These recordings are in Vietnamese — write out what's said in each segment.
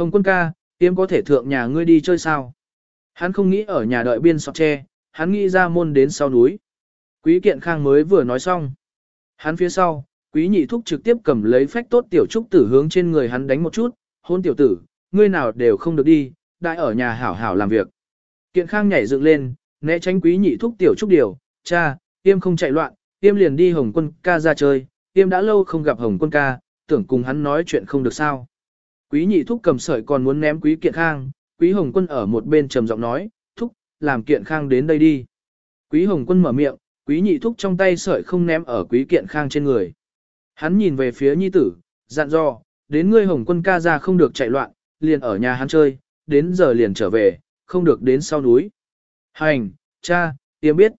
Hồng quân ca, tiêm có thể thượng nhà ngươi đi chơi sao? Hắn không nghĩ ở nhà đợi biên sọt tre, hắn nghĩ ra môn đến sau núi. Quý kiện khang mới vừa nói xong. Hắn phía sau, quý nhị thúc trực tiếp cầm lấy phách tốt tiểu trúc tử hướng trên người hắn đánh một chút, hôn tiểu tử, ngươi nào đều không được đi, đại ở nhà hảo hảo làm việc. Kiện khang nhảy dựng lên, né tránh quý nhị thúc tiểu trúc điều, cha, tiêm không chạy loạn, tiêm liền đi hồng quân ca ra chơi, tiêm đã lâu không gặp hồng quân ca, tưởng cùng hắn nói chuyện không được sao. Quý nhị thúc cầm sợi còn muốn ném quý kiện khang, quý hồng quân ở một bên trầm giọng nói, thúc, làm kiện khang đến đây đi. Quý hồng quân mở miệng, quý nhị thúc trong tay sợi không ném ở quý kiện khang trên người. Hắn nhìn về phía nhi tử, dặn dò, đến ngươi hồng quân ca ra không được chạy loạn, liền ở nhà hắn chơi, đến giờ liền trở về, không được đến sau núi. Hành, cha, tiêm biết.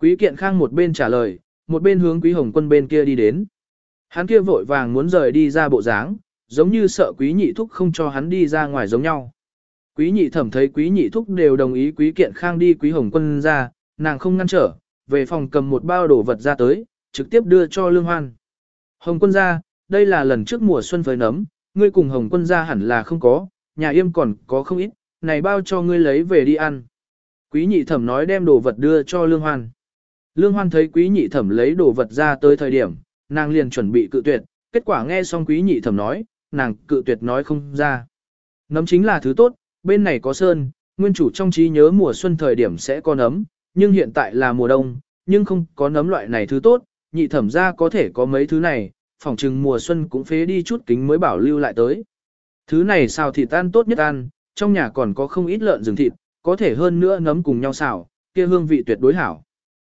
Quý kiện khang một bên trả lời, một bên hướng quý hồng quân bên kia đi đến. Hắn kia vội vàng muốn rời đi ra bộ dáng, giống như sợ quý nhị thúc không cho hắn đi ra ngoài giống nhau. Quý nhị thẩm thấy quý nhị thúc đều đồng ý quý kiện khang đi quý hồng quân ra, nàng không ngăn trở, về phòng cầm một bao đồ vật ra tới, trực tiếp đưa cho lương hoan. Hồng quân ra, đây là lần trước mùa xuân với nấm, ngươi cùng hồng quân ra hẳn là không có, nhà yêm còn có không ít, này bao cho ngươi lấy về đi ăn. Quý nhị thẩm nói đem đồ vật đưa cho lương hoan. Lương hoan thấy quý nhị thẩm lấy đồ vật ra tới thời điểm, nàng liền chuẩn bị cự tuyệt, kết quả nghe xong quý nhị thẩm nói, nàng cự tuyệt nói không ra. Nấm chính là thứ tốt, bên này có sơn, nguyên chủ trong trí nhớ mùa xuân thời điểm sẽ có nấm, nhưng hiện tại là mùa đông, nhưng không có nấm loại này thứ tốt, nhị thẩm ra có thể có mấy thứ này, phỏng chừng mùa xuân cũng phế đi chút kính mới bảo lưu lại tới. Thứ này xào thịt tan tốt nhất ăn, trong nhà còn có không ít lợn rừng thịt, có thể hơn nữa nấm cùng nhau xào, kia hương vị tuyệt đối hảo.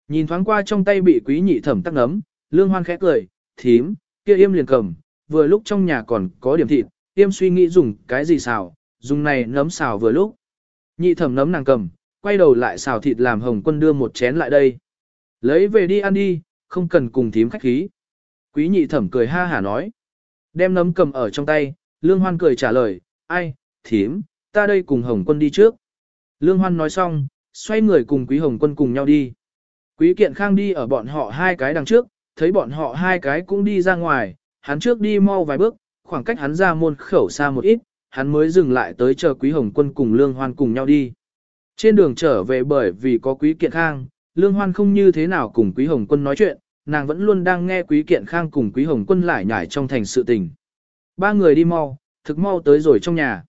Nhìn thoáng qua trong tay bị quý nhị thẩm tắc nấm, lương hoan khẽ cười, thím, kia im liền cầm, vừa lúc trong nhà còn có điểm thịt, tiêm suy nghĩ dùng cái gì xào, dùng này nấm xào vừa lúc. Nhị thẩm nấm nàng cầm, quay đầu lại xào thịt làm hồng quân đưa một chén lại đây. Lấy về đi ăn đi, không cần cùng thím khách khí. Quý nhị thẩm cười ha hả nói. Đem nấm cầm ở trong tay, lương hoan cười trả lời, ai, thím, ta đây cùng hồng quân đi trước. Lương hoan nói xong, xoay người cùng quý hồng quân cùng nhau đi. Quý kiện khang đi ở bọn họ hai cái đằng trước, thấy bọn họ hai cái cũng đi ra ngoài, hắn trước đi mau vài bước, khoảng cách hắn ra môn khẩu xa một ít, hắn mới dừng lại tới chờ quý hồng quân cùng lương hoan cùng nhau đi. Trên đường trở về bởi vì có quý kiện khang, lương hoan không như thế nào cùng quý hồng quân nói chuyện, nàng vẫn luôn đang nghe quý kiện khang cùng quý hồng quân lại nhải trong thành sự tình. Ba người đi mau, thực mau tới rồi trong nhà.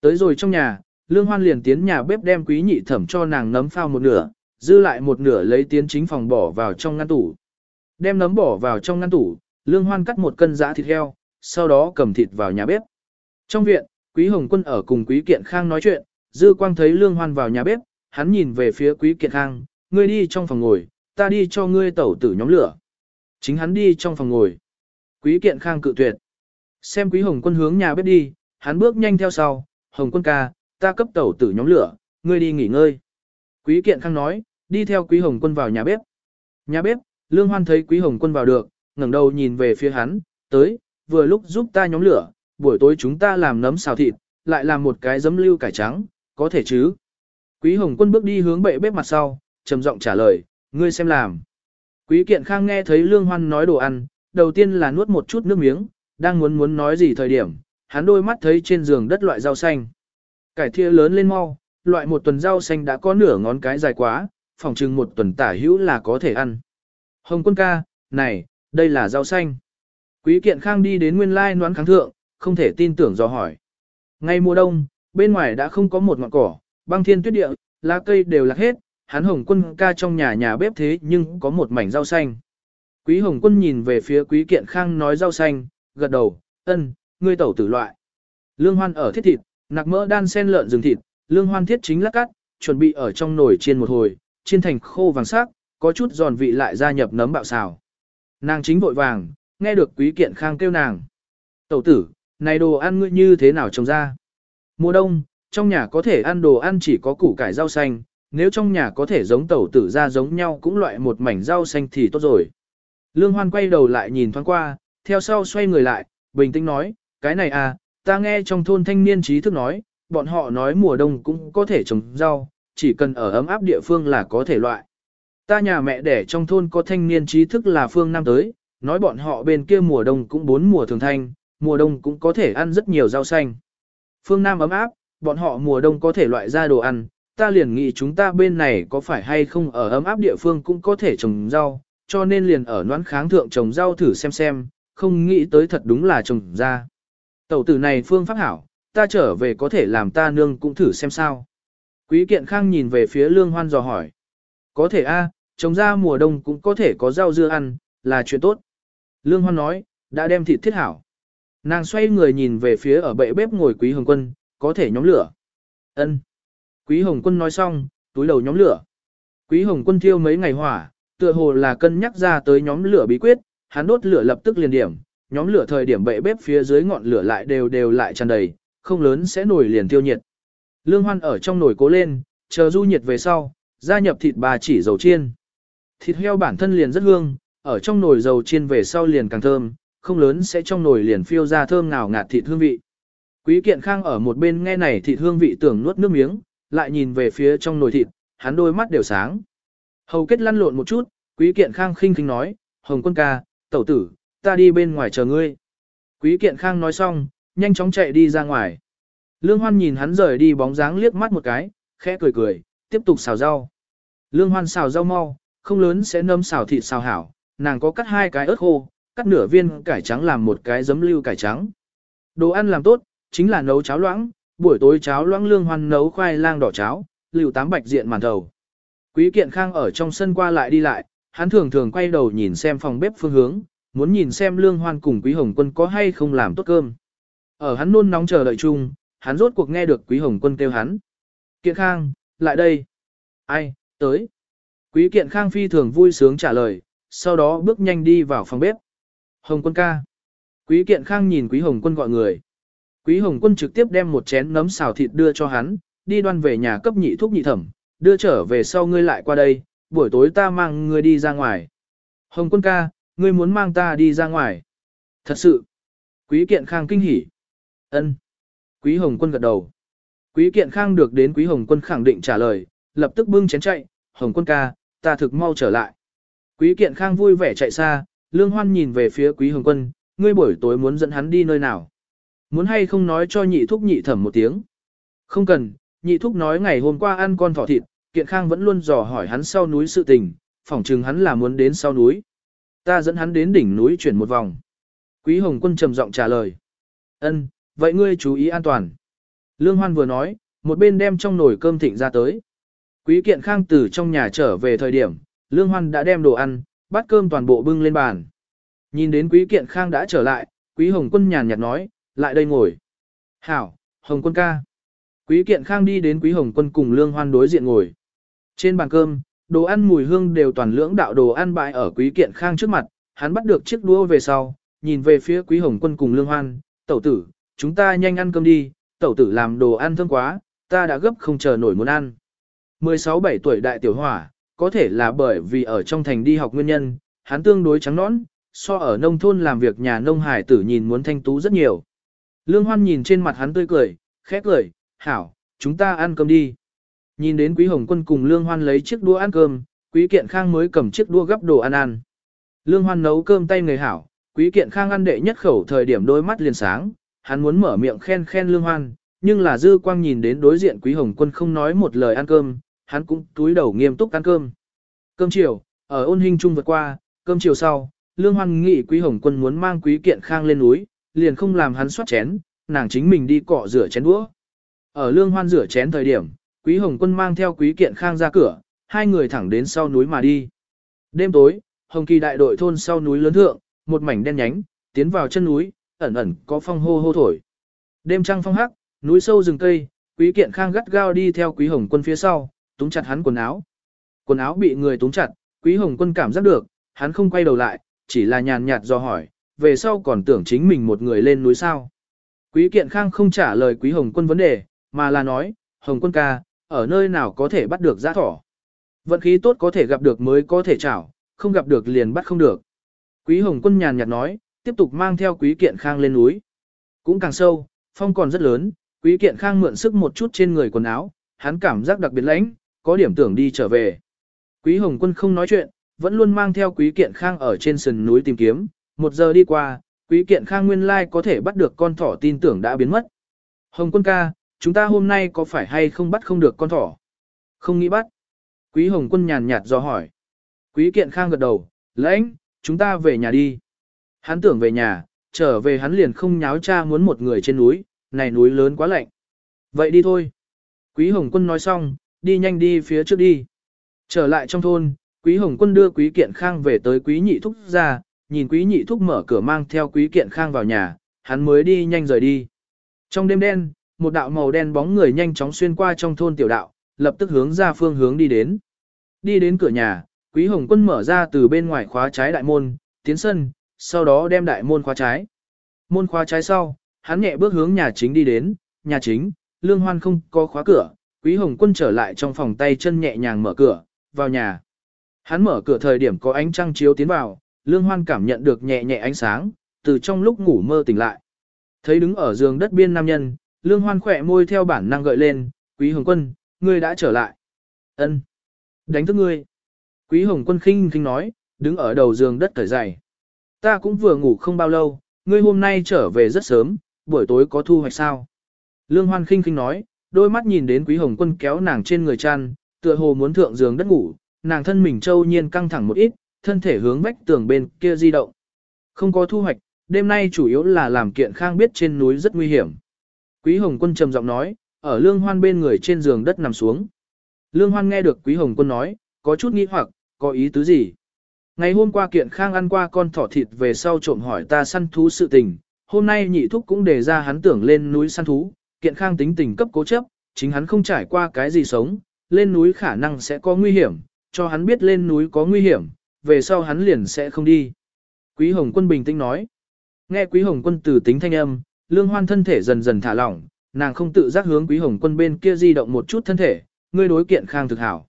Tới rồi trong nhà, lương hoan liền tiến nhà bếp đem quý nhị thẩm cho nàng nấm phao một nửa, dư lại một nửa lấy tiến chính phòng bỏ vào trong ngăn tủ. Đem nấm bỏ vào trong ngăn tủ, lương hoan cắt một cân giã thịt heo, sau đó cầm thịt vào nhà bếp. Trong viện, quý hồng quân ở cùng quý kiện khang nói chuyện, dư quang thấy lương hoan vào nhà bếp, hắn nhìn về phía quý kiện khang, ngươi đi trong phòng ngồi, ta đi cho ngươi tẩu tử nhóm lửa. Chính hắn đi trong phòng ngồi. Quý kiện khang cự tuyệt. Xem quý hồng quân hướng nhà bếp đi, hắn bước nhanh theo sau, hồng quân ca, ta cấp tẩu tử nhóm lửa, ngươi đi nghỉ ngơi. Quý kiện khang nói, đi theo quý hồng quân vào nhà bếp. Nhà bếp, lương hoan thấy quý hồng quân vào được, ngẩng đầu nhìn về phía hắn, tới, vừa lúc giúp ta nhóm lửa, buổi tối chúng ta làm nấm xào thịt, lại làm một cái giấm lưu cải trắng, có thể chứ. Quý hồng quân bước đi hướng bệ bếp mặt sau, trầm giọng trả lời, ngươi xem làm. Quý kiện khang nghe thấy lương hoan nói đồ ăn, đầu tiên là nuốt một chút nước miếng, đang muốn muốn nói gì thời điểm, hắn đôi mắt thấy trên giường đất loại rau xanh. Cải thia lớn lên mau, loại một tuần rau xanh đã có nửa ngón cái dài quá, phòng chừng một tuần tả hữu là có thể ăn. Hồng quân ca, này, đây là rau xanh. Quý kiện khang đi đến nguyên lai noán kháng thượng, không thể tin tưởng do hỏi. Ngay mùa đông, bên ngoài đã không có một ngọn cỏ, băng thiên tuyết địa, lá cây đều lạc hết, hắn hồng quân ca trong nhà nhà bếp thế nhưng có một mảnh rau xanh. Quý hồng quân nhìn về phía quý kiện khang nói rau xanh, gật đầu, ân, ngươi tẩu tử loại. Lương hoan ở thiết thịt, nạc mỡ đan sen lợn rừng thịt, lương hoan thiết chính lát cắt, chuẩn bị ở trong nồi chiên một hồi, chiên thành khô vàng sắc, có chút giòn vị lại gia nhập nấm bạo xào. Nàng chính vội vàng, nghe được quý kiện khang kêu nàng. Tẩu tử, này đồ ăn ngươi như thế nào trồng ra? Mùa đông, trong nhà có thể ăn đồ ăn chỉ có củ cải rau xanh, nếu trong nhà có thể giống tẩu tử ra giống nhau cũng loại một mảnh rau xanh thì tốt rồi. Lương Hoan quay đầu lại nhìn thoáng qua, theo sau xoay người lại, bình tĩnh nói, cái này à, ta nghe trong thôn thanh niên trí thức nói, bọn họ nói mùa đông cũng có thể trồng rau, chỉ cần ở ấm áp địa phương là có thể loại. Ta nhà mẹ đẻ trong thôn có thanh niên trí thức là phương Nam tới, nói bọn họ bên kia mùa đông cũng bốn mùa thường thanh, mùa đông cũng có thể ăn rất nhiều rau xanh. phương Nam ấm áp, bọn họ mùa đông có thể loại ra đồ ăn, ta liền nghĩ chúng ta bên này có phải hay không ở ấm áp địa phương cũng có thể trồng rau, cho nên liền ở noãn kháng thượng trồng rau thử xem xem, không nghĩ tới thật đúng là trồng ra. Tẩu tử này phương pháp hảo, ta trở về có thể làm ta nương cũng thử xem sao. Quý kiện khang nhìn về phía lương hoan dò hỏi. Có thể a, trồng ra mùa đông cũng có thể có rau dưa ăn, là chuyện tốt. Lương hoan nói, đã đem thịt thiết hảo. Nàng xoay người nhìn về phía ở bệ bếp ngồi quý hồng quân, có thể nhóm lửa. ân Quý hồng quân nói xong, túi đầu nhóm lửa. Quý hồng quân thiêu mấy ngày hỏa, tựa hồ là cân nhắc ra tới nhóm lửa bí quyết, hắn đốt lửa lập tức liền điểm, nhóm lửa thời điểm bệ bếp phía dưới ngọn lửa lại đều đều lại tràn đầy, không lớn sẽ nổi liền tiêu nhiệt. Lương Hoan ở trong nồi cố lên, chờ du nhiệt về sau, gia nhập thịt bà chỉ dầu chiên. Thịt heo bản thân liền rất hương, ở trong nồi dầu chiên về sau liền càng thơm, không lớn sẽ trong nồi liền phiêu ra thơm ngào ngạt thịt hương vị. Quý kiện khang ở một bên nghe này thịt hương vị tưởng nuốt nước miếng, lại nhìn về phía trong nồi thịt, hắn đôi mắt đều sáng. Hầu kết lăn lộn một chút, quý kiện khang khinh khinh nói, Hồng quân ca, tẩu tử, ta đi bên ngoài chờ ngươi. Quý kiện khang nói xong, nhanh chóng chạy đi ra ngoài. Lương Hoan nhìn hắn rời đi bóng dáng liếc mắt một cái, khẽ cười cười, tiếp tục xào rau. Lương Hoan xào rau mau, không lớn sẽ nâm xào thịt xào hảo, nàng có cắt hai cái ớt khô, cắt nửa viên cải trắng làm một cái giấm lưu cải trắng. Đồ ăn làm tốt, chính là nấu cháo loãng, buổi tối cháo loãng Lương Hoan nấu khoai lang đỏ cháo, lưu tám bạch diện màn thầu. Quý Kiện Khang ở trong sân qua lại đi lại, hắn thường thường quay đầu nhìn xem phòng bếp phương hướng, muốn nhìn xem Lương Hoan cùng Quý Hồng Quân có hay không làm tốt cơm. Ở hắn nôn nóng chờ đợi chung, hắn rốt cuộc nghe được Quý Hồng Quân kêu hắn. Kiện Khang, lại đây. Ai, tới. Quý Kiện Khang phi thường vui sướng trả lời, sau đó bước nhanh đi vào phòng bếp. Hồng Quân ca. Quý Kiện Khang nhìn Quý Hồng Quân gọi người. Quý Hồng Quân trực tiếp đem một chén nấm xào thịt đưa cho hắn, đi đoan về nhà cấp nhị thuốc nhị thẩm, đưa trở về sau ngươi lại qua đây, buổi tối ta mang ngươi đi ra ngoài. Hồng Quân ca, ngươi muốn mang ta đi ra ngoài. Thật sự. Quý Kiện Khang kinh hỉ. Ân. Quý Hồng Quân gật đầu. Quý Kiện Khang được đến Quý Hồng Quân khẳng định trả lời, lập tức bưng chén chạy, Hồng Quân ca, ta thực mau trở lại. Quý Kiện Khang vui vẻ chạy xa, Lương Hoan nhìn về phía Quý Hồng Quân, ngươi buổi tối muốn dẫn hắn đi nơi nào? Muốn hay không nói cho nhị thúc nhị thẩm một tiếng? Không cần, nhị thúc nói ngày hôm qua ăn con thỏ thịt, Kiện Khang vẫn luôn dò hỏi hắn sau núi sự tình, phỏng chừng hắn là muốn đến sau núi. Ta dẫn hắn đến đỉnh núi chuyển một vòng. Quý Hồng Quân trầm giọng trả lời. Ân, vậy ngươi chú ý an toàn. Lương Hoan vừa nói, một bên đem trong nồi cơm thịnh ra tới. Quý Kiện Khang từ trong nhà trở về thời điểm, Lương Hoan đã đem đồ ăn, bát cơm toàn bộ bưng lên bàn. Nhìn đến Quý Kiện Khang đã trở lại, Quý Hồng Quân nhàn nhạt nói, lại đây ngồi. Hảo, Hồng Quân ca. Quý Kiện Khang đi đến Quý Hồng Quân cùng Lương Hoan đối diện ngồi. Trên bàn cơm, đồ ăn mùi hương đều toàn lưỡng đạo đồ ăn bại ở Quý Kiện Khang trước mặt, hắn bắt được chiếc đũa về sau, nhìn về phía Quý Hồng Quân cùng Lương Hoan, tẩu tử, chúng ta nhanh ăn cơm đi, tẩu tử làm đồ ăn thơm quá, ta đã gấp không chờ nổi muốn ăn. 16-17 tuổi đại tiểu hỏa, có thể là bởi vì ở trong thành đi học nguyên nhân, hắn tương đối trắng nõn, so ở nông thôn làm việc nhà nông hải tử nhìn muốn thanh tú rất nhiều. Lương Hoan nhìn trên mặt hắn tươi cười, khẽ cười, hảo, chúng ta ăn cơm đi. Nhìn đến Quý Hồng Quân cùng Lương Hoan lấy chiếc đũa ăn cơm, Quý Kiện Khang mới cầm chiếc đũa gấp đồ ăn ăn. Lương Hoan nấu cơm tay người hảo, Quý Kiện Khang ăn đệ nhất khẩu thời điểm đôi mắt liền sáng, hắn muốn mở miệng khen khen Lương Hoan, nhưng là dư quang nhìn đến đối diện Quý Hồng Quân không nói một lời ăn cơm, hắn cũng túi đầu nghiêm túc ăn cơm. Cơm chiều, ở ôn hình trung vượt qua, cơm chiều sau, Lương Hoan nghĩ Quý Hồng Quân muốn mang Quý Kiện Khang lên núi, liền không làm hắn soát chén, nàng chính mình đi cọ rửa chén đũa. Ở Lương Hoan rửa chén thời điểm, Quý Hồng Quân mang theo Quý Kiện Khang ra cửa, hai người thẳng đến sau núi mà đi. Đêm tối, Hồng Kỳ đại đội thôn sau núi lớn thượng, một mảnh đen nhánh, tiến vào chân núi, ẩn ẩn có phong hô hô thổi. Đêm trăng phong hắc, núi sâu rừng cây, Quý Kiện Khang gắt gao đi theo Quý Hồng Quân phía sau, túng chặt hắn quần áo. Quần áo bị người túng chặt, Quý Hồng Quân cảm giác được, hắn không quay đầu lại, chỉ là nhàn nhạt do hỏi, về sau còn tưởng chính mình một người lên núi sao. Quý Kiện Khang không trả lời Quý Hồng Quân vấn đề, mà là nói, Hồng Quân ca, ở nơi nào có thể bắt được giã thỏ. Vận khí tốt có thể gặp được mới có thể chảo, không gặp được liền bắt không được. Quý Hồng Quân nhàn nhạt nói, tiếp tục mang theo Quý Kiện Khang lên núi. Cũng càng sâu, phong còn rất lớn, Quý Kiện Khang mượn sức một chút trên người quần áo, hắn cảm giác đặc biệt lãnh, có điểm tưởng đi trở về. Quý Hồng Quân không nói chuyện, vẫn luôn mang theo Quý Kiện Khang ở trên sườn núi tìm kiếm, một giờ đi qua, Quý Kiện Khang nguyên lai có thể bắt được con thỏ tin tưởng đã biến mất. Hồng quân ca, chúng ta hôm nay có phải hay không bắt không được con thỏ? Không nghĩ bắt. Quý Hồng quân nhàn nhạt do hỏi. Quý Kiện Khang gật đầu, lãnh, chúng ta về nhà đi. Hắn tưởng về nhà, trở về hắn liền không nháo cha muốn một người trên núi, này núi lớn quá lạnh. Vậy đi thôi. Quý Hồng quân nói xong, đi nhanh đi phía trước đi. Trở lại trong thôn, Quý Hồng quân đưa Quý Kiện Khang về tới Quý Nhị Thúc ra, nhìn Quý Nhị Thúc mở cửa mang theo Quý Kiện Khang vào nhà, hắn mới đi nhanh rời đi. Trong đêm đen, một đạo màu đen bóng người nhanh chóng xuyên qua trong thôn tiểu đạo, lập tức hướng ra phương hướng đi đến. Đi đến cửa nhà, Quý Hồng Quân mở ra từ bên ngoài khóa trái đại môn, tiến sân, sau đó đem đại môn khóa trái. Môn khóa trái sau, hắn nhẹ bước hướng nhà chính đi đến, nhà chính, Lương Hoan không có khóa cửa, Quý Hồng Quân trở lại trong phòng tay chân nhẹ nhàng mở cửa, vào nhà. Hắn mở cửa thời điểm có ánh trăng chiếu tiến vào, Lương Hoan cảm nhận được nhẹ nhẹ ánh sáng, từ trong lúc ngủ mơ tỉnh lại. Thấy đứng ở giường đất biên nam nhân, Lương Hoan khỏe môi theo bản năng gợi lên, Quý Hồng Quân, ngươi đã trở lại. Ân, Đánh thức ngươi. Quý Hồng Quân khinh khinh nói, đứng ở đầu giường đất cởi dày. Ta cũng vừa ngủ không bao lâu, ngươi hôm nay trở về rất sớm, buổi tối có thu hoạch sao? Lương Hoan khinh khinh nói, đôi mắt nhìn đến Quý Hồng Quân kéo nàng trên người chăn, tựa hồ muốn thượng giường đất ngủ, nàng thân mình châu nhiên căng thẳng một ít, thân thể hướng vách tường bên kia di động. Không có thu hoạch, đêm nay chủ yếu là làm kiện khang biết trên núi rất nguy hiểm. Quý Hồng Quân trầm giọng nói, ở Lương Hoan bên người trên giường đất nằm xuống. Lương Hoan nghe được Quý Hồng Quân nói, có chút nghi hoặc, có ý tứ gì? Ngày hôm qua kiện khang ăn qua con thỏ thịt về sau trộm hỏi ta săn thú sự tình, hôm nay nhị thúc cũng đề ra hắn tưởng lên núi săn thú, kiện khang tính tình cấp cố chấp, chính hắn không trải qua cái gì sống, lên núi khả năng sẽ có nguy hiểm, cho hắn biết lên núi có nguy hiểm, về sau hắn liền sẽ không đi. Quý Hồng Quân bình tĩnh nói. Nghe Quý Hồng Quân từ tính thanh âm, Lương Hoan thân thể dần dần thả lỏng, nàng không tự giác hướng Quý Hồng Quân bên kia di động một chút thân thể, ngươi đối kiện khang thực hảo.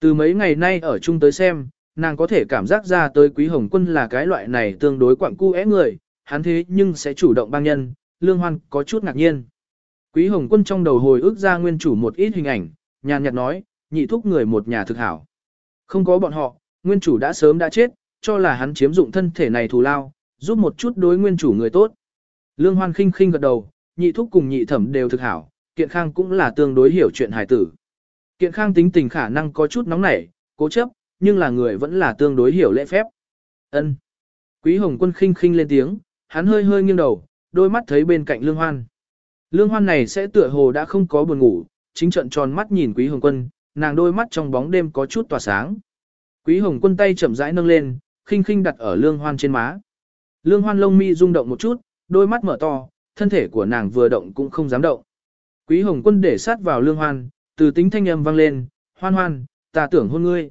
Từ mấy ngày nay ở chung tới xem, nàng có thể cảm giác ra tới Quý Hồng Quân là cái loại này tương đối quặng cu é người, hắn thế nhưng sẽ chủ động băng nhân, Lương Hoan có chút ngạc nhiên. Quý Hồng Quân trong đầu hồi ức ra nguyên chủ một ít hình ảnh, nhàn nhạt nói, nhị thúc người một nhà thực hảo. Không có bọn họ, nguyên chủ đã sớm đã chết, cho là hắn chiếm dụng thân thể này thù lao, giúp một chút đối nguyên chủ người tốt. Lương Hoan khinh khinh gật đầu, nhị thúc cùng nhị thẩm đều thực hảo, kiện khang cũng là tương đối hiểu chuyện hài tử. Kiện khang tính tình khả năng có chút nóng nảy, cố chấp, nhưng là người vẫn là tương đối hiểu lễ phép. Ân. Quý Hồng Quân khinh khinh lên tiếng, hắn hơi hơi nghiêng đầu, đôi mắt thấy bên cạnh Lương Hoan. Lương Hoan này sẽ tựa hồ đã không có buồn ngủ, chính trận tròn mắt nhìn Quý Hồng Quân, nàng đôi mắt trong bóng đêm có chút tỏa sáng. Quý Hồng Quân tay chậm rãi nâng lên, khinh khinh đặt ở Lương Hoan trên má. Lương Hoan lông mi rung động một chút, đôi mắt mở to, thân thể của nàng vừa động cũng không dám động. Quý Hồng Quân để sát vào Lương Hoan, từ tính thanh âm vang lên, "Hoan Hoan, ta tưởng hôn ngươi."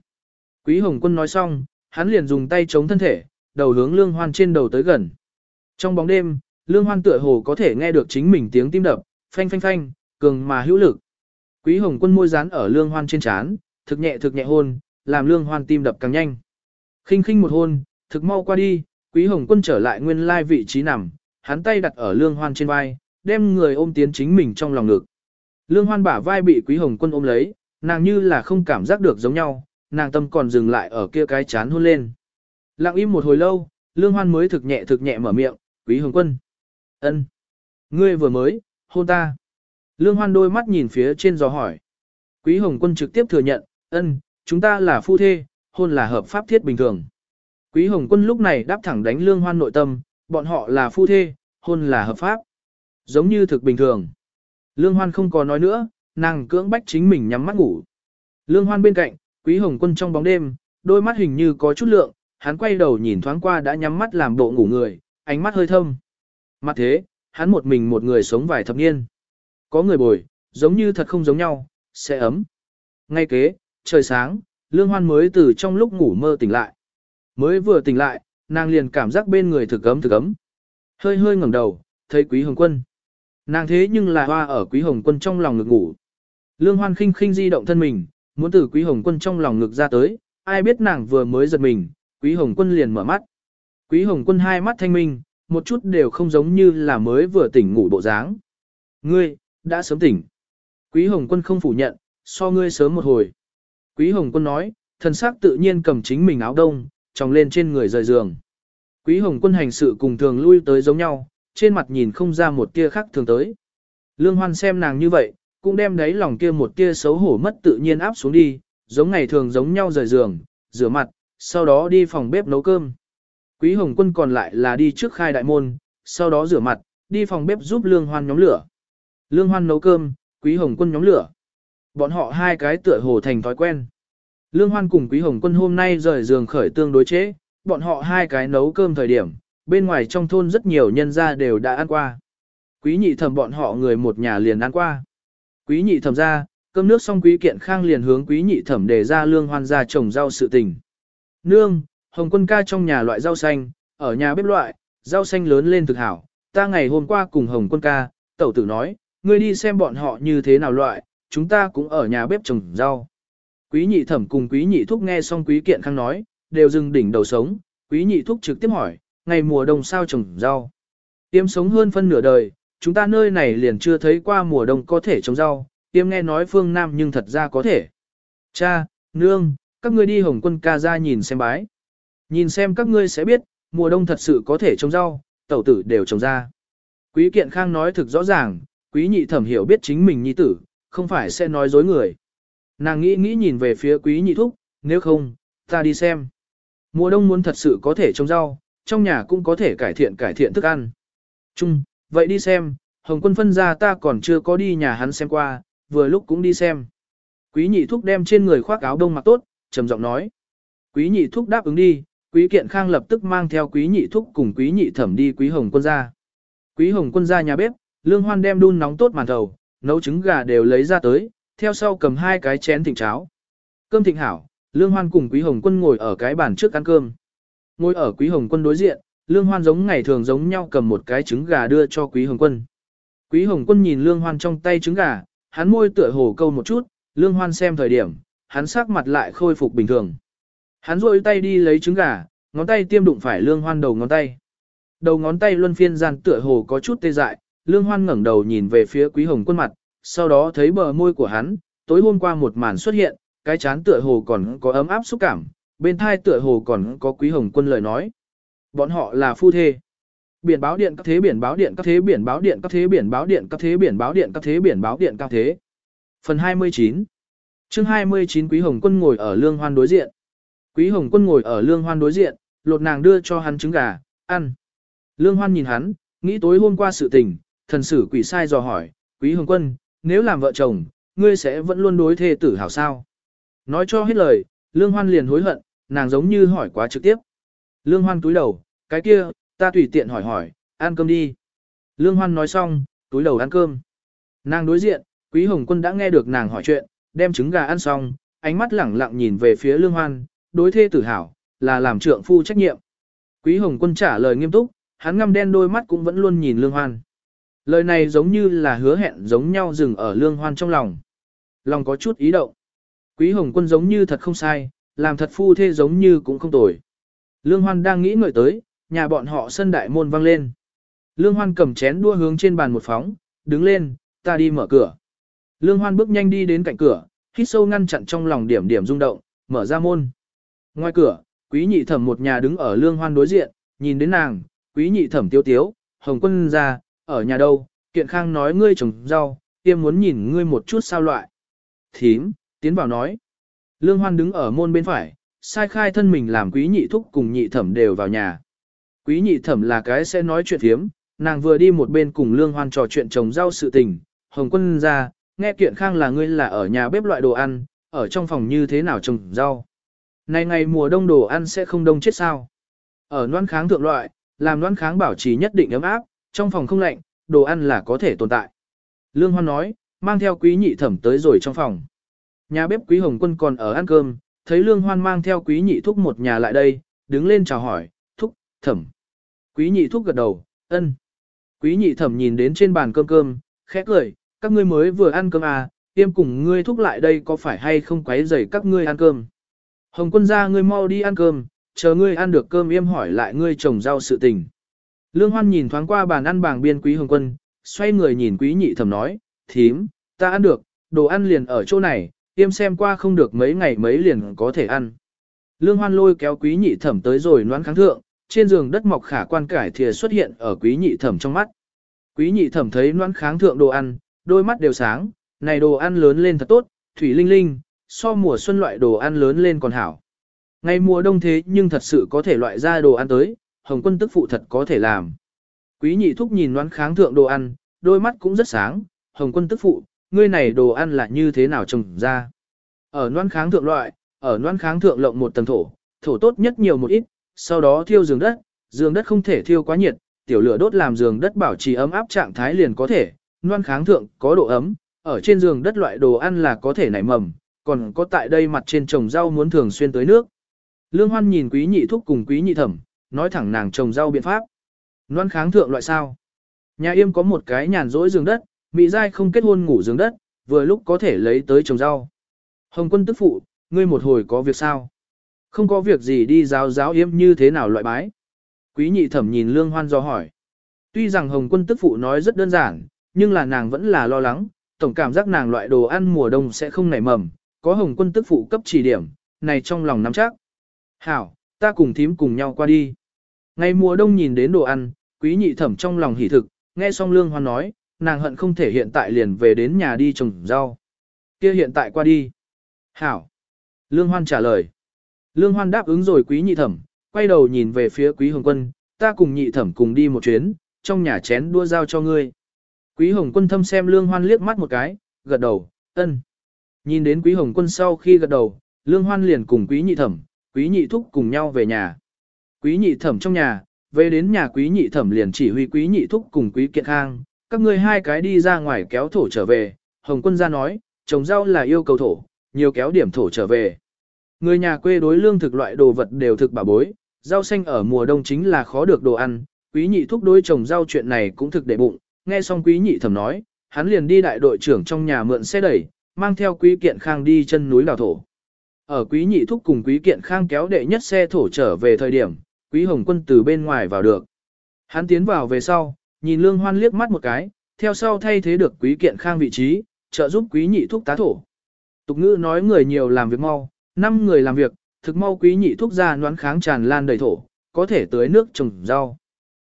Quý Hồng Quân nói xong, hắn liền dùng tay chống thân thể, đầu hướng Lương Hoan trên đầu tới gần. Trong bóng đêm, Lương Hoan tựa hồ có thể nghe được chính mình tiếng tim đập, phanh phanh phanh, cường mà hữu lực. Quý Hồng Quân môi dán ở Lương Hoan trên trán, thực nhẹ thực nhẹ hôn, làm Lương Hoan tim đập càng nhanh. Khinh khinh một hôn, thực mau qua đi, Quý Hồng Quân trở lại nguyên lai vị trí nằm, hắn tay đặt ở Lương Hoan trên vai, đem người ôm tiến chính mình trong lòng ngực. Lương Hoan bả vai bị Quý Hồng Quân ôm lấy, nàng như là không cảm giác được giống nhau, nàng tâm còn dừng lại ở kia cái chán hôn lên. Lặng im một hồi lâu, Lương Hoan mới thực nhẹ thực nhẹ mở miệng, Quý Hồng Quân ân, Ngươi vừa mới, hôn ta. Lương Hoan đôi mắt nhìn phía trên gió hỏi. Quý Hồng Quân trực tiếp thừa nhận, ân, chúng ta là phu thê, hôn là hợp pháp thiết bình thường. Quý Hồng Quân lúc này đáp thẳng đánh Lương Hoan nội tâm, bọn họ là phu thê, hôn là hợp pháp. Giống như thực bình thường. Lương Hoan không có nói nữa, nàng cưỡng bách chính mình nhắm mắt ngủ. Lương Hoan bên cạnh, Quý Hồng Quân trong bóng đêm, đôi mắt hình như có chút lượng, hắn quay đầu nhìn thoáng qua đã nhắm mắt làm bộ ngủ người, ánh mắt hơi thâm. Mặt thế, hắn một mình một người sống vài thập niên. Có người bồi, giống như thật không giống nhau, sẽ ấm. Ngay kế, trời sáng, Lương Hoan mới từ trong lúc ngủ mơ tỉnh lại. Mới vừa tỉnh lại, nàng liền cảm giác bên người thực ấm thực ấm. Hơi hơi ngẩng đầu, thấy Quý Hồng Quân. Nàng thế nhưng là hoa ở Quý Hồng Quân trong lòng ngực ngủ. Lương Hoan khinh khinh di động thân mình, muốn từ Quý Hồng Quân trong lòng ngực ra tới, ai biết nàng vừa mới giật mình, Quý Hồng Quân liền mở mắt. Quý Hồng Quân hai mắt thanh minh, một chút đều không giống như là mới vừa tỉnh ngủ bộ dáng. Ngươi, đã sớm tỉnh. Quý Hồng Quân không phủ nhận, so ngươi sớm một hồi. Quý Hồng Quân nói, thần sắc tự nhiên cầm chính mình áo đông, tròng lên trên người rời giường. Quý Hồng Quân hành sự cùng thường lui tới giống nhau, trên mặt nhìn không ra một tia khác thường tới. Lương Hoan xem nàng như vậy, cũng đem đấy lòng kia một tia xấu hổ mất tự nhiên áp xuống đi, giống ngày thường giống nhau rời giường, rửa mặt, sau đó đi phòng bếp nấu cơm. Quý Hồng Quân còn lại là đi trước khai đại môn, sau đó rửa mặt, đi phòng bếp giúp Lương Hoan nhóm lửa. Lương Hoan nấu cơm, Quý Hồng Quân nhóm lửa. Bọn họ hai cái tựa hồ thành thói quen. Lương Hoan cùng Quý Hồng Quân hôm nay rời giường khởi tương đối chế, bọn họ hai cái nấu cơm thời điểm, bên ngoài trong thôn rất nhiều nhân gia đều đã ăn qua. Quý nhị thẩm bọn họ người một nhà liền ăn qua. Quý nhị thẩm ra, cơm nước xong quý kiện khang liền hướng quý nhị thẩm để ra lương hoan ra trồng rau sự tình. Nương, hồng quân ca trong nhà loại rau xanh, ở nhà bếp loại, rau xanh lớn lên thực hảo. Ta ngày hôm qua cùng hồng quân ca, tẩu tử nói, ngươi đi xem bọn họ như thế nào loại, chúng ta cũng ở nhà bếp trồng rau. Quý nhị thẩm cùng quý nhị thúc nghe xong quý kiện khang nói, đều dừng đỉnh đầu sống, quý nhị thúc trực tiếp hỏi, ngày mùa đông sao trồng rau. Tiêm sống hơn phân nửa đời, chúng ta nơi này liền chưa thấy qua mùa đông có thể trồng rau, tiêm nghe nói phương Nam nhưng thật ra có thể. Cha, nương, các ngươi đi hồng quân ca ra nhìn xem bái. Nhìn xem các ngươi sẽ biết, mùa đông thật sự có thể trồng rau, tẩu tử đều trồng ra. Quý kiện khang nói thực rõ ràng, quý nhị thẩm hiểu biết chính mình nhi tử, không phải sẽ nói dối người. Nàng nghĩ nghĩ nhìn về phía quý nhị thúc, nếu không, ta đi xem. Mùa đông muốn thật sự có thể trồng rau, trong nhà cũng có thể cải thiện cải thiện thức ăn. Chung, vậy đi xem, Hồng quân phân ra ta còn chưa có đi nhà hắn xem qua, vừa lúc cũng đi xem. Quý nhị thúc đem trên người khoác áo đông mặc tốt, trầm giọng nói. Quý nhị thúc đáp ứng đi, quý kiện khang lập tức mang theo quý nhị thúc cùng quý nhị thẩm đi quý hồng quân ra. Quý hồng quân ra nhà bếp, lương hoan đem đun nóng tốt màn thầu, nấu trứng gà đều lấy ra tới, theo sau cầm hai cái chén thịnh cháo. Cơm thịnh hảo, lương hoan cùng quý hồng quân ngồi ở cái bàn trước ăn cơm. Ngồi ở quý hồng quân đối diện, lương hoan giống ngày thường giống nhau cầm một cái trứng gà đưa cho quý hồng quân. Quý hồng quân nhìn lương hoan trong tay trứng gà, hắn môi tựa hồ câu một chút, lương hoan xem thời điểm, hắn sắc mặt lại khôi phục bình thường. Hắn rôi tay đi lấy trứng gà, ngón tay tiêm đụng phải lương hoan đầu ngón tay. Đầu ngón tay luân phiên gian tựa hồ có chút tê dại, lương hoan ngẩng đầu nhìn về phía quý hồng quân mặt, sau đó thấy bờ môi của hắn, tối hôm qua một màn xuất hiện, cái chán tựa hồ còn có ấm áp xúc cảm, bên thai tựa hồ còn có quý hồng quân lời nói. Bọn họ là phu thê. Biển báo điện các thế biển báo điện các thế biển báo điện các thế biển báo điện các thế biển báo điện các thế biển báo điện các thế. Phần 29 chương 29 Quý Hồng Quân ngồi ở lương hoan đối diện. Quý Hồng Quân ngồi ở lương hoan đối diện, lột nàng đưa cho hắn trứng gà, ăn. Lương hoan nhìn hắn, nghĩ tối hôm qua sự tình, thần sử quỷ sai dò hỏi, Quý Hồng Quân, nếu làm vợ chồng, ngươi sẽ vẫn luôn đối thê tử hảo sao? Nói cho hết lời, lương hoan liền hối hận, nàng giống như hỏi quá trực tiếp. Lương hoan túi đầu, cái kia, ta tùy tiện hỏi hỏi, ăn cơm đi. Lương hoan nói xong, túi đầu ăn cơm. Nàng đối diện, quý hồng quân đã nghe được nàng hỏi chuyện, đem trứng gà ăn xong, ánh mắt lẳng lặng nhìn về phía lương hoan, đối thê tử hảo, là làm trượng phu trách nhiệm. Quý hồng quân trả lời nghiêm túc, hắn ngăm đen đôi mắt cũng vẫn luôn nhìn lương hoan. Lời này giống như là hứa hẹn giống nhau dừng ở lương hoan trong lòng. Lòng có chút ý động. Quý hồng quân giống như thật không sai, làm thật phu thê giống như cũng không tồi. Lương hoan đang nghĩ ngợi tới, nhà bọn họ sân đại môn vang lên. Lương hoan cầm chén đua hướng trên bàn một phóng, đứng lên, ta đi mở cửa. Lương hoan bước nhanh đi đến cạnh cửa, hít sâu ngăn chặn trong lòng điểm điểm rung động, mở ra môn. Ngoài cửa, quý nhị thẩm một nhà đứng ở lương hoan đối diện, nhìn đến nàng, quý nhị thẩm tiêu tiếu, hồng quân ra, ở nhà đâu, kiện khang nói ngươi trồng rau, tiêm muốn nhìn ngươi một chút sao loại. Thím, tiến vào nói. Lương hoan đứng ở môn bên phải, sai khai thân mình làm quý nhị thúc cùng nhị thẩm đều vào nhà. Quý nhị thẩm là cái sẽ nói chuyện thiếm, nàng vừa đi một bên cùng lương hoan trò chuyện trồng rau sự tình, hồng quân ra, nghe kiện khang là ngươi là ở nhà bếp loại đồ ăn, ở trong phòng như thế nào trồng rau. Này ngày mùa đông đồ ăn sẽ không đông chết sao. Ở noan kháng thượng loại, làm noan kháng bảo trì nhất định ấm áp, trong phòng không lạnh, đồ ăn là có thể tồn tại. Lương Hoan nói, mang theo quý nhị thẩm tới rồi trong phòng. Nhà bếp quý hồng quân còn ở ăn cơm, thấy Lương Hoan mang theo quý nhị thúc một nhà lại đây, đứng lên chào hỏi, thúc, thẩm. Quý nhị thúc gật đầu, ân. Quý nhị thẩm nhìn đến trên bàn cơm cơm, khẽ cười, các ngươi mới vừa ăn cơm à, tiêm cùng ngươi thúc lại đây có phải hay không quấy rầy các ngươi ăn cơm. Hồng quân ra ngươi mau đi ăn cơm, chờ ngươi ăn được cơm yêm hỏi lại ngươi trồng rau sự tình. Lương Hoan nhìn thoáng qua bàn ăn bảng biên quý hồng quân, xoay người nhìn quý nhị thẩm nói, thím, ta ăn được, đồ ăn liền ở chỗ này, Im xem qua không được mấy ngày mấy liền có thể ăn. Lương Hoan lôi kéo quý nhị thẩm tới rồi noán kháng thượng, trên giường đất mọc khả quan cải thìa xuất hiện ở quý nhị thẩm trong mắt. Quý nhị thẩm thấy noán kháng thượng đồ ăn, đôi mắt đều sáng, này đồ ăn lớn lên thật tốt, thủy linh linh, so mùa xuân loại đồ ăn lớn lên còn hảo. Ngày mùa đông thế nhưng thật sự có thể loại ra đồ ăn tới, hồng quân tức phụ thật có thể làm. Quý nhị thúc nhìn đoán kháng thượng đồ ăn, đôi mắt cũng rất sáng, hồng quân tức phụ, ngươi này đồ ăn là như thế nào trồng ra. Ở đoán kháng thượng loại, ở đoán kháng thượng lộng một tầng thổ, thổ tốt nhất nhiều một ít, sau đó thiêu giường đất, giường đất không thể thiêu quá nhiệt, tiểu lửa đốt làm giường đất bảo trì ấm áp trạng thái liền có thể, đoán kháng thượng có độ ấm, ở trên giường đất loại đồ ăn là có thể nảy mầm, còn có tại đây mặt trên trồng rau muốn thường xuyên tới nước. Lương Hoan nhìn quý nhị thúc cùng quý nhị thẩm, nói thẳng nàng trồng rau biện pháp. Loan kháng thượng loại sao? Nhà yêm có một cái nhàn rỗi giường đất, mỹ giai không kết hôn ngủ giường đất, vừa lúc có thể lấy tới trồng rau. Hồng quân tức phụ, ngươi một hồi có việc sao? Không có việc gì đi giáo giáo yêm như thế nào loại bái. Quý nhị thẩm nhìn lương hoan do hỏi. Tuy rằng hồng quân tức phụ nói rất đơn giản, nhưng là nàng vẫn là lo lắng, tổng cảm giác nàng loại đồ ăn mùa đông sẽ không nảy mầm, có hồng quân tức phụ cấp chỉ điểm, này trong lòng nắm chắc. Hảo, ta cùng thím cùng nhau qua đi. Ngày mùa đông nhìn đến đồ ăn, quý nhị thẩm trong lòng hỉ thực, nghe xong lương hoan nói, nàng hận không thể hiện tại liền về đến nhà đi trồng rau. Kia hiện tại qua đi. Hảo. Lương hoan trả lời. Lương hoan đáp ứng rồi quý nhị thẩm, quay đầu nhìn về phía quý hồng quân, ta cùng nhị thẩm cùng đi một chuyến, trong nhà chén đua giao cho ngươi. Quý hồng quân thâm xem lương hoan liếc mắt một cái, gật đầu, ân. Nhìn đến quý hồng quân sau khi gật đầu, lương hoan liền cùng quý nhị thẩm, quý nhị thúc cùng nhau về nhà. Quý nhị thẩm trong nhà, về đến nhà quý nhị thẩm liền chỉ huy quý nhị thúc cùng quý kiện khang, các ngươi hai cái đi ra ngoài kéo thổ trở về, hồng quân ra nói, trồng rau là yêu cầu thổ, nhiều kéo điểm thổ trở về. Người nhà quê đối lương thực loại đồ vật đều thực bảo bối, rau xanh ở mùa đông chính là khó được đồ ăn, quý nhị thúc đối trồng rau chuyện này cũng thực để bụng, nghe xong quý nhị thẩm nói, hắn liền đi đại đội trưởng trong nhà mượn xe đẩy, mang theo quý kiện khang đi chân núi đào thổ. Ở quý nhị thúc cùng quý kiện khang kéo đệ nhất xe thổ trở về thời điểm, quý hồng quân từ bên ngoài vào được. Hắn tiến vào về sau, nhìn lương hoan liếc mắt một cái, theo sau thay thế được quý kiện khang vị trí, trợ giúp quý nhị thúc tá thổ. Tục ngữ nói người nhiều làm việc mau, năm người làm việc, thực mau quý nhị thúc ra noán kháng tràn lan đầy thổ, có thể tưới nước trồng rau.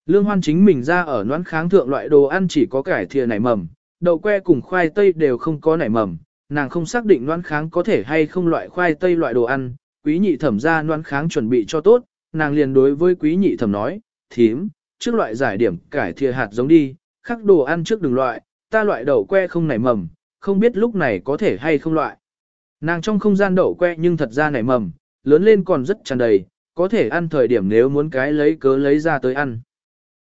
Lương hoan chính mình ra ở noán kháng thượng loại đồ ăn chỉ có cải thìa nảy mầm, đậu que cùng khoai tây đều không có nảy mầm, nàng không xác định noan kháng có thể hay không loại khoai tây loại đồ ăn, quý nhị thẩm ra noan kháng chuẩn bị cho tốt, nàng liền đối với quý nhị thẩm nói, thím, trước loại giải điểm cải thìa hạt giống đi, khắc đồ ăn trước đừng loại, ta loại đậu que không nảy mầm, không biết lúc này có thể hay không loại. Nàng trong không gian đậu que nhưng thật ra nảy mầm, lớn lên còn rất tràn đầy, có thể ăn thời điểm nếu muốn cái lấy cớ lấy ra tới ăn.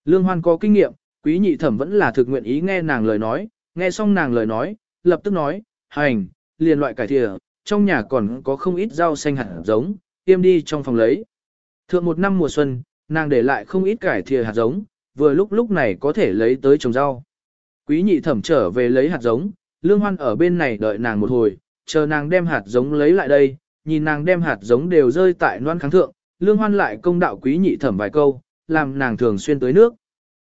Lương Hoan có kinh nghiệm, quý nhị thẩm vẫn là thực nguyện ý nghe nàng lời nói, nghe xong nàng lời nói, lập tức nói, hành, liền loại cải thìa, trong nhà còn có không ít rau xanh hạt giống, tiêm đi trong phòng lấy. Thượng một năm mùa xuân, nàng để lại không ít cải thìa hạt giống, vừa lúc lúc này có thể lấy tới trồng rau. Quý nhị thẩm trở về lấy hạt giống, lương hoan ở bên này đợi nàng một hồi, chờ nàng đem hạt giống lấy lại đây, nhìn nàng đem hạt giống đều rơi tại noan kháng thượng, lương hoan lại công đạo quý nhị thẩm vài câu, làm nàng thường xuyên tới nước.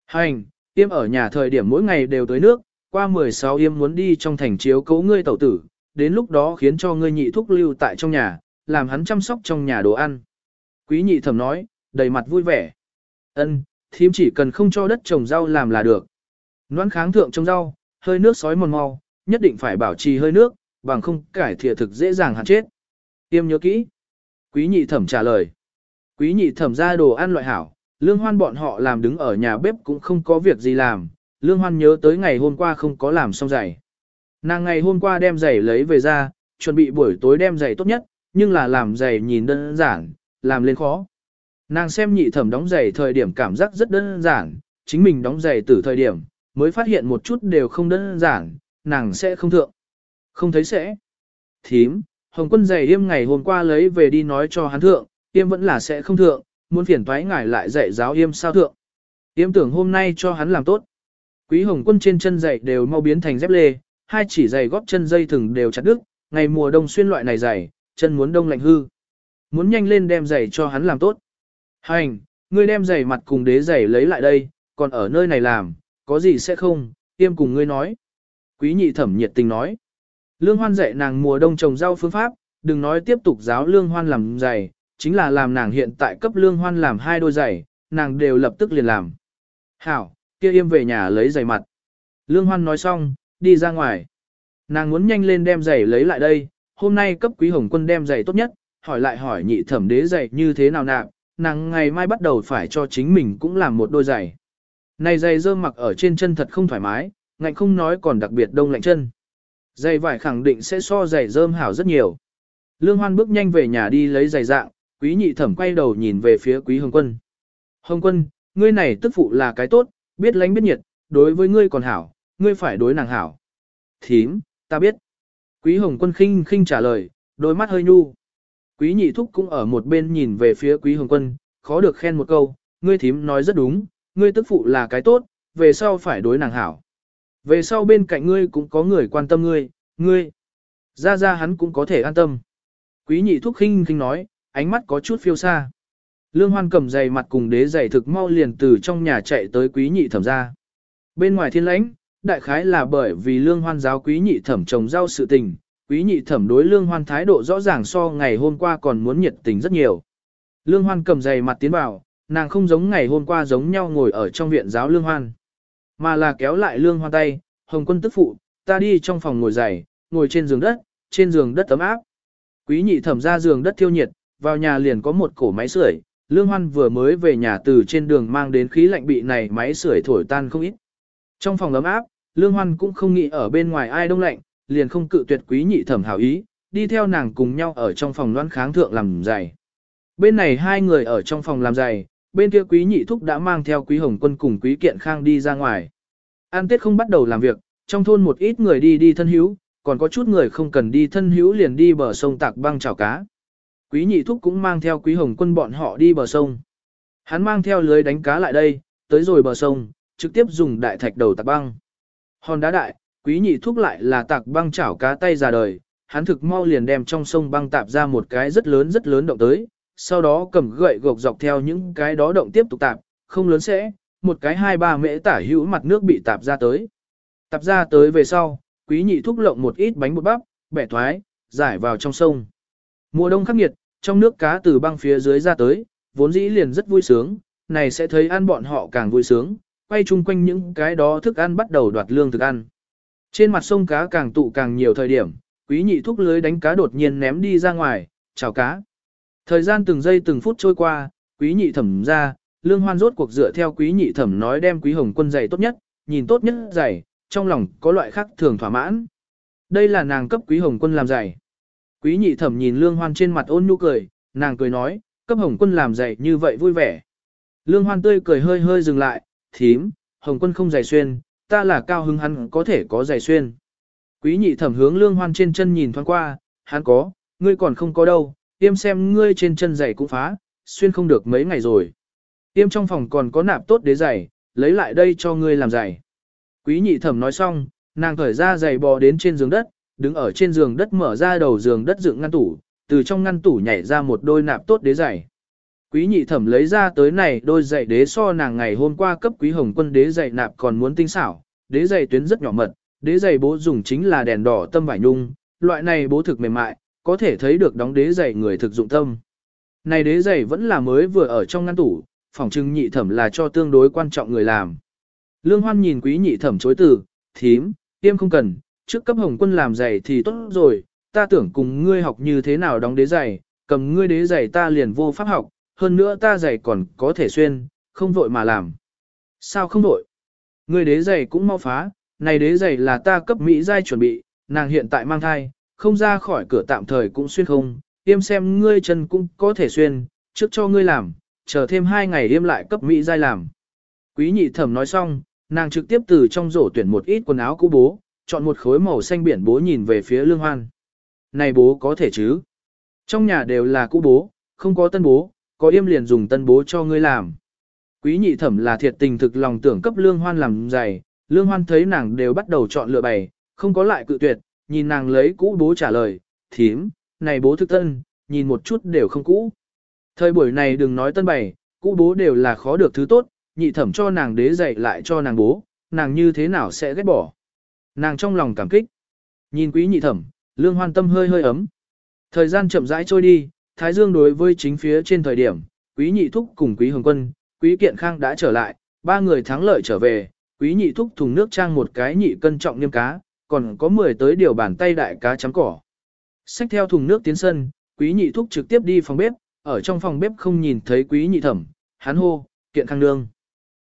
Hành, tiêm ở nhà thời điểm mỗi ngày đều tới nước, qua 16 yêm muốn đi trong thành chiếu cấu ngươi tẩu tử, đến lúc đó khiến cho ngươi nhị thúc lưu tại trong nhà, làm hắn chăm sóc trong nhà đồ ăn. Quý nhị thẩm nói, đầy mặt vui vẻ. Ân, thím chỉ cần không cho đất trồng rau làm là được. Noãn kháng thượng trồng rau, hơi nước sói mòn mau, nhất định phải bảo trì hơi nước, bằng không cải thiệt thực dễ dàng hạn chết. Tiêm nhớ kỹ. Quý nhị thẩm trả lời. Quý nhị thẩm ra đồ ăn loại hảo, lương hoan bọn họ làm đứng ở nhà bếp cũng không có việc gì làm, Lương Hoan nhớ tới ngày hôm qua không có làm xong giày. Nàng ngày hôm qua đem giày lấy về ra, chuẩn bị buổi tối đem giày tốt nhất, nhưng là làm giày nhìn đơn giản, làm lên khó. Nàng xem nhị thẩm đóng giày thời điểm cảm giác rất đơn giản, chính mình đóng giày từ thời điểm, mới phát hiện một chút đều không đơn giản, nàng sẽ không thượng. Không thấy sẽ. Thím, Hồng quân giày yêm ngày hôm qua lấy về đi nói cho hắn thượng, yêm vẫn là sẽ không thượng, muốn phiền toái ngài lại dạy giáo yêm sao thượng. Yêm tưởng hôm nay cho hắn làm tốt. Quý hồng quân trên chân giày đều mau biến thành dép lê, hai chỉ giày góp chân dây thừng đều chặt đứt, ngày mùa đông xuyên loại này giày, chân muốn đông lạnh hư. Muốn nhanh lên đem giày cho hắn làm tốt. Hành, ngươi đem giày mặt cùng đế giày lấy lại đây, còn ở nơi này làm, có gì sẽ không, tiêm cùng ngươi nói. Quý nhị thẩm nhiệt tình nói. Lương hoan dạy nàng mùa đông trồng rau phương pháp, đừng nói tiếp tục giáo lương hoan làm giày, chính là làm nàng hiện tại cấp lương hoan làm hai đôi giày, nàng đều lập tức liền làm. Hảo, kia yêm về nhà lấy giày mặt. Lương Hoan nói xong, đi ra ngoài. Nàng muốn nhanh lên đem giày lấy lại đây, hôm nay cấp quý hồng quân đem giày tốt nhất, hỏi lại hỏi nhị thẩm đế giày như thế nào nạp, nàng ngày mai bắt đầu phải cho chính mình cũng làm một đôi giày. Này giày dơ mặc ở trên chân thật không thoải mái, ngạnh không nói còn đặc biệt đông lạnh chân. Giày vải khẳng định sẽ so giày dơm hảo rất nhiều. Lương Hoan bước nhanh về nhà đi lấy giày dạng, quý nhị thẩm quay đầu nhìn về phía quý hồng quân. Hồng quân, ngươi này tức phụ là cái tốt, biết lánh biết nhiệt, đối với ngươi còn hảo, ngươi phải đối nàng hảo. Thím, ta biết. Quý hồng quân khinh khinh trả lời, đôi mắt hơi nhu. Quý nhị thúc cũng ở một bên nhìn về phía quý hồng quân, khó được khen một câu, ngươi thím nói rất đúng, ngươi tức phụ là cái tốt, về sau phải đối nàng hảo. Về sau bên cạnh ngươi cũng có người quan tâm ngươi, ngươi. Ra ra hắn cũng có thể an tâm. Quý nhị thúc khinh khinh nói, ánh mắt có chút phiêu xa. Lương Hoan cầm giày mặt cùng đế giày thực mau liền từ trong nhà chạy tới quý nhị thẩm ra. Bên ngoài thiên lãnh, đại khái là bởi vì Lương Hoan giáo quý nhị thẩm trồng rau sự tình, quý nhị thẩm đối Lương Hoan thái độ rõ ràng so ngày hôm qua còn muốn nhiệt tình rất nhiều. Lương Hoan cầm giày mặt tiến vào, nàng không giống ngày hôm qua giống nhau ngồi ở trong viện giáo Lương Hoan, mà là kéo lại Lương Hoan tay, Hồng quân tức phụ, ta đi trong phòng ngồi giày, ngồi trên giường đất, trên giường đất tấm áp. Quý nhị thẩm ra giường đất thiêu nhiệt, vào nhà liền có một cổ máy sưởi, Lương Hoan vừa mới về nhà từ trên đường mang đến khí lạnh bị này máy sưởi thổi tan không ít. Trong phòng ấm áp, Lương Hoan cũng không nghĩ ở bên ngoài ai đông lạnh, liền không cự tuyệt quý nhị thẩm hảo ý, đi theo nàng cùng nhau ở trong phòng loan kháng thượng làm giày. Bên này hai người ở trong phòng làm giày, bên kia quý nhị thúc đã mang theo quý hồng quân cùng quý kiện khang đi ra ngoài. An Tết không bắt đầu làm việc, trong thôn một ít người đi đi thân hữu, còn có chút người không cần đi thân hữu liền đi bờ sông tạc băng chảo cá. Quý nhị thúc cũng mang theo quý hồng quân bọn họ đi bờ sông. Hắn mang theo lưới đánh cá lại đây, tới rồi bờ sông, trực tiếp dùng đại thạch đầu tạc băng. Hòn đá đại, quý nhị thúc lại là tạc băng chảo cá tay ra đời, hắn thực mau liền đem trong sông băng tạp ra một cái rất lớn rất lớn động tới, sau đó cầm gậy gộc dọc theo những cái đó động tiếp tục tạp, không lớn sẽ, một cái hai ba mễ tả hữu mặt nước bị tạp ra tới. Tạp ra tới về sau, quý nhị thúc lộng một ít bánh bột bắp, bẻ thoái, giải vào trong sông. Mùa đông khắc nghiệt, trong nước cá từ băng phía dưới ra tới, vốn dĩ liền rất vui sướng, này sẽ thấy ăn bọn họ càng vui sướng, quay chung quanh những cái đó thức ăn bắt đầu đoạt lương thực ăn. Trên mặt sông cá càng tụ càng nhiều thời điểm, quý nhị thúc lưới đánh cá đột nhiên ném đi ra ngoài, chào cá. Thời gian từng giây từng phút trôi qua, quý nhị thẩm ra, lương hoan rốt cuộc dựa theo quý nhị thẩm nói đem quý hồng quân giày tốt nhất, nhìn tốt nhất giày, trong lòng có loại khác thường thỏa mãn. Đây là nàng cấp quý hồng quân làm giày. Quý nhị thẩm nhìn lương hoan trên mặt ôn nhu cười, nàng cười nói, cấp hồng quân làm dạy như vậy vui vẻ. Lương hoan tươi cười hơi hơi dừng lại, thím, hồng quân không giày xuyên, ta là cao hứng hắn có thể có giày xuyên. Quý nhị thẩm hướng lương hoan trên chân nhìn thoáng qua, hắn có, ngươi còn không có đâu, tiêm xem ngươi trên chân giày cũng phá, xuyên không được mấy ngày rồi. Tiêm trong phòng còn có nạp tốt đế giày, lấy lại đây cho ngươi làm giày. Quý nhị thẩm nói xong, nàng thở ra giày bò đến trên giường đất, đứng ở trên giường đất mở ra đầu giường đất dựng ngăn tủ, từ trong ngăn tủ nhảy ra một đôi nạp tốt đế giày. Quý nhị thẩm lấy ra tới này đôi giày đế so nàng ngày hôm qua cấp quý hồng quân đế giày nạp còn muốn tinh xảo, đế giày tuyến rất nhỏ mật, đế giày bố dùng chính là đèn đỏ tâm vải nhung, loại này bố thực mềm mại, có thể thấy được đóng đế giày người thực dụng tâm. Này đế giày vẫn là mới vừa ở trong ngăn tủ, phòng trưng nhị thẩm là cho tương đối quan trọng người làm. Lương Hoan nhìn quý nhị thẩm chối từ, thím, tiêm không cần, trước cấp hồng quân làm giày thì tốt rồi, ta tưởng cùng ngươi học như thế nào đóng đế giày, cầm ngươi đế giày ta liền vô pháp học, hơn nữa ta giày còn có thể xuyên, không vội mà làm. Sao không vội? Ngươi đế giày cũng mau phá, này đế giày là ta cấp Mỹ giai chuẩn bị, nàng hiện tại mang thai, không ra khỏi cửa tạm thời cũng xuyên không, yêm xem ngươi chân cũng có thể xuyên, trước cho ngươi làm, chờ thêm hai ngày yêm lại cấp Mỹ giai làm. Quý nhị thẩm nói xong, nàng trực tiếp từ trong rổ tuyển một ít quần áo cũ bố, chọn một khối màu xanh biển bố nhìn về phía lương hoan. Này bố có thể chứ? Trong nhà đều là cũ bố, không có tân bố, có yêm liền dùng tân bố cho ngươi làm. Quý nhị thẩm là thiệt tình thực lòng tưởng cấp lương hoan làm giày, lương hoan thấy nàng đều bắt đầu chọn lựa bày, không có lại cự tuyệt, nhìn nàng lấy cũ bố trả lời, thím, này bố thức tân, nhìn một chút đều không cũ. Thời buổi này đừng nói tân bày, cũ bố đều là khó được thứ tốt, nhị thẩm cho nàng đế dạy lại cho nàng bố, nàng như thế nào sẽ ghét bỏ. Nàng trong lòng cảm kích. Nhìn quý nhị thẩm, lương hoan tâm hơi hơi ấm. Thời gian chậm rãi trôi đi, Thái Dương đối với chính phía trên thời điểm, quý nhị thúc cùng quý hồng quân, quý kiện khang đã trở lại, ba người thắng lợi trở về, quý nhị thúc thùng nước trang một cái nhị cân trọng niêm cá, còn có 10 tới điều bàn tay đại cá chấm cỏ. Xách theo thùng nước tiến sân, quý nhị thúc trực tiếp đi phòng bếp, ở trong phòng bếp không nhìn thấy quý nhị thẩm, hắn hô, kiện khang nương.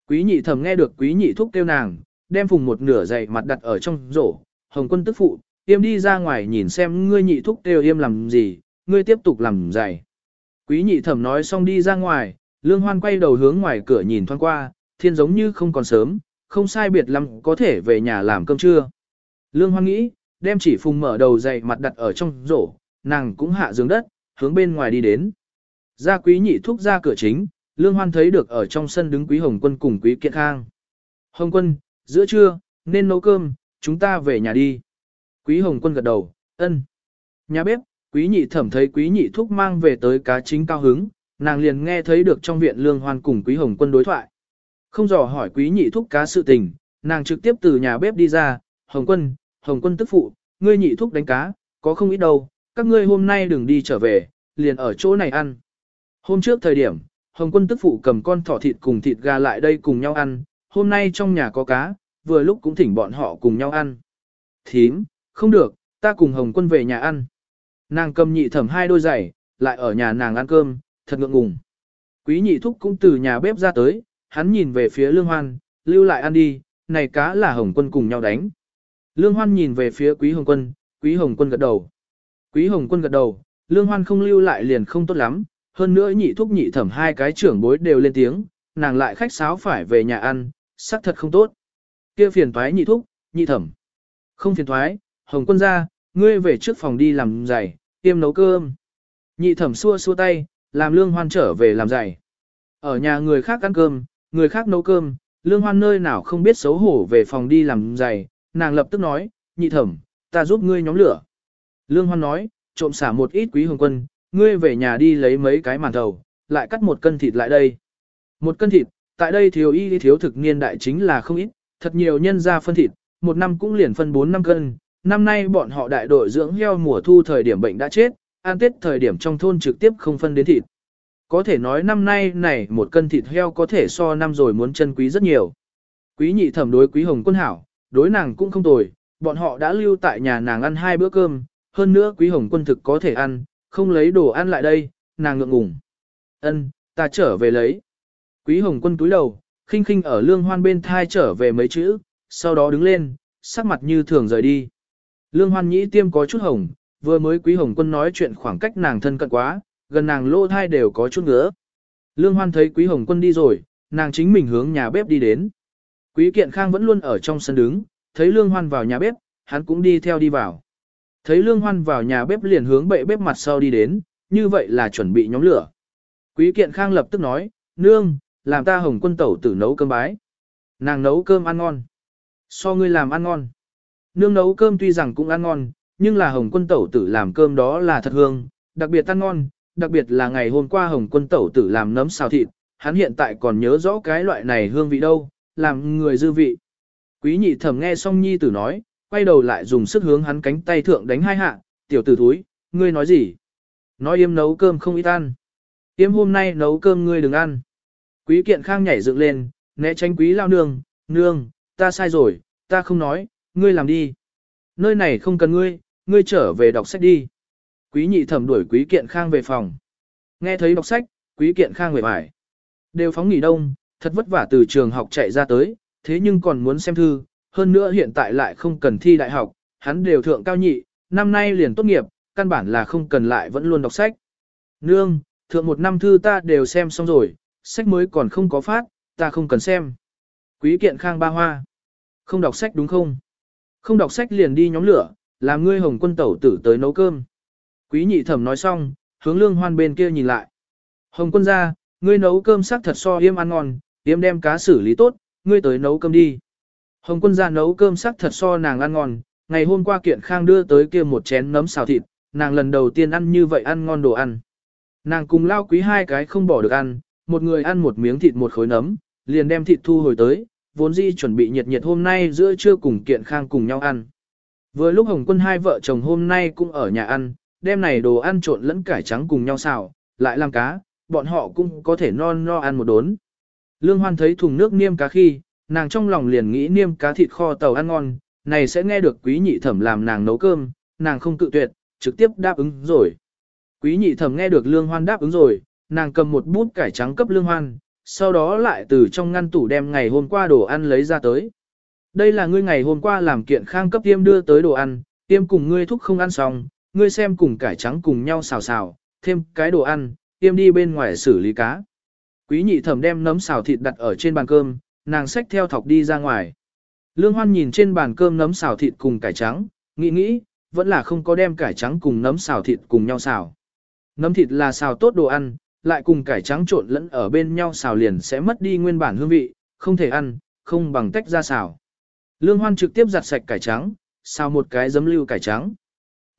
Quý nhị thẩm nghe được quý nhị thúc kêu nàng, đem phùng một nửa giày mặt đặt ở trong rổ, hồng quân tức phụ, yêm đi ra ngoài nhìn xem ngươi nhị thúc đều yêm làm gì, ngươi tiếp tục làm giày. Quý nhị thẩm nói xong đi ra ngoài, lương hoan quay đầu hướng ngoài cửa nhìn thoáng qua, thiên giống như không còn sớm, không sai biệt lắm có thể về nhà làm cơm trưa. Lương hoan nghĩ, đem chỉ phùng mở đầu giày mặt đặt ở trong rổ, nàng cũng hạ giường đất, hướng bên ngoài đi đến. Ra quý nhị thúc ra cửa chính, Lương Hoan thấy được ở trong sân đứng quý Hồng Quân cùng quý Kiện Khang. Hồng Quân, giữa trưa, nên nấu cơm, chúng ta về nhà đi. Quý Hồng Quân gật đầu, ân. Nhà bếp, quý nhị thẩm thấy quý nhị thúc mang về tới cá chính cao hứng, nàng liền nghe thấy được trong viện Lương Hoan cùng quý Hồng Quân đối thoại. Không dò hỏi quý nhị thúc cá sự tình, nàng trực tiếp từ nhà bếp đi ra, Hồng Quân, Hồng Quân tức phụ, ngươi nhị thúc đánh cá, có không ít đâu, các ngươi hôm nay đừng đi trở về, liền ở chỗ này ăn. Hôm trước thời điểm, Hồng quân tức phụ cầm con thỏ thịt cùng thịt gà lại đây cùng nhau ăn, hôm nay trong nhà có cá, vừa lúc cũng thỉnh bọn họ cùng nhau ăn. Thím, không được, ta cùng Hồng quân về nhà ăn. Nàng cầm nhị thẩm hai đôi giày, lại ở nhà nàng ăn cơm, thật ngượng ngùng. Quý nhị thúc cũng từ nhà bếp ra tới, hắn nhìn về phía lương hoan, lưu lại ăn đi, này cá là Hồng quân cùng nhau đánh. Lương hoan nhìn về phía quý Hồng quân, quý Hồng quân gật đầu. Quý Hồng quân gật đầu, lương hoan không lưu lại liền không tốt lắm, hơn nữa nhị thúc nhị thẩm hai cái trưởng bối đều lên tiếng, nàng lại khách sáo phải về nhà ăn, xác thật không tốt. Kia phiền toái nhị thúc, nhị thẩm. Không phiền toái, hồng quân ra, ngươi về trước phòng đi làm giày, tiêm nấu cơm. Nhị thẩm xua xua tay, làm lương hoan trở về làm giày. Ở nhà người khác ăn cơm, người khác nấu cơm, lương hoan nơi nào không biết xấu hổ về phòng đi làm giày, nàng lập tức nói, nhị thẩm, ta giúp ngươi nhóm lửa. Lương hoan nói, trộm xả một ít quý hồng quân, ngươi về nhà đi lấy mấy cái màn thầu, lại cắt một cân thịt lại đây. Một cân thịt, tại đây thiếu y thiếu thực niên đại chính là không ít, thật nhiều nhân ra phân thịt, một năm cũng liền phân 4 năm cân. Năm nay bọn họ đại đội dưỡng heo mùa thu thời điểm bệnh đã chết, an tết thời điểm trong thôn trực tiếp không phân đến thịt. Có thể nói năm nay này một cân thịt heo có thể so năm rồi muốn chân quý rất nhiều. Quý nhị thẩm đối quý hồng quân hảo, đối nàng cũng không tồi, bọn họ đã lưu tại nhà nàng ăn hai bữa cơm, hơn nữa quý hồng quân thực có thể ăn, không lấy đồ ăn lại đây, nàng ngượng ngùng. Ân, ta trở về lấy. Quý hồng quân túi đầu, khinh khinh ở lương hoan bên thai trở về mấy chữ, sau đó đứng lên, sắc mặt như thường rời đi. Lương hoan nhĩ tiêm có chút hồng, vừa mới quý hồng quân nói chuyện khoảng cách nàng thân cận quá, gần nàng lô thai đều có chút ngứa. Lương hoan thấy quý hồng quân đi rồi, nàng chính mình hướng nhà bếp đi đến. Quý kiện khang vẫn luôn ở trong sân đứng, thấy lương hoan vào nhà bếp, hắn cũng đi theo đi vào. Thấy Lương Hoan vào nhà bếp liền hướng bệ bếp mặt sau đi đến, như vậy là chuẩn bị nhóm lửa. Quý Kiện Khang lập tức nói, Nương, làm ta hồng quân tẩu tử nấu cơm bái. Nàng nấu cơm ăn ngon. So ngươi làm ăn ngon. Nương nấu cơm tuy rằng cũng ăn ngon, nhưng là hồng quân tẩu tử làm cơm đó là thật hương, đặc biệt ăn ngon, đặc biệt là ngày hôm qua hồng quân tẩu tử làm nấm xào thịt, hắn hiện tại còn nhớ rõ cái loại này hương vị đâu, làm người dư vị. Quý nhị thẩm nghe xong nhi tử nói, quay đầu lại dùng sức hướng hắn cánh tay thượng đánh hai hạ, tiểu tử thúi, ngươi nói gì? Nói yêm nấu cơm không ít ăn. Yêm hôm nay nấu cơm ngươi đừng ăn. Quý kiện khang nhảy dựng lên, né tránh quý lao nương, nương, ta sai rồi, ta không nói, ngươi làm đi. Nơi này không cần ngươi, ngươi trở về đọc sách đi. Quý nhị thẩm đuổi quý kiện khang về phòng. Nghe thấy đọc sách, quý kiện khang về bài. Đều phóng nghỉ đông, thật vất vả từ trường học chạy ra tới, thế nhưng còn muốn xem thư, hơn nữa hiện tại lại không cần thi đại học, hắn đều thượng cao nhị, năm nay liền tốt nghiệp, căn bản là không cần lại vẫn luôn đọc sách. Nương, thượng một năm thư ta đều xem xong rồi, sách mới còn không có phát, ta không cần xem. Quý kiện khang ba hoa. Không đọc sách đúng không? Không đọc sách liền đi nhóm lửa, làm ngươi hồng quân tẩu tử tới nấu cơm. Quý nhị thẩm nói xong, hướng lương hoan bên kia nhìn lại. Hồng quân ra, ngươi nấu cơm sắc thật so yêm ăn ngon, yêm đem cá xử lý tốt, ngươi tới nấu cơm đi. Hồng quân ra nấu cơm sắc thật so nàng ăn ngon, ngày hôm qua kiện khang đưa tới kia một chén nấm xào thịt, nàng lần đầu tiên ăn như vậy ăn ngon đồ ăn. Nàng cùng lao quý hai cái không bỏ được ăn, một người ăn một miếng thịt một khối nấm, liền đem thịt thu hồi tới, vốn dĩ chuẩn bị nhiệt nhiệt hôm nay giữa trưa cùng kiện khang cùng nhau ăn. Vừa lúc Hồng quân hai vợ chồng hôm nay cũng ở nhà ăn, đem này đồ ăn trộn lẫn cải trắng cùng nhau xào, lại làm cá, bọn họ cũng có thể non no ăn một đốn. Lương Hoan thấy thùng nước niêm cá khi, nàng trong lòng liền nghĩ niêm cá thịt kho tàu ăn ngon, này sẽ nghe được quý nhị thẩm làm nàng nấu cơm, nàng không cự tuyệt, trực tiếp đáp ứng rồi. Quý nhị thẩm nghe được lương hoan đáp ứng rồi, nàng cầm một bút cải trắng cấp lương hoan, sau đó lại từ trong ngăn tủ đem ngày hôm qua đồ ăn lấy ra tới. Đây là ngươi ngày hôm qua làm kiện khang cấp tiêm đưa tới đồ ăn, tiêm cùng ngươi thúc không ăn xong, ngươi xem cùng cải trắng cùng nhau xào xào, thêm cái đồ ăn, tiêm đi bên ngoài xử lý cá. Quý nhị thẩm đem nấm xào thịt đặt ở trên bàn cơm, nàng xách theo thọc đi ra ngoài. Lương Hoan nhìn trên bàn cơm nấm xào thịt cùng cải trắng, nghĩ nghĩ, vẫn là không có đem cải trắng cùng nấm xào thịt cùng nhau xào. Nấm thịt là xào tốt đồ ăn, lại cùng cải trắng trộn lẫn ở bên nhau xào liền sẽ mất đi nguyên bản hương vị, không thể ăn, không bằng tách ra xào. Lương Hoan trực tiếp giặt sạch cải trắng, xào một cái giấm lưu cải trắng.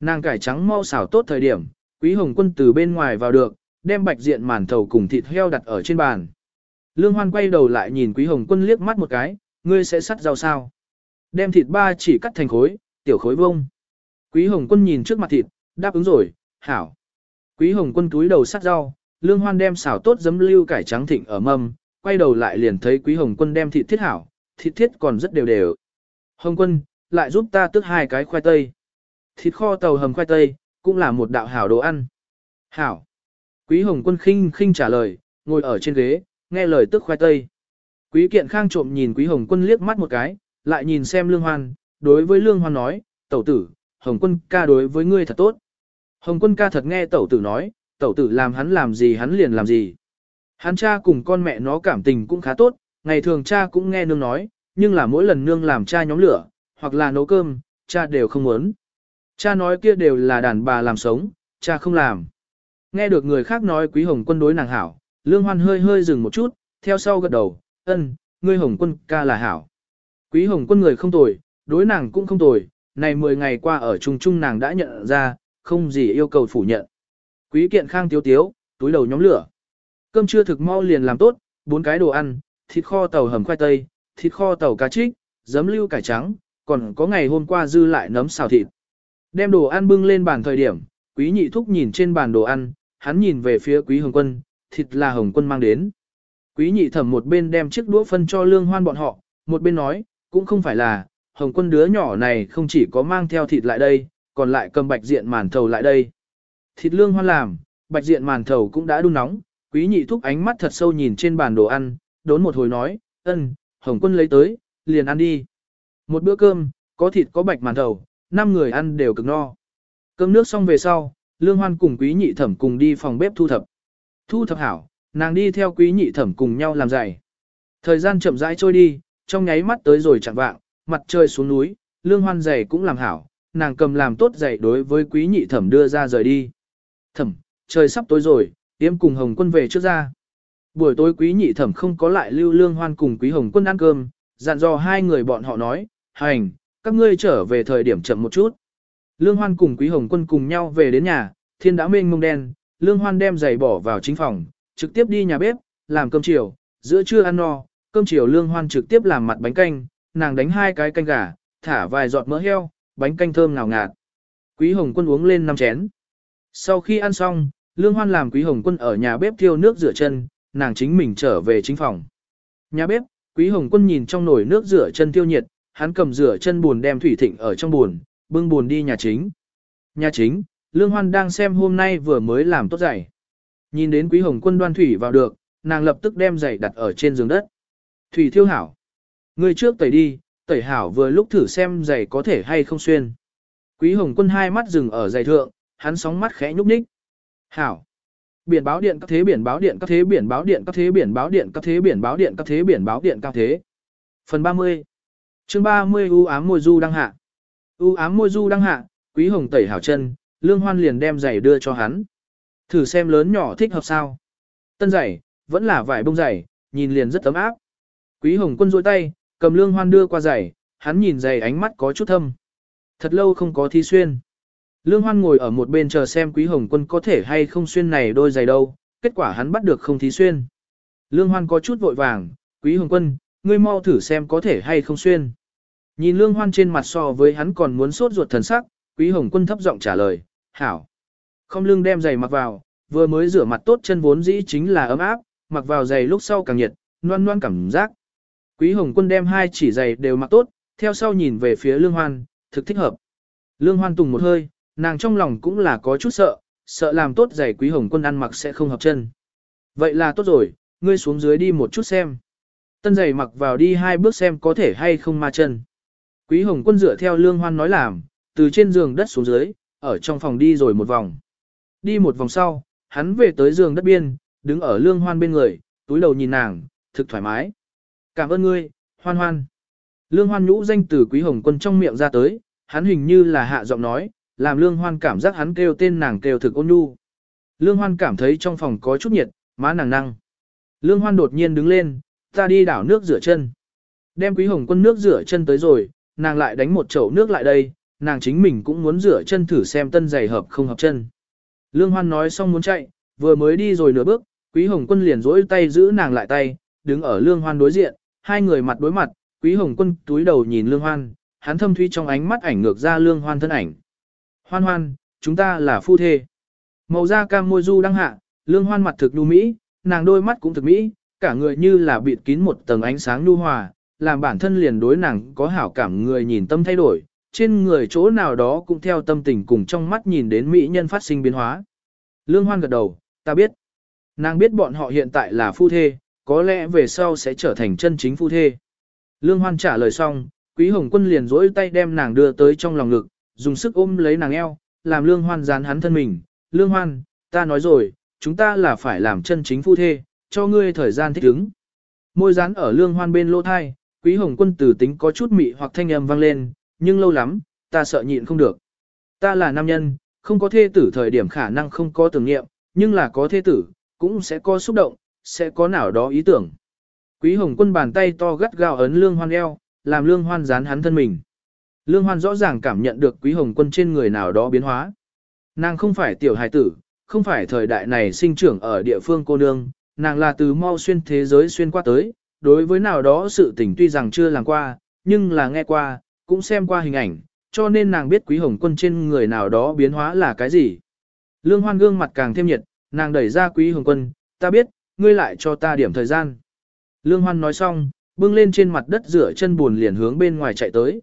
Nàng cải trắng mau xào tốt thời điểm, Quý Hồng Quân từ bên ngoài vào được, đem bạch diện màn thầu cùng thịt heo đặt ở trên bàn. Lương Hoan quay đầu lại nhìn Quý Hồng Quân liếc mắt một cái, ngươi sẽ sắt rau sao? Đem thịt ba chỉ cắt thành khối, tiểu khối vông. Quý Hồng Quân nhìn trước mặt thịt, đáp ứng rồi, hảo. Quý Hồng Quân túi đầu sắt rau, Lương Hoan đem xào tốt giấm lưu cải trắng thịnh ở mâm, quay đầu lại liền thấy Quý Hồng Quân đem thịt thiết hảo, thịt thiết còn rất đều đều. Hồng Quân, lại giúp ta tước hai cái khoai tây. Thịt kho tàu hầm khoai tây, cũng là một đạo hảo đồ ăn. Hảo. Quý Hồng Quân khinh khinh trả lời, ngồi ở trên ghế, nghe lời tức khoai tây. Quý Kiện Khang trộm nhìn Quý Hồng Quân liếc mắt một cái, lại nhìn xem Lương Hoan, đối với Lương Hoan nói, tẩu tử, Hồng Quân ca đối với ngươi thật tốt. Hồng Quân ca thật nghe tẩu tử nói, tẩu tử làm hắn làm gì hắn liền làm gì. Hắn cha cùng con mẹ nó cảm tình cũng khá tốt, ngày thường cha cũng nghe nương nói, nhưng là mỗi lần nương làm cha nhóm lửa, hoặc là nấu cơm, cha đều không muốn. Cha nói kia đều là đàn bà làm sống, cha không làm. Nghe được người khác nói quý hồng quân đối nàng hảo, lương hoan hơi hơi dừng một chút, theo sau gật đầu, ân, ngươi hồng quân ca là hảo. Quý hồng quân người không tồi, đối nàng cũng không tồi, này 10 ngày qua ở chung chung nàng đã nhận ra, không gì yêu cầu phủ nhận. Quý kiện khang tiếu tiếu, túi đầu nhóm lửa. Cơm trưa thực mau liền làm tốt, bốn cái đồ ăn, thịt kho tàu hầm khoai tây, thịt kho tàu cá trích, giấm lưu cải trắng, còn có ngày hôm qua dư lại nấm xào thịt. Đem đồ ăn bưng lên bàn thời điểm, quý nhị thúc nhìn trên bàn đồ ăn, hắn nhìn về phía quý hồng quân, thịt là hồng quân mang đến. Quý nhị thẩm một bên đem chiếc đũa phân cho lương hoan bọn họ, một bên nói, cũng không phải là, hồng quân đứa nhỏ này không chỉ có mang theo thịt lại đây, còn lại cầm bạch diện màn thầu lại đây. Thịt lương hoan làm, bạch diện màn thầu cũng đã đun nóng, quý nhị thúc ánh mắt thật sâu nhìn trên bàn đồ ăn, đốn một hồi nói, ân, hồng quân lấy tới, liền ăn đi. Một bữa cơm, có thịt có bạch màn thầu, năm người ăn đều cực no. Cơm nước xong về sau, Lương Hoan cùng quý nhị thẩm cùng đi phòng bếp thu thập. Thu thập hảo, nàng đi theo quý nhị thẩm cùng nhau làm giày. Thời gian chậm rãi trôi đi, trong nháy mắt tới rồi chẳng vạng, mặt trời xuống núi, Lương Hoan giày cũng làm hảo, nàng cầm làm tốt giày đối với quý nhị thẩm đưa ra rời đi. Thẩm, trời sắp tối rồi, tiêm cùng Hồng Quân về trước ra. Buổi tối quý nhị thẩm không có lại lưu Lương Hoan cùng quý Hồng Quân ăn cơm, dặn dò hai người bọn họ nói, hành, các ngươi trở về thời điểm chậm một chút. Lương Hoan cùng Quý Hồng Quân cùng nhau về đến nhà, thiên đã mênh mông đen, Lương Hoan đem giày bỏ vào chính phòng, trực tiếp đi nhà bếp, làm cơm chiều, giữa trưa ăn no, cơm chiều Lương Hoan trực tiếp làm mặt bánh canh, nàng đánh hai cái canh gà, thả vài giọt mỡ heo, bánh canh thơm ngào ngạt. Quý Hồng Quân uống lên năm chén. Sau khi ăn xong, Lương Hoan làm Quý Hồng Quân ở nhà bếp thiêu nước rửa chân, nàng chính mình trở về chính phòng. Nhà bếp, Quý Hồng Quân nhìn trong nồi nước rửa chân tiêu nhiệt, hắn cầm rửa chân buồn đem thủy thịnh ở trong buồn, bưng buồn đi nhà chính. Nhà chính, Lương Hoan đang xem hôm nay vừa mới làm tốt giày. Nhìn đến Quý Hồng Quân đoan thủy vào được, nàng lập tức đem giày đặt ở trên giường đất. Thủy thiêu hảo. Người trước tẩy đi, tẩy hảo vừa lúc thử xem giày có thể hay không xuyên. Quý Hồng Quân hai mắt dừng ở giày thượng, hắn sóng mắt khẽ nhúc nhích. Hảo. Biển báo điện các thế biển báo điện các thế biển báo điện các thế biển báo điện các thế biển báo điện các thế biển báo điện các thế. Phần 30. Chương 30 u ám môi du đăng hạ. U ám môi du đăng hạ, quý hồng tẩy hảo chân, lương hoan liền đem giày đưa cho hắn. Thử xem lớn nhỏ thích hợp sao. Tân giày, vẫn là vải bông giày, nhìn liền rất ấm áp. Quý hồng quân rôi tay, cầm lương hoan đưa qua giày, hắn nhìn giày ánh mắt có chút thâm. Thật lâu không có thi xuyên. Lương hoan ngồi ở một bên chờ xem quý hồng quân có thể hay không xuyên này đôi giày đâu, kết quả hắn bắt được không thí xuyên. Lương hoan có chút vội vàng, quý hồng quân, ngươi mau thử xem có thể hay không xuyên. Nhìn lương hoan trên mặt so với hắn còn muốn sốt ruột thần sắc, quý hồng quân thấp giọng trả lời, hảo. Không lương đem giày mặc vào, vừa mới rửa mặt tốt chân vốn dĩ chính là ấm áp, mặc vào giày lúc sau càng nhiệt, loan loan cảm giác. Quý Hồng Quân đem hai chỉ giày đều mặc tốt, theo sau nhìn về phía Lương Hoan, thực thích hợp. Lương Hoan tùng một hơi, nàng trong lòng cũng là có chút sợ, sợ làm tốt giày Quý Hồng Quân ăn mặc sẽ không hợp chân. Vậy là tốt rồi, ngươi xuống dưới đi một chút xem. Tân giày mặc vào đi hai bước xem có thể hay không ma chân. Quý Hồng Quân dựa theo Lương Hoan nói làm, từ trên giường đất xuống dưới, ở trong phòng đi rồi một vòng. Đi một vòng sau, hắn về tới giường đất biên, đứng ở Lương Hoan bên người, túi đầu nhìn nàng, thực thoải mái. Cảm ơn ngươi, Hoan Hoan. Lương Hoan nhũ danh từ Quý Hồng Quân trong miệng ra tới, hắn hình như là hạ giọng nói, làm Lương Hoan cảm giác hắn kêu tên nàng kêu thực ôn nhu. Lương Hoan cảm thấy trong phòng có chút nhiệt, má nàng năng. Lương Hoan đột nhiên đứng lên, ta đi đảo nước rửa chân. Đem Quý Hồng Quân nước rửa chân tới rồi, nàng lại đánh một chậu nước lại đây, nàng chính mình cũng muốn rửa chân thử xem tân giày hợp không hợp chân. Lương Hoan nói xong muốn chạy, vừa mới đi rồi nửa bước, Quý Hồng Quân liền rỗi tay giữ nàng lại tay, đứng ở Lương Hoan đối diện, hai người mặt đối mặt, Quý Hồng Quân túi đầu nhìn Lương Hoan, hắn thâm thuy trong ánh mắt ảnh ngược ra Lương Hoan thân ảnh. Hoan Hoan, chúng ta là phu thê. Màu da cam môi du đăng hạ, Lương Hoan mặt thực nhu mỹ, nàng đôi mắt cũng thực mỹ, cả người như là bịt kín một tầng ánh sáng nhu hòa, làm bản thân liền đối nàng có hảo cảm người nhìn tâm thay đổi, trên người chỗ nào đó cũng theo tâm tình cùng trong mắt nhìn đến mỹ nhân phát sinh biến hóa. Lương Hoan gật đầu, ta biết. Nàng biết bọn họ hiện tại là phu thê, có lẽ về sau sẽ trở thành chân chính phu thê. Lương Hoan trả lời xong, Quý Hồng Quân liền dỗi tay đem nàng đưa tới trong lòng ngực, dùng sức ôm lấy nàng eo, làm Lương Hoan dán hắn thân mình. Lương Hoan, ta nói rồi, chúng ta là phải làm chân chính phu thê, cho ngươi thời gian thích ứng. Môi dán ở Lương Hoan bên lỗ thai, Quý Hồng Quân tử tính có chút mị hoặc thanh âm vang lên, nhưng lâu lắm, ta sợ nhịn không được. Ta là nam nhân, không có thê tử thời điểm khả năng không có tưởng niệm, nhưng là có thê tử, cũng sẽ có xúc động, sẽ có nào đó ý tưởng. Quý Hồng Quân bàn tay to gắt gao ấn Lương Hoan eo, làm Lương Hoan dán hắn thân mình. Lương Hoan rõ ràng cảm nhận được Quý Hồng Quân trên người nào đó biến hóa. Nàng không phải tiểu hài tử, không phải thời đại này sinh trưởng ở địa phương cô nương, nàng là từ mau xuyên thế giới xuyên qua tới, đối với nào đó sự tình tuy rằng chưa làm qua, nhưng là nghe qua, cũng xem qua hình ảnh, cho nên nàng biết Quý Hồng Quân trên người nào đó biến hóa là cái gì. Lương Hoan gương mặt càng thêm nhiệt, nàng đẩy ra Quý Hồng Quân, ta biết, ngươi lại cho ta điểm thời gian. Lương Hoan nói xong, bưng lên trên mặt đất rửa chân buồn liền hướng bên ngoài chạy tới.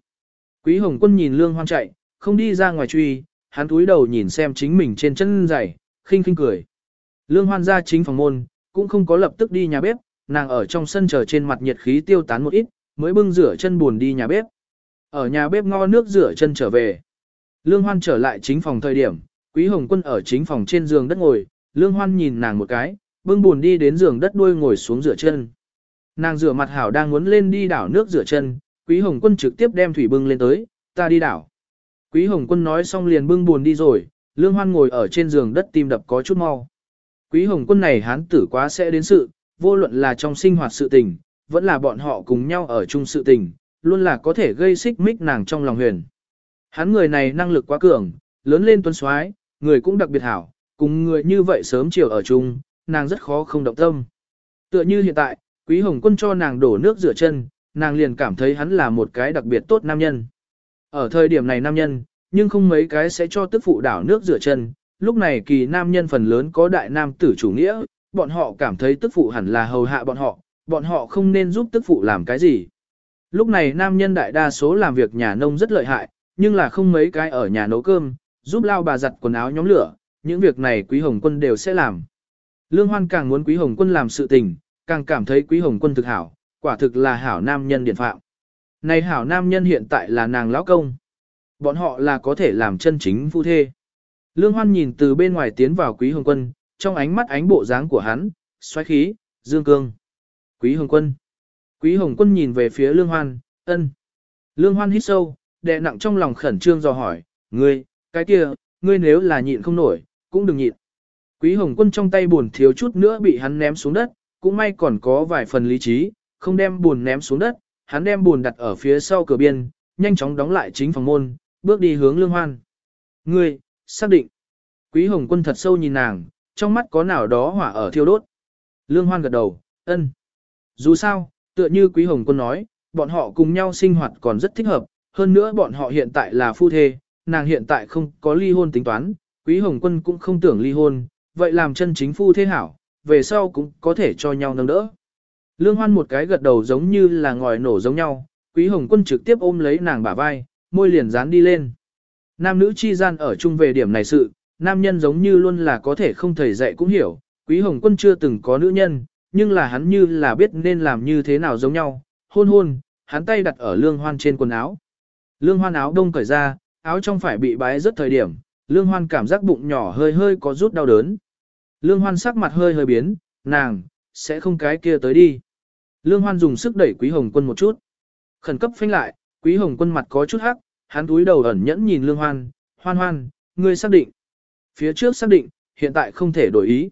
Quý Hồng Quân nhìn Lương Hoan chạy, không đi ra ngoài truy, hắn túi đầu nhìn xem chính mình trên chân giày, khinh khinh cười. Lương Hoan ra chính phòng môn, cũng không có lập tức đi nhà bếp, nàng ở trong sân chờ trên mặt nhiệt khí tiêu tán một ít, mới bưng rửa chân buồn đi nhà bếp. Ở nhà bếp ngo nước rửa chân trở về. Lương Hoan trở lại chính phòng thời điểm, Quý Hồng Quân ở chính phòng trên giường đất ngồi, Lương Hoan nhìn nàng một cái, bưng buồn đi đến giường đất đuôi ngồi xuống rửa chân. Nàng rửa mặt hảo đang muốn lên đi đảo nước rửa chân, Quý Hồng Quân trực tiếp đem thủy bưng lên tới, ta đi đảo. Quý Hồng Quân nói xong liền bưng buồn đi rồi, Lương Hoan ngồi ở trên giường đất tim đập có chút mau. Quý Hồng Quân này hán tử quá sẽ đến sự, vô luận là trong sinh hoạt sự tình, vẫn là bọn họ cùng nhau ở chung sự tình, luôn là có thể gây xích mích nàng trong lòng huyền. Hắn người này năng lực quá cường, lớn lên tuấn soái, người cũng đặc biệt hảo, cùng người như vậy sớm chiều ở chung, nàng rất khó không động tâm. Tựa như hiện tại, Quý Hồng Quân cho nàng đổ nước rửa chân, nàng liền cảm thấy hắn là một cái đặc biệt tốt nam nhân. Ở thời điểm này nam nhân, nhưng không mấy cái sẽ cho tức phụ đảo nước rửa chân, lúc này kỳ nam nhân phần lớn có đại nam tử chủ nghĩa, bọn họ cảm thấy tức phụ hẳn là hầu hạ bọn họ, bọn họ không nên giúp tức phụ làm cái gì. Lúc này nam nhân đại đa số làm việc nhà nông rất lợi hại, nhưng là không mấy cái ở nhà nấu cơm, giúp lao bà giặt quần áo nhóm lửa, những việc này quý hồng quân đều sẽ làm. Lương Hoan càng muốn quý hồng quân làm sự tình, càng cảm thấy quý hồng quân thực hảo, quả thực là hảo nam nhân điện phạm. Này hảo nam nhân hiện tại là nàng lão công. Bọn họ là có thể làm chân chính phu thê. Lương Hoan nhìn từ bên ngoài tiến vào quý hồng quân, trong ánh mắt ánh bộ dáng của hắn, xoáy khí, dương cương. Quý hồng quân. Quý hồng quân nhìn về phía Lương Hoan, ân. Lương Hoan hít sâu, đè nặng trong lòng khẩn trương dò hỏi, ngươi, cái kia, ngươi nếu là nhịn không nổi, cũng đừng nhịn. Quý hồng quân trong tay buồn thiếu chút nữa bị hắn ném xuống đất, cũng may còn có vài phần lý trí, không đem buồn ném xuống đất, hắn đem buồn đặt ở phía sau cửa biên, nhanh chóng đóng lại chính phòng môn, bước đi hướng lương hoan. Ngươi, xác định. Quý hồng quân thật sâu nhìn nàng, trong mắt có nào đó hỏa ở thiêu đốt. Lương hoan gật đầu, ân. Dù sao, tựa như quý hồng quân nói, bọn họ cùng nhau sinh hoạt còn rất thích hợp, hơn nữa bọn họ hiện tại là phu thê, nàng hiện tại không có ly hôn tính toán, quý hồng quân cũng không tưởng ly hôn, vậy làm chân chính phu thế hảo, về sau cũng có thể cho nhau nâng đỡ. Lương Hoan một cái gật đầu giống như là ngòi nổ giống nhau, Quý Hồng Quân trực tiếp ôm lấy nàng bả vai, môi liền dán đi lên. Nam nữ chi gian ở chung về điểm này sự, nam nhân giống như luôn là có thể không thầy dạy cũng hiểu, Quý Hồng Quân chưa từng có nữ nhân, nhưng là hắn như là biết nên làm như thế nào giống nhau, hôn hôn, hắn tay đặt ở lương hoan trên quần áo. Lương hoan áo đông cởi ra, áo trong phải bị bái rất thời điểm, lương hoan cảm giác bụng nhỏ hơi hơi có rút đau đớn. Lương hoan sắc mặt hơi hơi biến, nàng, sẽ không cái kia tới đi. Lương hoan dùng sức đẩy quý hồng quân một chút. Khẩn cấp phanh lại, quý hồng quân mặt có chút hắc, hắn túi đầu ẩn nhẫn nhìn lương hoan, hoan hoan, ngươi xác định. Phía trước xác định, hiện tại không thể đổi ý.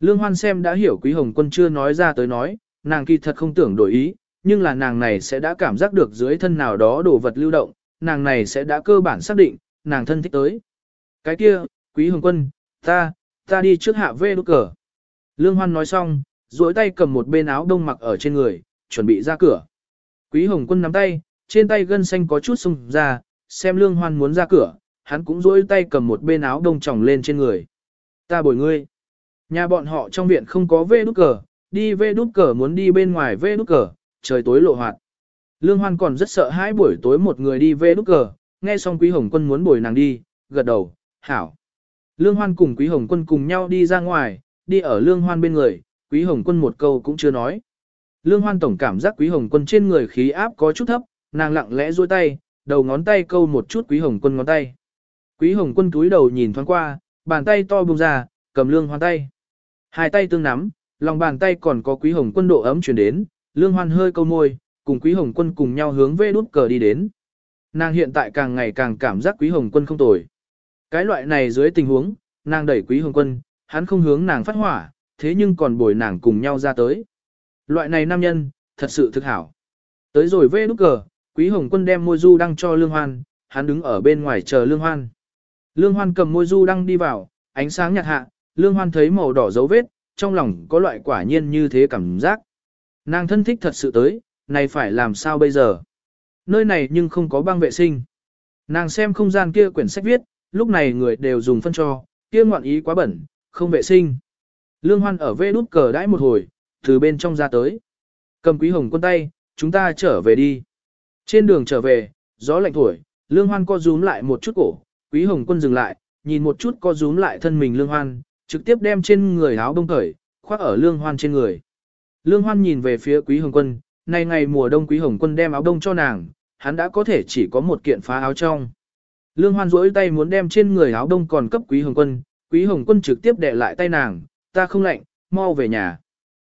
Lương hoan xem đã hiểu quý hồng quân chưa nói ra tới nói, nàng kỳ thật không tưởng đổi ý, nhưng là nàng này sẽ đã cảm giác được dưới thân nào đó đồ vật lưu động, nàng này sẽ đã cơ bản xác định, nàng thân thích tới. Cái kia, quý hồng quân, ta, ta đi trước hạ vê đốt cờ. Lương Hoan nói xong, duỗi tay cầm một bên áo đông mặc ở trên người, chuẩn bị ra cửa. Quý hồng quân nắm tay, trên tay gân xanh có chút sung ra, xem Lương Hoan muốn ra cửa, hắn cũng duỗi tay cầm một bên áo đông tròng lên trên người. Ta bồi ngươi. Nhà bọn họ trong viện không có vê đút cờ, đi vê đút cờ muốn đi bên ngoài vê đút cờ, trời tối lộ hoạt. Lương Hoan còn rất sợ hãi buổi tối một người đi vê đút cờ, nghe xong Quý Hồng Quân muốn bồi nàng đi, gật đầu, hảo. Lương Hoan cùng Quý Hồng Quân cùng nhau đi ra ngoài, đi ở Lương Hoan bên người, Quý Hồng Quân một câu cũng chưa nói. Lương Hoan tổng cảm giác Quý Hồng Quân trên người khí áp có chút thấp, nàng lặng lẽ duỗi tay, đầu ngón tay câu một chút Quý Hồng Quân ngón tay. Quý Hồng Quân cúi đầu nhìn thoáng qua, bàn tay to bung ra, cầm Lương Hoan tay. Hai tay tương nắm, lòng bàn tay còn có Quý Hồng Quân độ ấm truyền đến, Lương Hoan hơi câu môi, cùng Quý Hồng Quân cùng nhau hướng về đút cờ đi đến. Nàng hiện tại càng ngày càng cảm giác Quý Hồng Quân không tồi. Cái loại này dưới tình huống, nàng đẩy Quý Hồng Quân, hắn không hướng nàng phát hỏa, thế nhưng còn bồi nàng cùng nhau ra tới. Loại này nam nhân, thật sự thực hảo. Tới rồi vê nút cờ, Quý Hồng Quân đem môi du đăng cho Lương Hoan, hắn đứng ở bên ngoài chờ Lương Hoan. Lương Hoan cầm môi du đăng đi vào, ánh sáng nhạt hạ, Lương Hoan thấy màu đỏ dấu vết, trong lòng có loại quả nhiên như thế cảm giác. Nàng thân thích thật sự tới, này phải làm sao bây giờ? Nơi này nhưng không có băng vệ sinh. Nàng xem không gian kia quyển sách viết, lúc này người đều dùng phân cho, kia ngoạn ý quá bẩn, không vệ sinh. Lương Hoan ở vê đút cờ đãi một hồi, từ bên trong ra tới. Cầm quý hồng quân tay, chúng ta trở về đi. Trên đường trở về, gió lạnh thổi, Lương Hoan co rúm lại một chút cổ, quý hồng quân dừng lại, nhìn một chút co rúm lại thân mình Lương Hoan, trực tiếp đem trên người áo đông cởi, khoác ở Lương Hoan trên người. Lương Hoan nhìn về phía Quý Hồng Quân, nay ngày mùa đông Quý Hồng Quân đem áo đông cho nàng, hắn đã có thể chỉ có một kiện phá áo trong. Lương Hoan duỗi tay muốn đem trên người áo đông còn cấp Quý Hồng Quân, Quý Hồng Quân trực tiếp đè lại tay nàng, ta không lạnh, mau về nhà.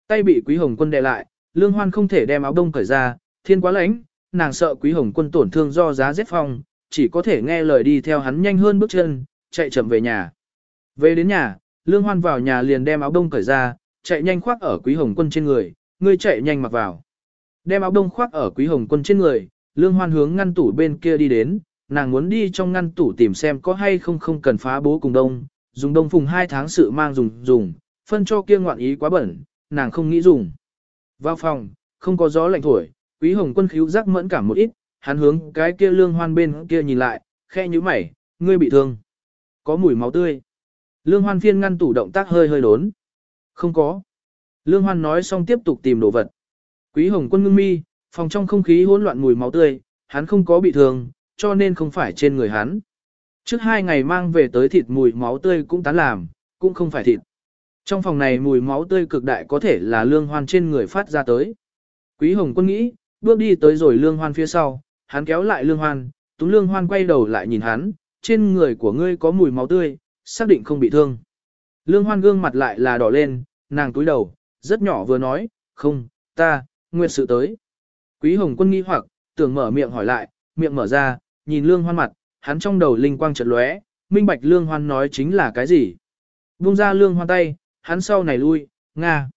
Tay bị Quý Hồng Quân đè lại, Lương Hoan không thể đem áo đông cởi ra, thiên quá lạnh, nàng sợ Quý Hồng Quân tổn thương do giá rét phong, chỉ có thể nghe lời đi theo hắn nhanh hơn bước chân, chạy chậm về nhà. Về đến nhà, Lương Hoan vào nhà liền đem áo đông cởi ra, chạy nhanh khoác ở Quý Hồng Quân trên người, ngươi chạy nhanh mặc vào. Đem áo đông khoác ở Quý Hồng Quân trên người, Lương Hoan hướng ngăn tủ bên kia đi đến, nàng muốn đi trong ngăn tủ tìm xem có hay không không cần phá bố cùng đông, dùng đông phùng hai tháng sự mang dùng dùng, phân cho kia ngoạn ý quá bẩn, nàng không nghĩ dùng. Vào phòng, không có gió lạnh thổi, Quý Hồng Quân khíu giác mẫn cảm một ít, hắn hướng cái kia Lương Hoan bên kia nhìn lại, khe như mày, ngươi bị thương. Có mùi máu tươi. Lương Hoan phiên ngăn tủ động tác hơi hơi đốn. Không có. Lương Hoan nói xong tiếp tục tìm đồ vật. Quý Hồng Quân ngưng mi, phòng trong không khí hỗn loạn mùi máu tươi, hắn không có bị thương, cho nên không phải trên người hắn. Trước hai ngày mang về tới thịt mùi máu tươi cũng tán làm, cũng không phải thịt. Trong phòng này mùi máu tươi cực đại có thể là lương hoan trên người phát ra tới. Quý Hồng Quân nghĩ, bước đi tới rồi lương hoan phía sau, hắn kéo lại lương hoan, túng lương hoan quay đầu lại nhìn hắn, trên người của ngươi có mùi máu tươi, xác định không bị thương. Lương hoan gương mặt lại là đỏ lên, nàng túi đầu, rất nhỏ vừa nói, không, ta, nguyệt sự tới. Quý hồng quân nghi hoặc, tưởng mở miệng hỏi lại, miệng mở ra, nhìn lương hoan mặt, hắn trong đầu linh quang chợt lóe, minh bạch lương hoan nói chính là cái gì. Buông ra lương hoan tay, hắn sau này lui, nga.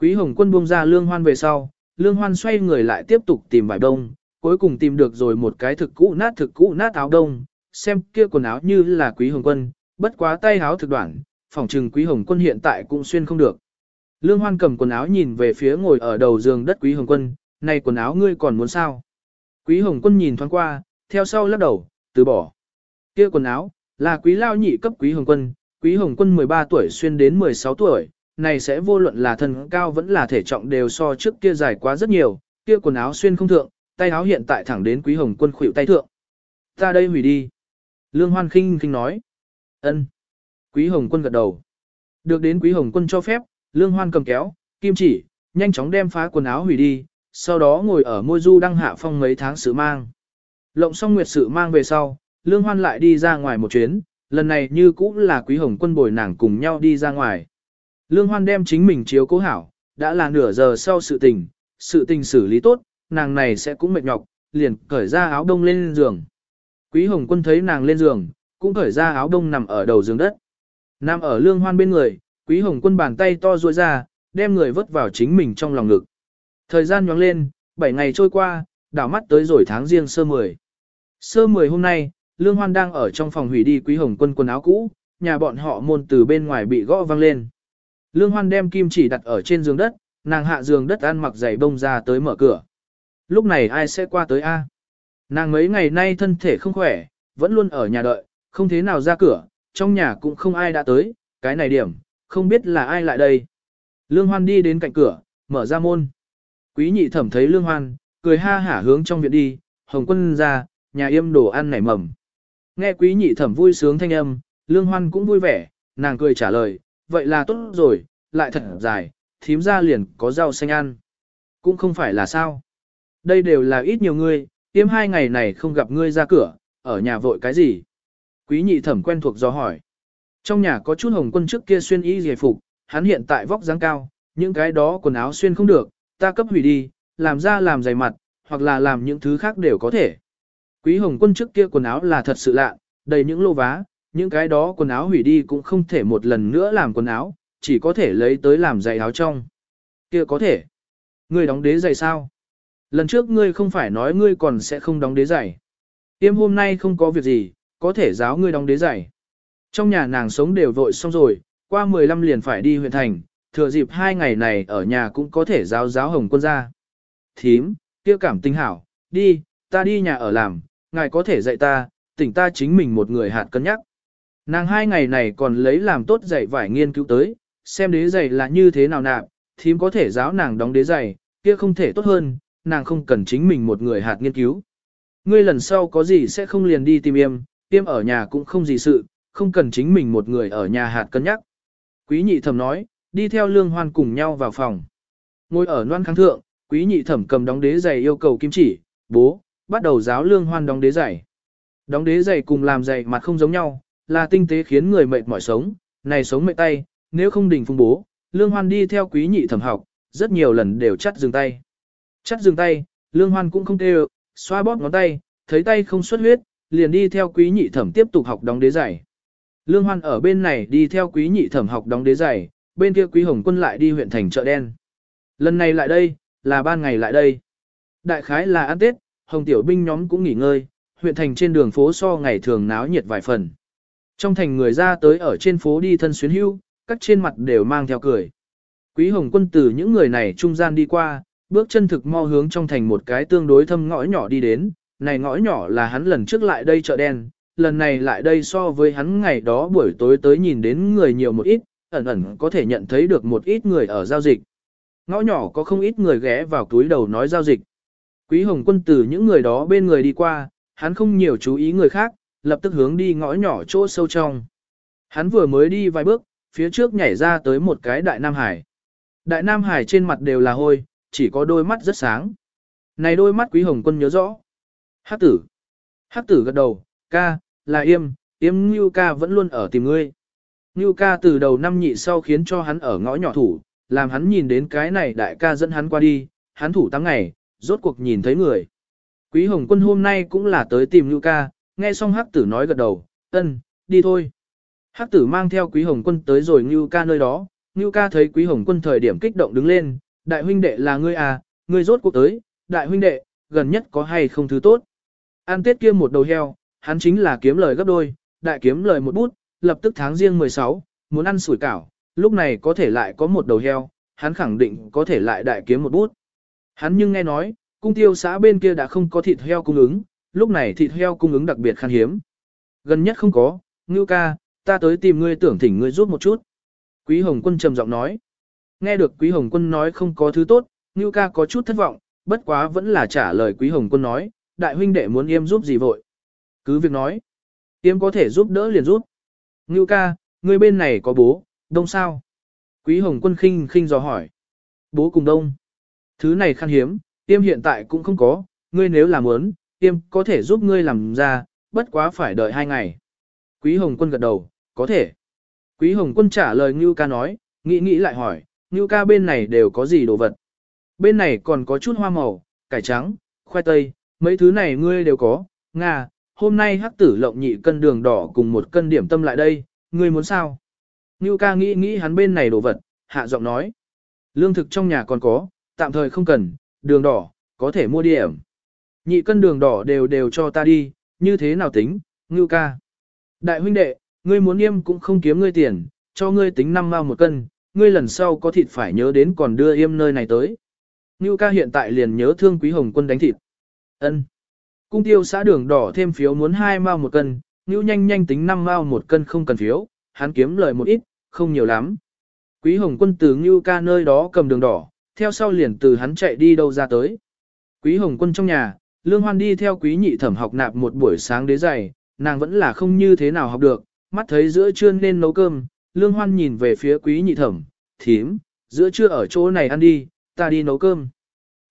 Quý hồng quân buông ra lương hoan về sau, lương hoan xoay người lại tiếp tục tìm vải đông, cuối cùng tìm được rồi một cái thực cũ nát thực cũ nát áo đông, xem kia quần áo như là quý hồng quân, bất quá tay áo thực đoạn, phòng trừng quý hồng quân hiện tại cũng xuyên không được. Lương Hoan cầm quần áo nhìn về phía ngồi ở đầu giường đất quý hồng quân, này quần áo ngươi còn muốn sao? Quý hồng quân nhìn thoáng qua, theo sau lắc đầu, từ bỏ. kia quần áo, là quý lao nhị cấp quý hồng quân, quý hồng quân 13 tuổi xuyên đến 16 tuổi, này sẽ vô luận là thân cao vẫn là thể trọng đều so trước kia dài quá rất nhiều, kia quần áo xuyên không thượng, tay áo hiện tại thẳng đến quý hồng quân khuỷu tay thượng. Ta đây hủy đi. Lương Hoan khinh khinh nói. ân. Quý hồng quân gật đầu. Được đến quý hồng quân cho phép, Lương Hoan cầm kéo, kim chỉ, nhanh chóng đem phá quần áo hủy đi, sau đó ngồi ở môi du đăng hạ phong mấy tháng sự mang. Lộng xong nguyệt sự mang về sau, Lương Hoan lại đi ra ngoài một chuyến, lần này như cũ là quý hồng quân bồi nàng cùng nhau đi ra ngoài. Lương Hoan đem chính mình chiếu cố hảo, đã là nửa giờ sau sự tình, sự tình xử lý tốt, nàng này sẽ cũng mệt nhọc, liền cởi ra áo đông lên giường. Quý Hồng Quân thấy nàng lên giường, cũng cởi ra áo đông nằm ở đầu giường đất. Nằm ở Lương Hoan bên người, Quý Hồng Quân bàn tay to ruôi ra, đem người vứt vào chính mình trong lòng ngực. Thời gian nhoáng lên, 7 ngày trôi qua, đảo mắt tới rồi tháng riêng sơ 10. Sơ 10 hôm nay, Lương Hoan đang ở trong phòng hủy đi Quý Hồng Quân quần áo cũ, nhà bọn họ môn từ bên ngoài bị gõ vang lên. Lương Hoan đem kim chỉ đặt ở trên giường đất, nàng hạ giường đất ăn mặc giày bông ra tới mở cửa. Lúc này ai sẽ qua tới A? Nàng mấy ngày nay thân thể không khỏe, vẫn luôn ở nhà đợi, không thế nào ra cửa, trong nhà cũng không ai đã tới, cái này điểm, không biết là ai lại đây. Lương Hoan đi đến cạnh cửa, mở ra môn. Quý nhị thẩm thấy Lương Hoan, cười ha hả hướng trong viện đi, hồng quân ra, nhà yêm đồ ăn nảy mầm. Nghe quý nhị thẩm vui sướng thanh âm, Lương Hoan cũng vui vẻ, nàng cười trả lời, vậy là tốt rồi, lại thật dài, thím ra liền có rau xanh ăn. Cũng không phải là sao. Đây đều là ít nhiều ngươi, tiêm hai ngày này không gặp ngươi ra cửa, ở nhà vội cái gì. Quý nhị thẩm quen thuộc do hỏi. Trong nhà có chút hồng quân trước kia xuyên y giải phục, hắn hiện tại vóc dáng cao, những cái đó quần áo xuyên không được, ta cấp hủy đi, làm ra làm dày mặt, hoặc là làm những thứ khác đều có thể. Quý hồng quân trước kia quần áo là thật sự lạ, đầy những lô vá, những cái đó quần áo hủy đi cũng không thể một lần nữa làm quần áo, chỉ có thể lấy tới làm giày áo trong. Kia có thể. Ngươi đóng đế giày sao? Lần trước ngươi không phải nói ngươi còn sẽ không đóng đế giày. Tiêm hôm nay không có việc gì, có thể giáo ngươi đóng đế giày. Trong nhà nàng sống đều vội xong rồi, qua 15 liền phải đi huyện thành, thừa dịp hai ngày này ở nhà cũng có thể giáo giáo hồng quân ra. Thím, kia cảm tinh hảo, đi, ta đi nhà ở làm, ngài có thể dạy ta, tỉnh ta chính mình một người hạt cân nhắc. Nàng hai ngày này còn lấy làm tốt dạy vải nghiên cứu tới, xem đế giày là như thế nào nạp, thím có thể giáo nàng đóng đế giày, kia không thể tốt hơn, nàng không cần chính mình một người hạt nghiên cứu. Ngươi lần sau có gì sẽ không liền đi tìm yêm, yêm ở nhà cũng không gì sự, không cần chính mình một người ở nhà hạt cân nhắc. Quý nhị thẩm nói, đi theo lương hoan cùng nhau vào phòng. Ngồi ở noan kháng thượng, quý nhị thẩm cầm đóng đế giày yêu cầu kim chỉ, bố, bắt đầu giáo lương hoan đóng đế giày. Đóng đế giày cùng làm giày mặt không giống nhau, là tinh tế khiến người mệt mỏi sống, này sống mệt tay, nếu không đỉnh phung bố, lương hoan đi theo quý nhị thẩm học, rất nhiều lần đều chắt dừng tay. Chắt dừng tay, lương hoan cũng không kêu, xoa bóp ngón tay, thấy tay không xuất huyết, liền đi theo quý nhị thẩm tiếp tục học đóng đế giày. Lương hoan ở bên này đi theo quý nhị thẩm học đóng đế giày, bên kia quý hồng quân lại đi huyện thành chợ đen. Lần này lại đây, là ban ngày lại đây. Đại khái là ăn Tết, hồng tiểu binh nhóm cũng nghỉ ngơi, huyện thành trên đường phố so ngày thường náo nhiệt vài phần. Trong thành người ra tới ở trên phố đi thân xuyến hưu, các trên mặt đều mang theo cười. Quý hồng quân từ những người này trung gian đi qua, bước chân thực mo hướng trong thành một cái tương đối thâm ngõ nhỏ đi đến, này ngõ nhỏ là hắn lần trước lại đây chợ đen, lần này lại đây so với hắn ngày đó buổi tối tới nhìn đến người nhiều một ít, ẩn ẩn có thể nhận thấy được một ít người ở giao dịch. Ngõ nhỏ có không ít người ghé vào túi đầu nói giao dịch. Quý Hồng Quân từ những người đó bên người đi qua, hắn không nhiều chú ý người khác, lập tức hướng đi ngõ nhỏ chỗ sâu trong. Hắn vừa mới đi vài bước, phía trước nhảy ra tới một cái đại Nam Hải. Đại Nam Hải trên mặt đều là hôi, chỉ có đôi mắt rất sáng. Này đôi mắt Quý Hồng Quân nhớ rõ. Hắc tử. Hắc tử gật đầu, ca, là yêm, yêm Ngưu ca vẫn luôn ở tìm ngươi. Ngưu ca từ đầu năm nhị sau khiến cho hắn ở ngõ nhỏ thủ, làm hắn nhìn đến cái này đại ca dẫn hắn qua đi, hắn thủ tăng ngày, rốt cuộc nhìn thấy người. Quý Hồng Quân hôm nay cũng là tới tìm lưu ca, nghe xong hắc tử nói gật đầu, ân, đi thôi. Hắc tử mang theo Quý Hồng Quân tới rồi lưu ca nơi đó, lưu ca thấy Quý Hồng Quân thời điểm kích động đứng lên, đại huynh đệ là ngươi à, ngươi rốt cuộc tới, đại huynh đệ, gần nhất có hay không thứ tốt. An tiết kia một đầu heo, hắn chính là kiếm lời gấp đôi, đại kiếm lời một bút, lập tức tháng riêng 16, muốn ăn sủi cảo, lúc này có thể lại có một đầu heo, hắn khẳng định có thể lại đại kiếm một bút. Hắn nhưng nghe nói, cung tiêu xã bên kia đã không có thịt heo cung ứng, lúc này thịt heo cung ứng đặc biệt khan hiếm. Gần nhất không có, ngưu ca, ta tới tìm ngươi tưởng thỉnh ngươi giúp một chút. Quý Hồng Quân trầm giọng nói. Nghe được Quý Hồng Quân nói không có thứ tốt, Ngưu ca có chút thất vọng, bất quá vẫn là trả lời Quý Hồng Quân nói, đại huynh đệ muốn yêm giúp gì vội. Cứ việc nói, yêm có thể giúp đỡ liền giúp. Ngưu ca, ngươi bên này có bố, đông sao? Quý Hồng Quân khinh khinh dò hỏi. Bố cùng đông. Thứ này khan hiếm, Tiêm hiện tại cũng không có, ngươi nếu làm muốn, Tiêm có thể giúp ngươi làm ra, bất quá phải đợi hai ngày. Quý Hồng Quân gật đầu, có thể. Quý Hồng Quân trả lời Ngưu ca nói, nghĩ nghĩ lại hỏi, Ngưu ca bên này đều có gì đồ vật? Bên này còn có chút hoa màu, cải trắng, khoai tây, mấy thứ này ngươi đều có, Nga, hôm nay hắc tử lộng nhị cân đường đỏ cùng một cân điểm tâm lại đây, ngươi muốn sao? Ngưu ca nghĩ nghĩ hắn bên này đồ vật, hạ giọng nói. Lương thực trong nhà còn có, tạm thời không cần, đường đỏ, có thể mua điểm. Nhị cân đường đỏ đều đều cho ta đi, như thế nào tính, Ngưu ca. Đại huynh đệ, ngươi muốn yêm cũng không kiếm ngươi tiền, cho ngươi tính năm mao một cân, ngươi lần sau có thịt phải nhớ đến còn đưa yêm nơi này tới. Ngưu ca hiện tại liền nhớ thương quý hồng quân đánh thịt. ân Cung tiêu xã đường đỏ thêm phiếu muốn hai mao một cân, Ngưu nhanh nhanh tính năm mao một cân không cần phiếu, hắn kiếm lời một ít, không nhiều lắm. Quý hồng quân từ Ngưu ca nơi đó cầm đường đỏ, theo sau liền từ hắn chạy đi đâu ra tới. Quý hồng quân trong nhà, lương hoan đi theo quý nhị thẩm học nạp một buổi sáng đế dày, nàng vẫn là không như thế nào học được, mắt thấy giữa trưa nên nấu cơm, lương hoan nhìn về phía quý nhị thẩm, thím, giữa trưa ở chỗ này ăn đi, ta đi nấu cơm.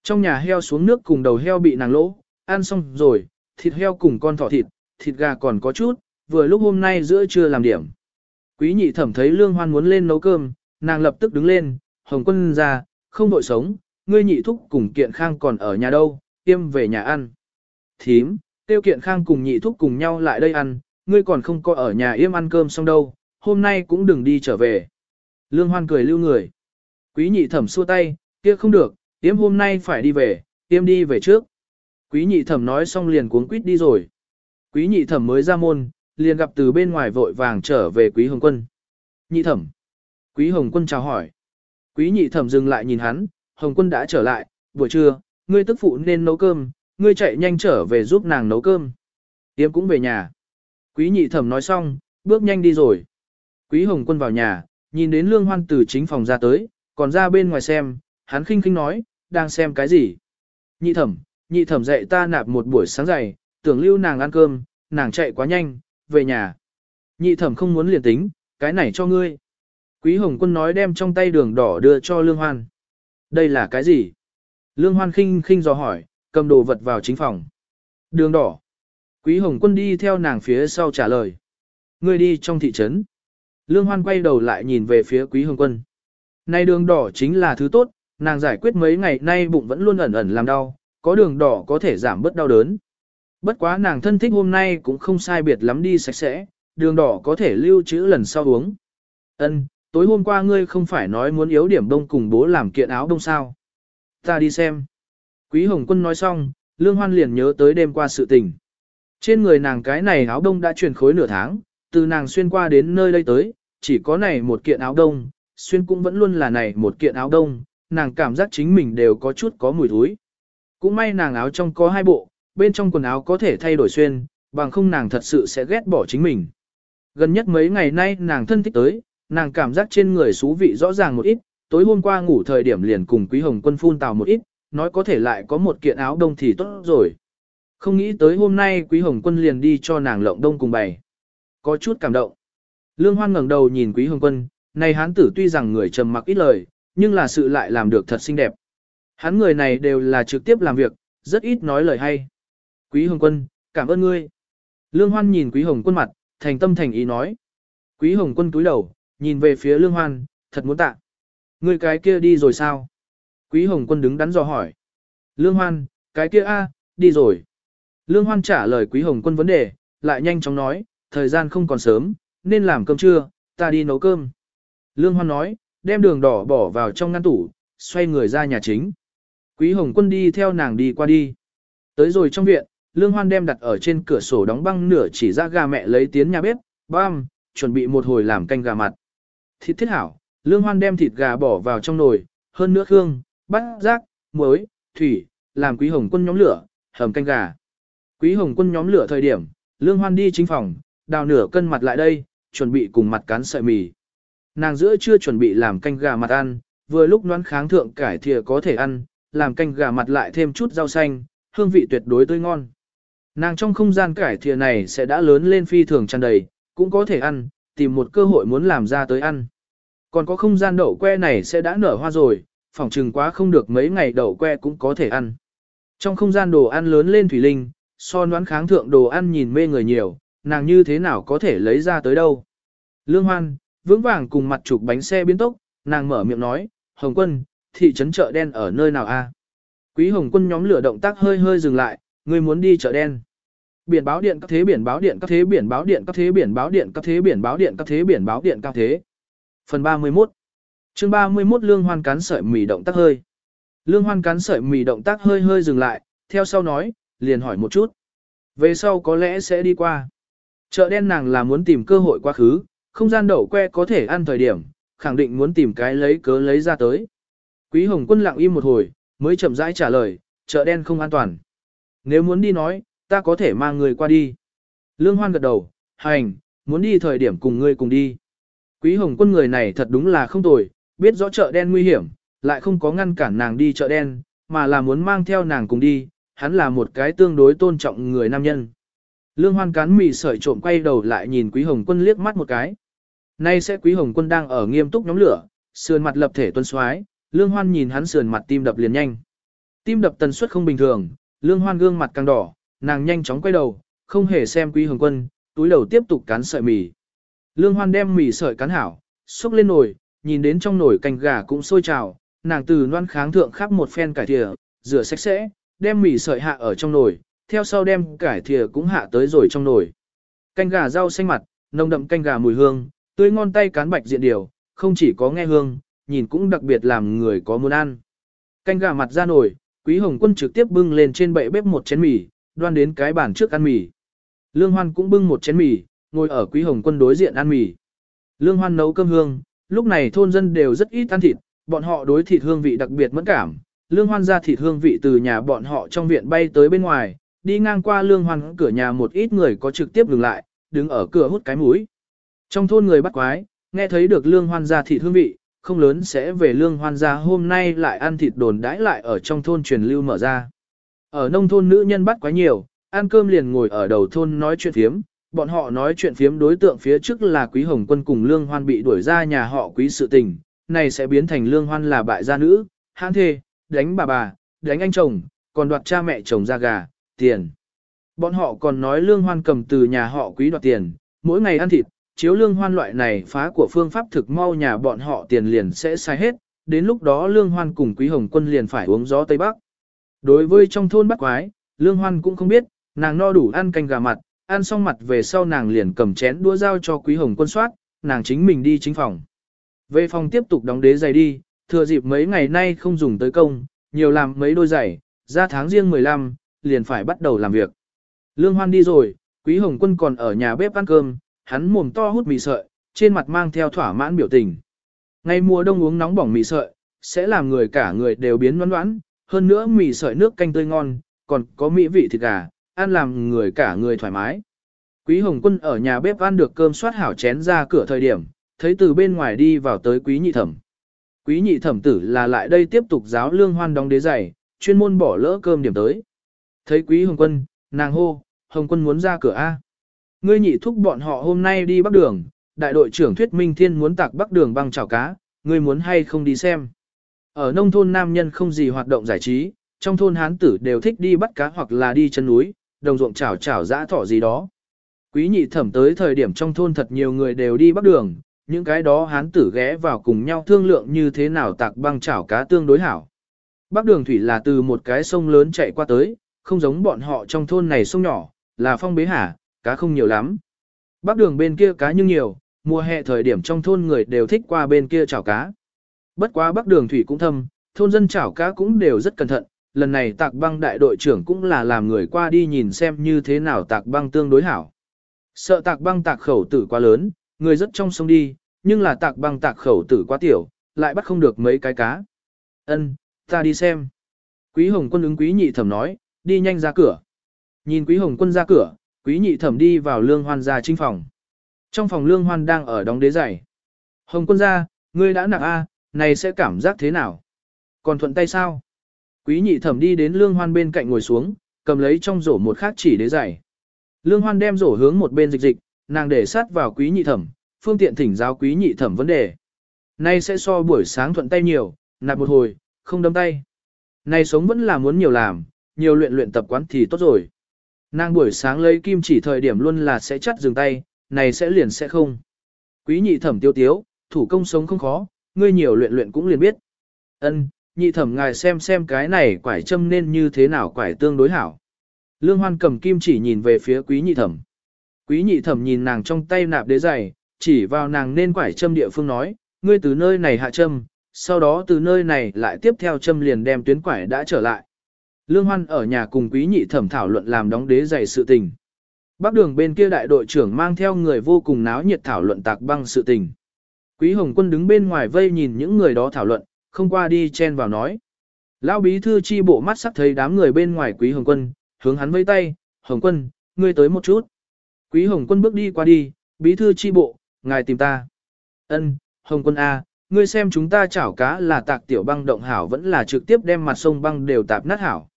Trong nhà heo xuống nước cùng đầu heo bị nàng lỗ, ăn xong rồi, thịt heo cùng con thỏ thịt, thịt gà còn có chút, vừa lúc hôm nay giữa trưa làm điểm. Quý nhị thẩm thấy lương hoan muốn lên nấu cơm, nàng lập tức đứng lên, hồng quân ra, không vội sống, ngươi nhị thúc cùng kiện khang còn ở nhà đâu, tiêm về nhà ăn. Thím, tiêu kiện khang cùng nhị thúc cùng nhau lại đây ăn, ngươi còn không có ở nhà yêm ăn cơm xong đâu, hôm nay cũng đừng đi trở về. Lương hoan cười lưu người. Quý nhị thẩm xua tay, kia không được, tiêm hôm nay phải đi về, tiêm đi về trước. Quý nhị thẩm nói xong liền cuốn quýt đi rồi. Quý nhị thẩm mới ra môn, liền gặp từ bên ngoài vội vàng trở về quý hồng quân. Nhị thẩm. Quý hồng quân chào hỏi. Quý nhị thẩm dừng lại nhìn hắn, hồng quân đã trở lại, buổi trưa, ngươi tức phụ nên nấu cơm, ngươi chạy nhanh trở về giúp nàng nấu cơm. Tiếm cũng về nhà. Quý nhị thẩm nói xong, bước nhanh đi rồi. Quý hồng quân vào nhà, nhìn đến lương hoan từ chính phòng ra tới, còn ra bên ngoài xem, hắn khinh khinh nói, đang xem cái gì. Nhị thẩm, nhị thẩm dạy ta nạp một buổi sáng dày, tưởng lưu nàng ăn cơm, nàng chạy quá nhanh, về nhà. Nhị thẩm không muốn liền tính, cái này cho ngươi. Quý hồng quân nói đem trong tay đường đỏ đưa cho lương hoan. Đây là cái gì? Lương hoan khinh khinh dò hỏi, cầm đồ vật vào chính phòng. Đường đỏ. Quý Hồng Quân đi theo nàng phía sau trả lời. Ngươi đi trong thị trấn. Lương Hoan quay đầu lại nhìn về phía Quý Hồng Quân. Này đường đỏ chính là thứ tốt, nàng giải quyết mấy ngày nay bụng vẫn luôn ẩn ẩn làm đau, có đường đỏ có thể giảm bớt đau đớn. Bất quá nàng thân thích hôm nay cũng không sai biệt lắm đi sạch sẽ, đường đỏ có thể lưu trữ lần sau uống. Ân, tối hôm qua ngươi không phải nói muốn yếu điểm đông cùng bố làm kiện áo đông sao. Ta đi xem. Quý Hồng Quân nói xong, Lương Hoan liền nhớ tới đêm qua sự tình. Trên người nàng cái này áo đông đã truyền khối nửa tháng, từ nàng xuyên qua đến nơi đây tới, chỉ có này một kiện áo đông, xuyên cũng vẫn luôn là này một kiện áo đông, nàng cảm giác chính mình đều có chút có mùi thúi. Cũng may nàng áo trong có hai bộ, bên trong quần áo có thể thay đổi xuyên, bằng không nàng thật sự sẽ ghét bỏ chính mình. Gần nhất mấy ngày nay nàng thân thích tới, nàng cảm giác trên người xú vị rõ ràng một ít, tối hôm qua ngủ thời điểm liền cùng Quý Hồng Quân phun tào một ít, nói có thể lại có một kiện áo đông thì tốt rồi. Không nghĩ tới hôm nay Quý Hồng Quân liền đi cho nàng lộng đông cùng bày. Có chút cảm động. Lương Hoan ngẩng đầu nhìn Quý Hồng Quân, này hán tử tuy rằng người trầm mặc ít lời, nhưng là sự lại làm được thật xinh đẹp. Hắn người này đều là trực tiếp làm việc, rất ít nói lời hay. Quý Hồng Quân, cảm ơn ngươi. Lương Hoan nhìn Quý Hồng Quân mặt, thành tâm thành ý nói. Quý Hồng Quân cúi đầu, nhìn về phía Lương Hoan, thật muốn tạ. người cái kia đi rồi sao? Quý Hồng Quân đứng đắn dò hỏi. Lương Hoan, cái kia a, đi rồi. Lương Hoan trả lời Quý Hồng Quân vấn đề, lại nhanh chóng nói, thời gian không còn sớm, nên làm cơm trưa, ta đi nấu cơm. Lương Hoan nói, đem đường đỏ bỏ vào trong ngăn tủ, xoay người ra nhà chính. Quý Hồng Quân đi theo nàng đi qua đi. Tới rồi trong viện, Lương Hoan đem đặt ở trên cửa sổ đóng băng nửa chỉ ra gà mẹ lấy tiến nhà bếp, bam, chuẩn bị một hồi làm canh gà mặt. Thịt thiết hảo, Lương Hoan đem thịt gà bỏ vào trong nồi, hơn nữa hương, bát rác, muối, thủy, làm Quý Hồng Quân nhóm lửa, hầm canh gà. Quý Hồng Quân nhóm lửa thời điểm, Lương Hoan đi chính phòng, đào nửa cân mặt lại đây, chuẩn bị cùng mặt cán sợi mì. nàng giữa chưa chuẩn bị làm canh gà mặt ăn, vừa lúc đoán kháng thượng cải thìa có thể ăn, làm canh gà mặt lại thêm chút rau xanh, hương vị tuyệt đối tươi ngon. Nàng trong không gian cải thìa này sẽ đã lớn lên phi thường tràn đầy, cũng có thể ăn, tìm một cơ hội muốn làm ra tới ăn. Còn có không gian đậu que này sẽ đã nở hoa rồi, phỏng chừng quá không được mấy ngày đậu que cũng có thể ăn. Trong không gian đồ ăn lớn lên thủy linh, so đoán kháng thượng đồ ăn nhìn mê người nhiều, nàng như thế nào có thể lấy ra tới đâu. Lương Hoan, vững vàng cùng mặt chụp bánh xe biến tốc, nàng mở miệng nói, Hồng Quân, thị trấn chợ đen ở nơi nào a? Quý Hồng Quân nhóm lửa động tác hơi hơi dừng lại, người muốn đi chợ đen. Biển báo điện các thế biển báo điện các thế biển báo điện các thế biển báo điện các thế biển báo điện các thế biển báo điện các thế. Phần 31 chương 31 Lương Hoan cán sợi mì động tác hơi. Lương Hoan cán sợi mì động tác hơi hơi dừng lại, theo sau nói, liền hỏi một chút. Về sau có lẽ sẽ đi qua. Chợ đen nàng là muốn tìm cơ hội quá khứ, không gian đậu que có thể ăn thời điểm, khẳng định muốn tìm cái lấy cớ lấy ra tới. Quý Hồng Quân lặng im một hồi, mới chậm rãi trả lời, chợ đen không an toàn. Nếu muốn đi nói, ta có thể mang người qua đi. Lương Hoan gật đầu, hành, muốn đi thời điểm cùng ngươi cùng đi. Quý Hồng Quân người này thật đúng là không tồi, biết rõ chợ đen nguy hiểm, lại không có ngăn cản nàng đi chợ đen, mà là muốn mang theo nàng cùng đi, hắn là một cái tương đối tôn trọng người nam nhân. Lương Hoan cán mì sợi trộm quay đầu lại nhìn Quý Hồng Quân liếc mắt một cái. Nay sẽ Quý Hồng Quân đang ở nghiêm túc nhóm lửa, sườn mặt lập thể tuân xoái, Lương Hoan nhìn hắn sườn mặt tim đập liền nhanh. Tim đập tần suất không bình thường, Lương Hoan gương mặt càng đỏ, nàng nhanh chóng quay đầu, không hề xem Quý Hồng Quân, túi đầu tiếp tục cán sợi mì. Lương Hoan đem mì sợi cán hảo, xúc lên nồi, nhìn đến trong nồi canh gà cũng sôi trào, nàng từ loan kháng thượng khắp một phen cải thìa, rửa sạch sẽ, đem mì sợi hạ ở trong nồi, theo sau đem cải thìa cũng hạ tới rồi trong nồi. Canh gà rau xanh mặt, nồng đậm canh gà mùi hương, tươi ngon tay cán bạch diện điều, không chỉ có nghe hương, nhìn cũng đặc biệt làm người có muốn ăn. Canh gà mặt ra nồi, Quý Hồng Quân trực tiếp bưng lên trên bệ bếp một chén mì, đoan đến cái bàn trước ăn mì. Lương Hoan cũng bưng một chén mì, ngồi ở Quý Hồng Quân đối diện ăn mì. Lương Hoan nấu cơm hương, lúc này thôn dân đều rất ít ăn thịt, bọn họ đối thịt hương vị đặc biệt mẫn cảm. Lương Hoan ra thịt hương vị từ nhà bọn họ trong viện bay tới bên ngoài, đi ngang qua Lương Hoan cửa nhà một ít người có trực tiếp dừng lại, đứng ở cửa hút cái mũi. Trong thôn người bắt quái, nghe thấy được Lương Hoan ra thịt hương vị, không lớn sẽ về Lương Hoan ra hôm nay lại ăn thịt đồn đãi lại ở trong thôn truyền lưu mở ra. Ở nông thôn nữ nhân bắt quái nhiều, ăn cơm liền ngồi ở đầu thôn nói chuyện thiếm, bọn họ nói chuyện phiếm đối tượng phía trước là Quý Hồng Quân cùng Lương Hoan bị đuổi ra nhà họ Quý sự tình, này sẽ biến thành Lương Hoan là bại gia nữ, hãn thê, đánh bà bà, đánh anh chồng, còn đoạt cha mẹ chồng ra gà, tiền. Bọn họ còn nói Lương Hoan cầm từ nhà họ Quý đoạt tiền, mỗi ngày ăn thịt, chiếu Lương Hoan loại này phá của phương pháp thực mau nhà bọn họ tiền liền sẽ sai hết, đến lúc đó Lương Hoan cùng Quý Hồng Quân liền phải uống gió Tây Bắc. Đối với trong thôn Bắc quái, Lương Hoan cũng không biết, nàng no đủ ăn canh gà mặt, ăn xong mặt về sau nàng liền cầm chén đũa dao cho Quý Hồng Quân soát, nàng chính mình đi chính phòng. Về phòng tiếp tục đóng đế giày đi, thừa dịp mấy ngày nay không dùng tới công, nhiều làm mấy đôi giày, ra tháng riêng 15, liền phải bắt đầu làm việc. Lương Hoan đi rồi, Quý Hồng Quân còn ở nhà bếp ăn cơm, hắn mồm to hút mì sợi, trên mặt mang theo thỏa mãn biểu tình. Ngày mùa đông uống nóng bỏng mì sợi, sẽ làm người cả người đều biến ngoan ngoãn, hơn nữa mì sợi nước canh tươi ngon, còn có mỹ vị thịt gà, ăn làm người cả người thoải mái. Quý Hồng Quân ở nhà bếp ăn được cơm soát hảo chén ra cửa thời điểm, thấy từ bên ngoài đi vào tới Quý Nhị Thẩm. Quý Nhị Thẩm tử là lại đây tiếp tục giáo lương hoan đóng đế giày, chuyên môn bỏ lỡ cơm điểm tới. Thấy Quý Hồng Quân, nàng hô, Hồng Quân muốn ra cửa A. Ngươi nhị thúc bọn họ hôm nay đi bắc đường, đại đội trưởng Thuyết Minh Thiên muốn tạc bắc đường băng chảo cá, ngươi muốn hay không đi xem. Ở nông thôn nam nhân không gì hoạt động giải trí, trong thôn hán tử đều thích đi bắt cá hoặc là đi chân núi, đồng ruộng chảo chảo dã thỏ gì đó. Quý nhị thẩm tới thời điểm trong thôn thật nhiều người đều đi bắc đường, những cái đó hán tử ghé vào cùng nhau thương lượng như thế nào tạc băng chảo cá tương đối hảo. Bắc đường thủy là từ một cái sông lớn chạy qua tới, không giống bọn họ trong thôn này sông nhỏ, là phong bế hả, cá không nhiều lắm. Bắc đường bên kia cá nhưng nhiều, mùa hè thời điểm trong thôn người đều thích qua bên kia chảo cá. Bất quá bắc đường thủy cũng thâm, thôn dân chảo cá cũng đều rất cẩn thận, lần này tạc băng đại đội trưởng cũng là làm người qua đi nhìn xem như thế nào tạc băng tương đối hảo. Sợ tạc băng tạc khẩu tử quá lớn, người rất trong sông đi, nhưng là tạc băng tạc khẩu tử quá tiểu, lại bắt không được mấy cái cá. Ân, ta đi xem. Quý Hồng Quân ứng Quý Nhị Thẩm nói, đi nhanh ra cửa. Nhìn Quý Hồng Quân ra cửa, Quý Nhị Thẩm đi vào Lương Hoan ra trinh phòng. Trong phòng Lương Hoan đang ở đóng đế giày. Hồng quân ra, ngươi đã nặng A, này sẽ cảm giác thế nào? Còn thuận tay sao? Quý nhị thẩm đi đến lương hoan bên cạnh ngồi xuống, cầm lấy trong rổ một khác chỉ đế giày. Lương hoan đem rổ hướng một bên dịch dịch, nàng để sát vào quý nhị thẩm, phương tiện thỉnh giáo quý nhị thẩm vấn đề. Nay sẽ so buổi sáng thuận tay nhiều, nạp một hồi, không đâm tay. Này sống vẫn là muốn nhiều làm, nhiều luyện luyện tập quán thì tốt rồi. Nàng buổi sáng lấy kim chỉ thời điểm luôn là sẽ chắt dừng tay, này sẽ liền sẽ không. Quý nhị thẩm tiêu tiếu, thủ công sống không khó, ngươi nhiều luyện luyện cũng liền biết. Ân, nhị thẩm ngài xem xem cái này quải châm nên như thế nào quải tương đối hảo. Lương Hoan cầm kim chỉ nhìn về phía quý nhị thẩm. Quý nhị thẩm nhìn nàng trong tay nạp đế giày, chỉ vào nàng nên quải châm địa phương nói, ngươi từ nơi này hạ châm, sau đó từ nơi này lại tiếp theo châm liền đem tuyến quải đã trở lại. Lương Hoan ở nhà cùng quý nhị thẩm thảo luận làm đóng đế giày sự tình. Bắc đường bên kia đại đội trưởng mang theo người vô cùng náo nhiệt thảo luận tạc băng sự tình. Quý Hồng Quân đứng bên ngoài vây nhìn những người đó thảo luận, không qua đi chen vào nói. Lão bí thư chi bộ mắt sắc thấy đám người bên ngoài Quý Hồng Quân, hướng hắn vây tay, Hồng Quân, ngươi tới một chút. Quý Hồng Quân bước đi qua đi, bí thư chi bộ, ngài tìm ta. Ân, Hồng Quân A, ngươi xem chúng ta chảo cá là tạc tiểu băng động hảo vẫn là trực tiếp đem mặt sông băng đều tạp nát hảo.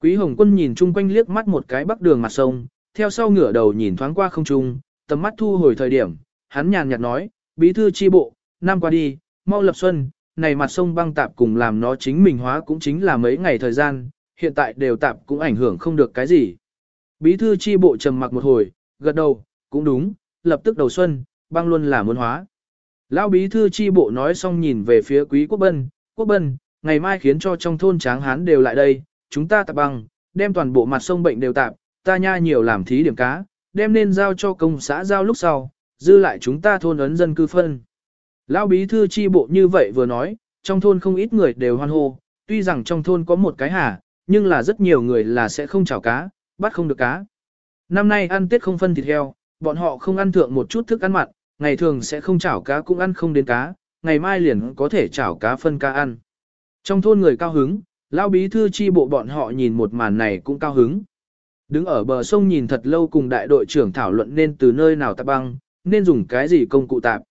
Quý Hồng Quân nhìn chung quanh liếc mắt một cái bắc đường mặt sông, theo sau ngửa đầu nhìn thoáng qua không trung, tầm mắt thu hồi thời điểm, hắn nhàn nhạt nói, bí thư chi bộ, năm qua đi, mau lập xuân, này mặt sông băng tạp cùng làm nó chính mình hóa cũng chính là mấy ngày thời gian, hiện tại đều tạp cũng ảnh hưởng không được cái gì. Bí thư chi bộ trầm mặc một hồi, gật đầu, cũng đúng, lập tức đầu xuân, băng luôn là muốn hóa. Lão bí thư chi bộ nói xong nhìn về phía quý quốc bân, quốc bân, ngày mai khiến cho trong thôn tráng hán đều lại đây, chúng ta tạp băng, đem toàn bộ mặt sông bệnh đều tạp, ta nha nhiều làm thí điểm cá, đem nên giao cho công xã giao lúc sau, dư lại chúng ta thôn ấn dân cư phân. Lão bí thư chi bộ như vậy vừa nói, trong thôn không ít người đều hoan hô, tuy rằng trong thôn có một cái hà, nhưng là rất nhiều người là sẽ không chảo cá, bắt không được cá. Năm nay ăn Tết không phân thịt heo, bọn họ không ăn thượng một chút thức ăn mặn, ngày thường sẽ không chảo cá cũng ăn không đến cá, ngày mai liền có thể chảo cá phân cá ăn. Trong thôn người cao hứng, lão bí thư chi bộ bọn họ nhìn một màn này cũng cao hứng. Đứng ở bờ sông nhìn thật lâu cùng đại đội trưởng thảo luận nên từ nơi nào tạp băng, nên dùng cái gì công cụ tạp.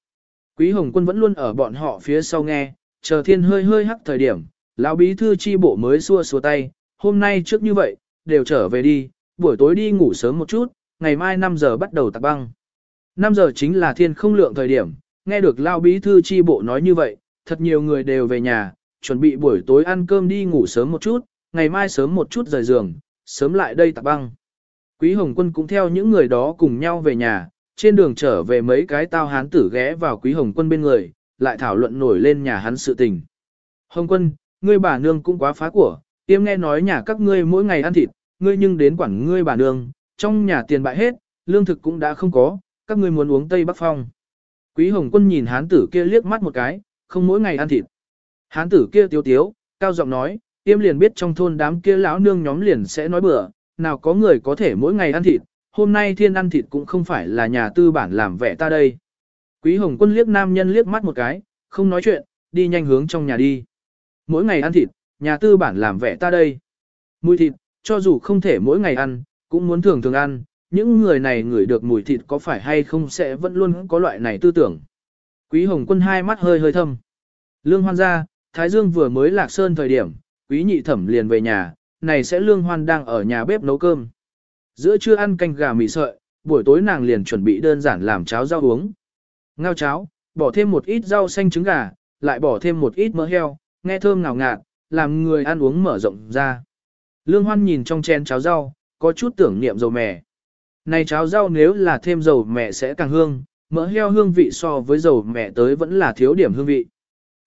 Quý Hồng Quân vẫn luôn ở bọn họ phía sau nghe, chờ thiên hơi hơi hắc thời điểm, lão bí thư chi bộ mới xua xua tay, hôm nay trước như vậy, đều trở về đi, buổi tối đi ngủ sớm một chút, ngày mai 5 giờ bắt đầu tạc băng. 5 giờ chính là thiên không lượng thời điểm, nghe được lão bí thư chi bộ nói như vậy, thật nhiều người đều về nhà, chuẩn bị buổi tối ăn cơm đi ngủ sớm một chút, ngày mai sớm một chút rời giường, sớm lại đây tạc băng. Quý Hồng Quân cũng theo những người đó cùng nhau về nhà, trên đường trở về mấy cái tao hán tử ghé vào Quý Hồng Quân bên người, lại thảo luận nổi lên nhà hắn sự tình. Hồng Quân, ngươi bà nương cũng quá phá của, tiêm nghe nói nhà các ngươi mỗi ngày ăn thịt, ngươi nhưng đến quản ngươi bà nương, trong nhà tiền bại hết, lương thực cũng đã không có, các ngươi muốn uống Tây Bắc Phong. Quý Hồng Quân nhìn hán tử kia liếc mắt một cái, không mỗi ngày ăn thịt. Hán tử kia tiếu tiếu, cao giọng nói, tiêm liền biết trong thôn đám kia lão nương nhóm liền sẽ nói bừa, nào có người có thể mỗi ngày ăn thịt, hôm nay thiên ăn thịt cũng không phải là nhà tư bản làm vẻ ta đây. Quý Hồng Quân liếc nam nhân liếc mắt một cái, không nói chuyện, đi nhanh hướng trong nhà đi. Mỗi ngày ăn thịt, nhà tư bản làm vẻ ta đây. Mùi thịt, cho dù không thể mỗi ngày ăn, cũng muốn thường thường ăn, những người này ngửi được mùi thịt có phải hay không sẽ vẫn luôn có loại này tư tưởng. Quý Hồng Quân hai mắt hơi hơi thâm. Lương Hoan ra, Thái Dương vừa mới lạc sơn thời điểm, Quý Nhị Thẩm liền về nhà, này sẽ Lương Hoan đang ở nhà bếp nấu cơm. Giữa trưa ăn canh gà mì sợi, buổi tối nàng liền chuẩn bị đơn giản làm cháo rau uống. Ngao cháo, bỏ thêm một ít rau xanh trứng gà, lại bỏ thêm một ít mỡ heo, nghe thơm ngào ngạt, làm người ăn uống mở rộng ra. Lương Hoan nhìn trong chén cháo rau, có chút tưởng niệm dầu mè. Này cháo rau nếu là thêm dầu mè sẽ càng hương, mỡ heo hương vị so với dầu mè tới vẫn là thiếu điểm hương vị.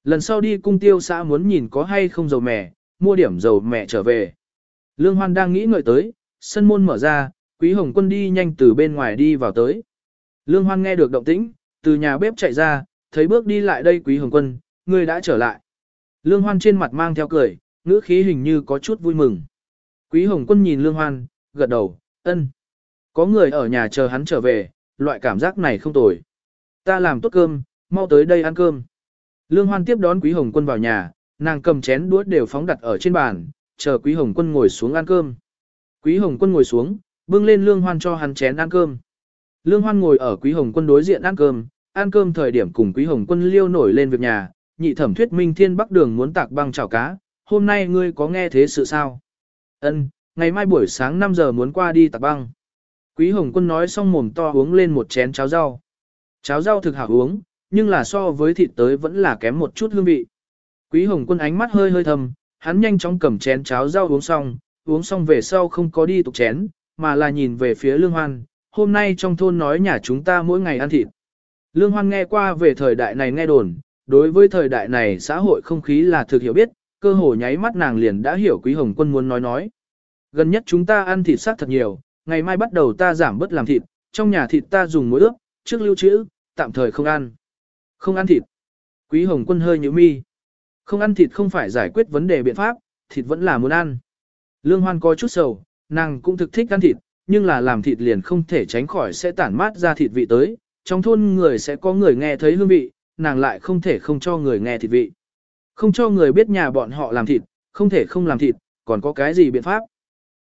Lần sau đi cung tiêu xã muốn nhìn có hay không dầu mè, mua điểm dầu mè trở về. Lương Hoan đang nghĩ ngợi tới, sân môn mở ra, Quý Hồng Quân đi nhanh từ bên ngoài đi vào tới. Lương Hoan nghe được động tĩnh, từ nhà bếp chạy ra, thấy bước đi lại đây Quý Hồng Quân, người đã trở lại. Lương Hoan trên mặt mang theo cười, ngữ khí hình như có chút vui mừng. Quý Hồng Quân nhìn Lương Hoan, gật đầu, ân. Có người ở nhà chờ hắn trở về, loại cảm giác này không tồi. Ta làm tốt cơm, mau tới đây ăn cơm. Lương Hoan tiếp đón Quý Hồng Quân vào nhà, nàng cầm chén đũa đều phóng đặt ở trên bàn, chờ Quý Hồng Quân ngồi xuống ăn cơm. Quý Hồng Quân ngồi xuống, bưng lên Lương Hoan cho hắn chén ăn cơm. Lương Hoan ngồi ở Quý Hồng Quân đối diện ăn cơm, ăn cơm thời điểm cùng Quý Hồng Quân liêu nổi lên việc nhà, nhị thẩm thuyết minh thiên bắc đường muốn tạc băng chảo cá, hôm nay ngươi có nghe thế sự sao? Ân, ngày mai buổi sáng 5 giờ muốn qua đi tạc băng. Quý Hồng Quân nói xong mồm to uống lên một chén cháo rau. Cháo rau thực hảo uống, nhưng là so với thịt tới vẫn là kém một chút hương vị. Quý Hồng Quân ánh mắt hơi hơi thầm, hắn nhanh chóng cầm chén cháo rau uống xong, uống xong về sau không có đi tục chén, mà là nhìn về phía Lương Hoan, hôm nay trong thôn nói nhà chúng ta mỗi ngày ăn thịt. Lương Hoan nghe qua về thời đại này nghe đồn, đối với thời đại này xã hội không khí là thực hiểu biết, cơ hồ nháy mắt nàng liền đã hiểu Quý Hồng Quân muốn nói nói. Gần nhất chúng ta ăn thịt xác thật nhiều, ngày mai bắt đầu ta giảm bớt làm thịt, trong nhà thịt ta dùng muối ướp, trước lưu trữ, tạm thời không ăn. Không ăn thịt. Quý Hồng Quân hơi nhíu mi. Không ăn thịt không phải giải quyết vấn đề biện pháp, thịt vẫn là muốn ăn. Lương Hoan có chút sầu, nàng cũng thực thích ăn thịt, nhưng là làm thịt liền không thể tránh khỏi sẽ tản mát ra thịt vị tới. Trong thôn người sẽ có người nghe thấy hương vị, nàng lại không thể không cho người nghe thịt vị. Không cho người biết nhà bọn họ làm thịt, không thể không làm thịt, còn có cái gì biện pháp?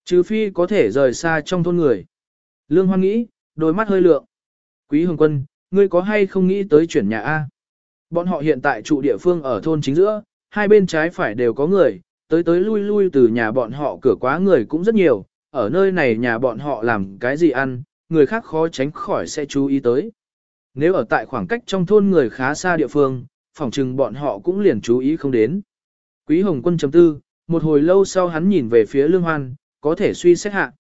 Trừ phi có thể rời xa trong thôn người. Lương Hoan nghĩ, đôi mắt hơi lượng. Quý Hồng Quân, ngươi có hay không nghĩ tới chuyển nhà A? Bọn họ hiện tại trụ địa phương ở thôn chính giữa, hai bên trái phải đều có người, tới tới lui lui từ nhà bọn họ cửa quá người cũng rất nhiều, ở nơi này nhà bọn họ làm cái gì ăn, người khác khó tránh khỏi sẽ chú ý tới. Nếu ở tại khoảng cách trong thôn người khá xa địa phương, phỏng chừng bọn họ cũng liền chú ý không đến. Quý Hồng Quân chấm tư, một hồi lâu sau hắn nhìn về phía Lương Hoan, có thể suy xét hạ.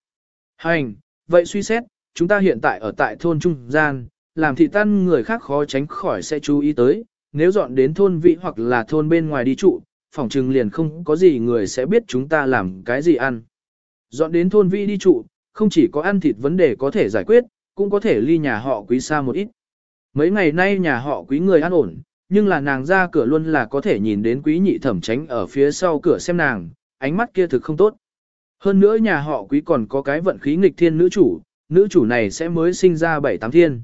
Hành, vậy suy xét, chúng ta hiện tại ở tại thôn trung gian, làm thị tan người khác khó tránh khỏi sẽ chú ý tới, nếu dọn đến thôn vị hoặc là thôn bên ngoài đi trụ, phỏng chừng liền không có gì người sẽ biết chúng ta làm cái gì ăn. Dọn đến thôn vị đi trụ, không chỉ có ăn thịt vấn đề có thể giải quyết, cũng có thể ly nhà họ quý xa một ít. Mấy ngày nay nhà họ quý người ăn ổn, nhưng là nàng ra cửa luôn là có thể nhìn đến quý nhị thẩm tránh ở phía sau cửa xem nàng, ánh mắt kia thực không tốt. Hơn nữa nhà họ quý còn có cái vận khí nghịch thiên nữ chủ, nữ chủ này sẽ mới sinh ra bảy tám thiên.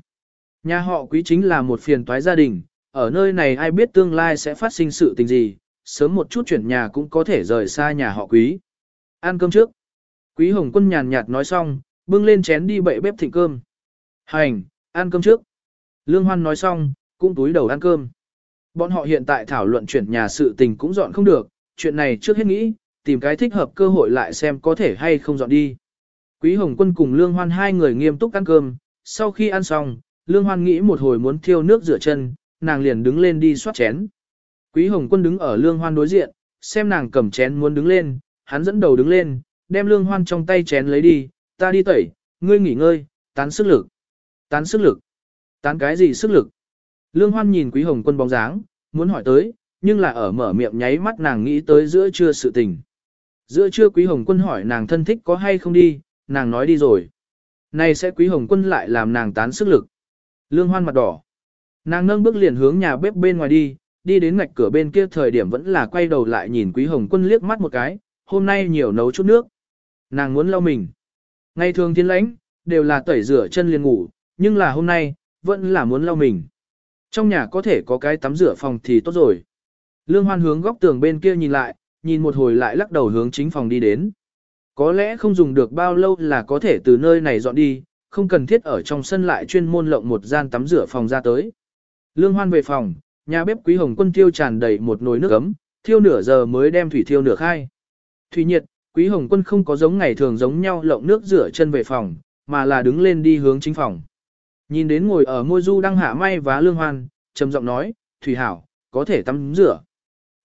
Nhà họ quý chính là một phiền toái gia đình, ở nơi này ai biết tương lai sẽ phát sinh sự tình gì, sớm một chút chuyển nhà cũng có thể rời xa nhà họ quý. Ăn cơm trước. Quý hồng quân nhàn nhạt nói xong, bưng lên chén đi bậy bếp thịnh cơm. Hành, ăn cơm trước. Lương Hoan nói xong, cũng túi đầu ăn cơm. Bọn họ hiện tại thảo luận chuyển nhà sự tình cũng dọn không được, chuyện này trước hết nghĩ, tìm cái thích hợp cơ hội lại xem có thể hay không dọn đi. Quý Hồng Quân cùng Lương Hoan hai người nghiêm túc ăn cơm, sau khi ăn xong, Lương Hoan nghĩ một hồi muốn thiêu nước rửa chân, nàng liền đứng lên đi xoát chén. Quý Hồng Quân đứng ở Lương Hoan đối diện, xem nàng cầm chén muốn đứng lên, hắn dẫn đầu đứng lên, đem Lương Hoan trong tay chén lấy đi, ta đi tẩy, ngươi nghỉ ngơi, tán sức lực. Tán sức lực. Tán cái gì sức lực? Lương Hoan nhìn Quý Hồng Quân bóng dáng, muốn hỏi tới, nhưng là ở mở miệng nháy mắt nàng nghĩ tới giữa trưa sự tình. Giữa trưa Quý Hồng Quân hỏi nàng thân thích có hay không đi, nàng nói đi rồi. Này sẽ Quý Hồng Quân lại làm nàng tán sức lực. Lương Hoan mặt đỏ. Nàng nâng bước liền hướng nhà bếp bên ngoài đi, đi đến ngạch cửa bên kia thời điểm vẫn là quay đầu lại nhìn Quý Hồng Quân liếc mắt một cái, hôm nay nhiều nấu chút nước. Nàng muốn lau mình. Ngày thường thiên lãnh, đều là tẩy rửa chân liền ngủ, nhưng là hôm nay, vẫn là muốn lau mình. Trong nhà có thể có cái tắm rửa phòng thì tốt rồi. Lương Hoan hướng góc tường bên kia nhìn lại, nhìn một hồi lại lắc đầu hướng chính phòng đi đến. Có lẽ không dùng được bao lâu là có thể từ nơi này dọn đi, không cần thiết ở trong sân lại chuyên môn lộng một gian tắm rửa phòng ra tới. Lương Hoan về phòng, nhà bếp Quý Hồng Quân thiêu tràn đầy một nồi nước ấm, thiêu nửa giờ mới đem thủy thiêu nửa khai. Thủy nhiệt, Quý Hồng Quân không có giống ngày thường giống nhau lộng nước rửa chân về phòng, mà là đứng lên đi hướng chính phòng. Nhìn đến ngồi ở ngôi du đang hạ may và Lương Hoan, trầm giọng nói, Thủy Hảo, có thể tắm rửa.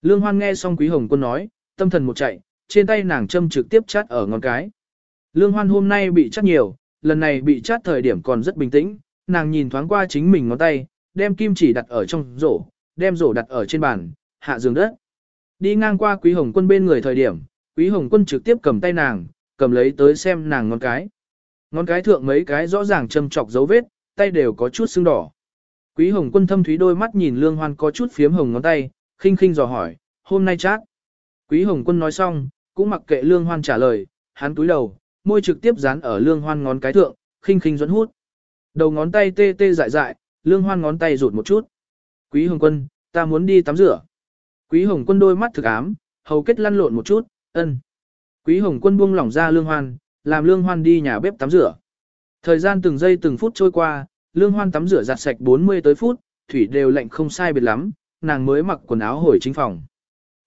Lương Hoan nghe xong Quý Hồng Quân nói, tâm thần một chạy, trên tay nàng châm trực tiếp chát ở ngón cái. Lương Hoan hôm nay bị chát nhiều, lần này bị chát thời điểm còn rất bình tĩnh, nàng nhìn thoáng qua chính mình ngón tay, đem kim chỉ đặt ở trong rổ, đem rổ đặt ở trên bàn, hạ giường đất. Đi ngang qua Quý Hồng Quân bên người thời điểm, Quý Hồng Quân trực tiếp cầm tay nàng, cầm lấy tới xem nàng ngón cái. Ngón cái thượng mấy cái rõ ràng châm chọc dấu vết, tay đều có chút sưng đỏ. Quý Hồng Quân thâm thúy đôi mắt nhìn Lương Hoan có chút phiếm hồng ngón tay, khinh khinh dò hỏi, hôm nay chát. Quý Hồng Quân nói xong, cũng mặc kệ Lương Hoan trả lời, hắn túi đầu, môi trực tiếp dán ở Lương Hoan ngón cái thượng, khinh khinh dẫn hút. Đầu ngón tay tê tê dại dại, Lương Hoan ngón tay rụt một chút. Quý Hồng Quân, ta muốn đi tắm rửa. Quý Hồng Quân đôi mắt thực ám, hầu kết lăn lộn một chút, ân. Quý Hồng Quân buông lỏng ra Lương Hoan, làm Lương Hoan đi nhà bếp tắm rửa. Thời gian từng giây từng phút trôi qua, Lương Hoan tắm rửa giặt sạch 40 tới phút, thủy đều lạnh không sai biệt lắm, nàng mới mặc quần áo hồi chính phòng.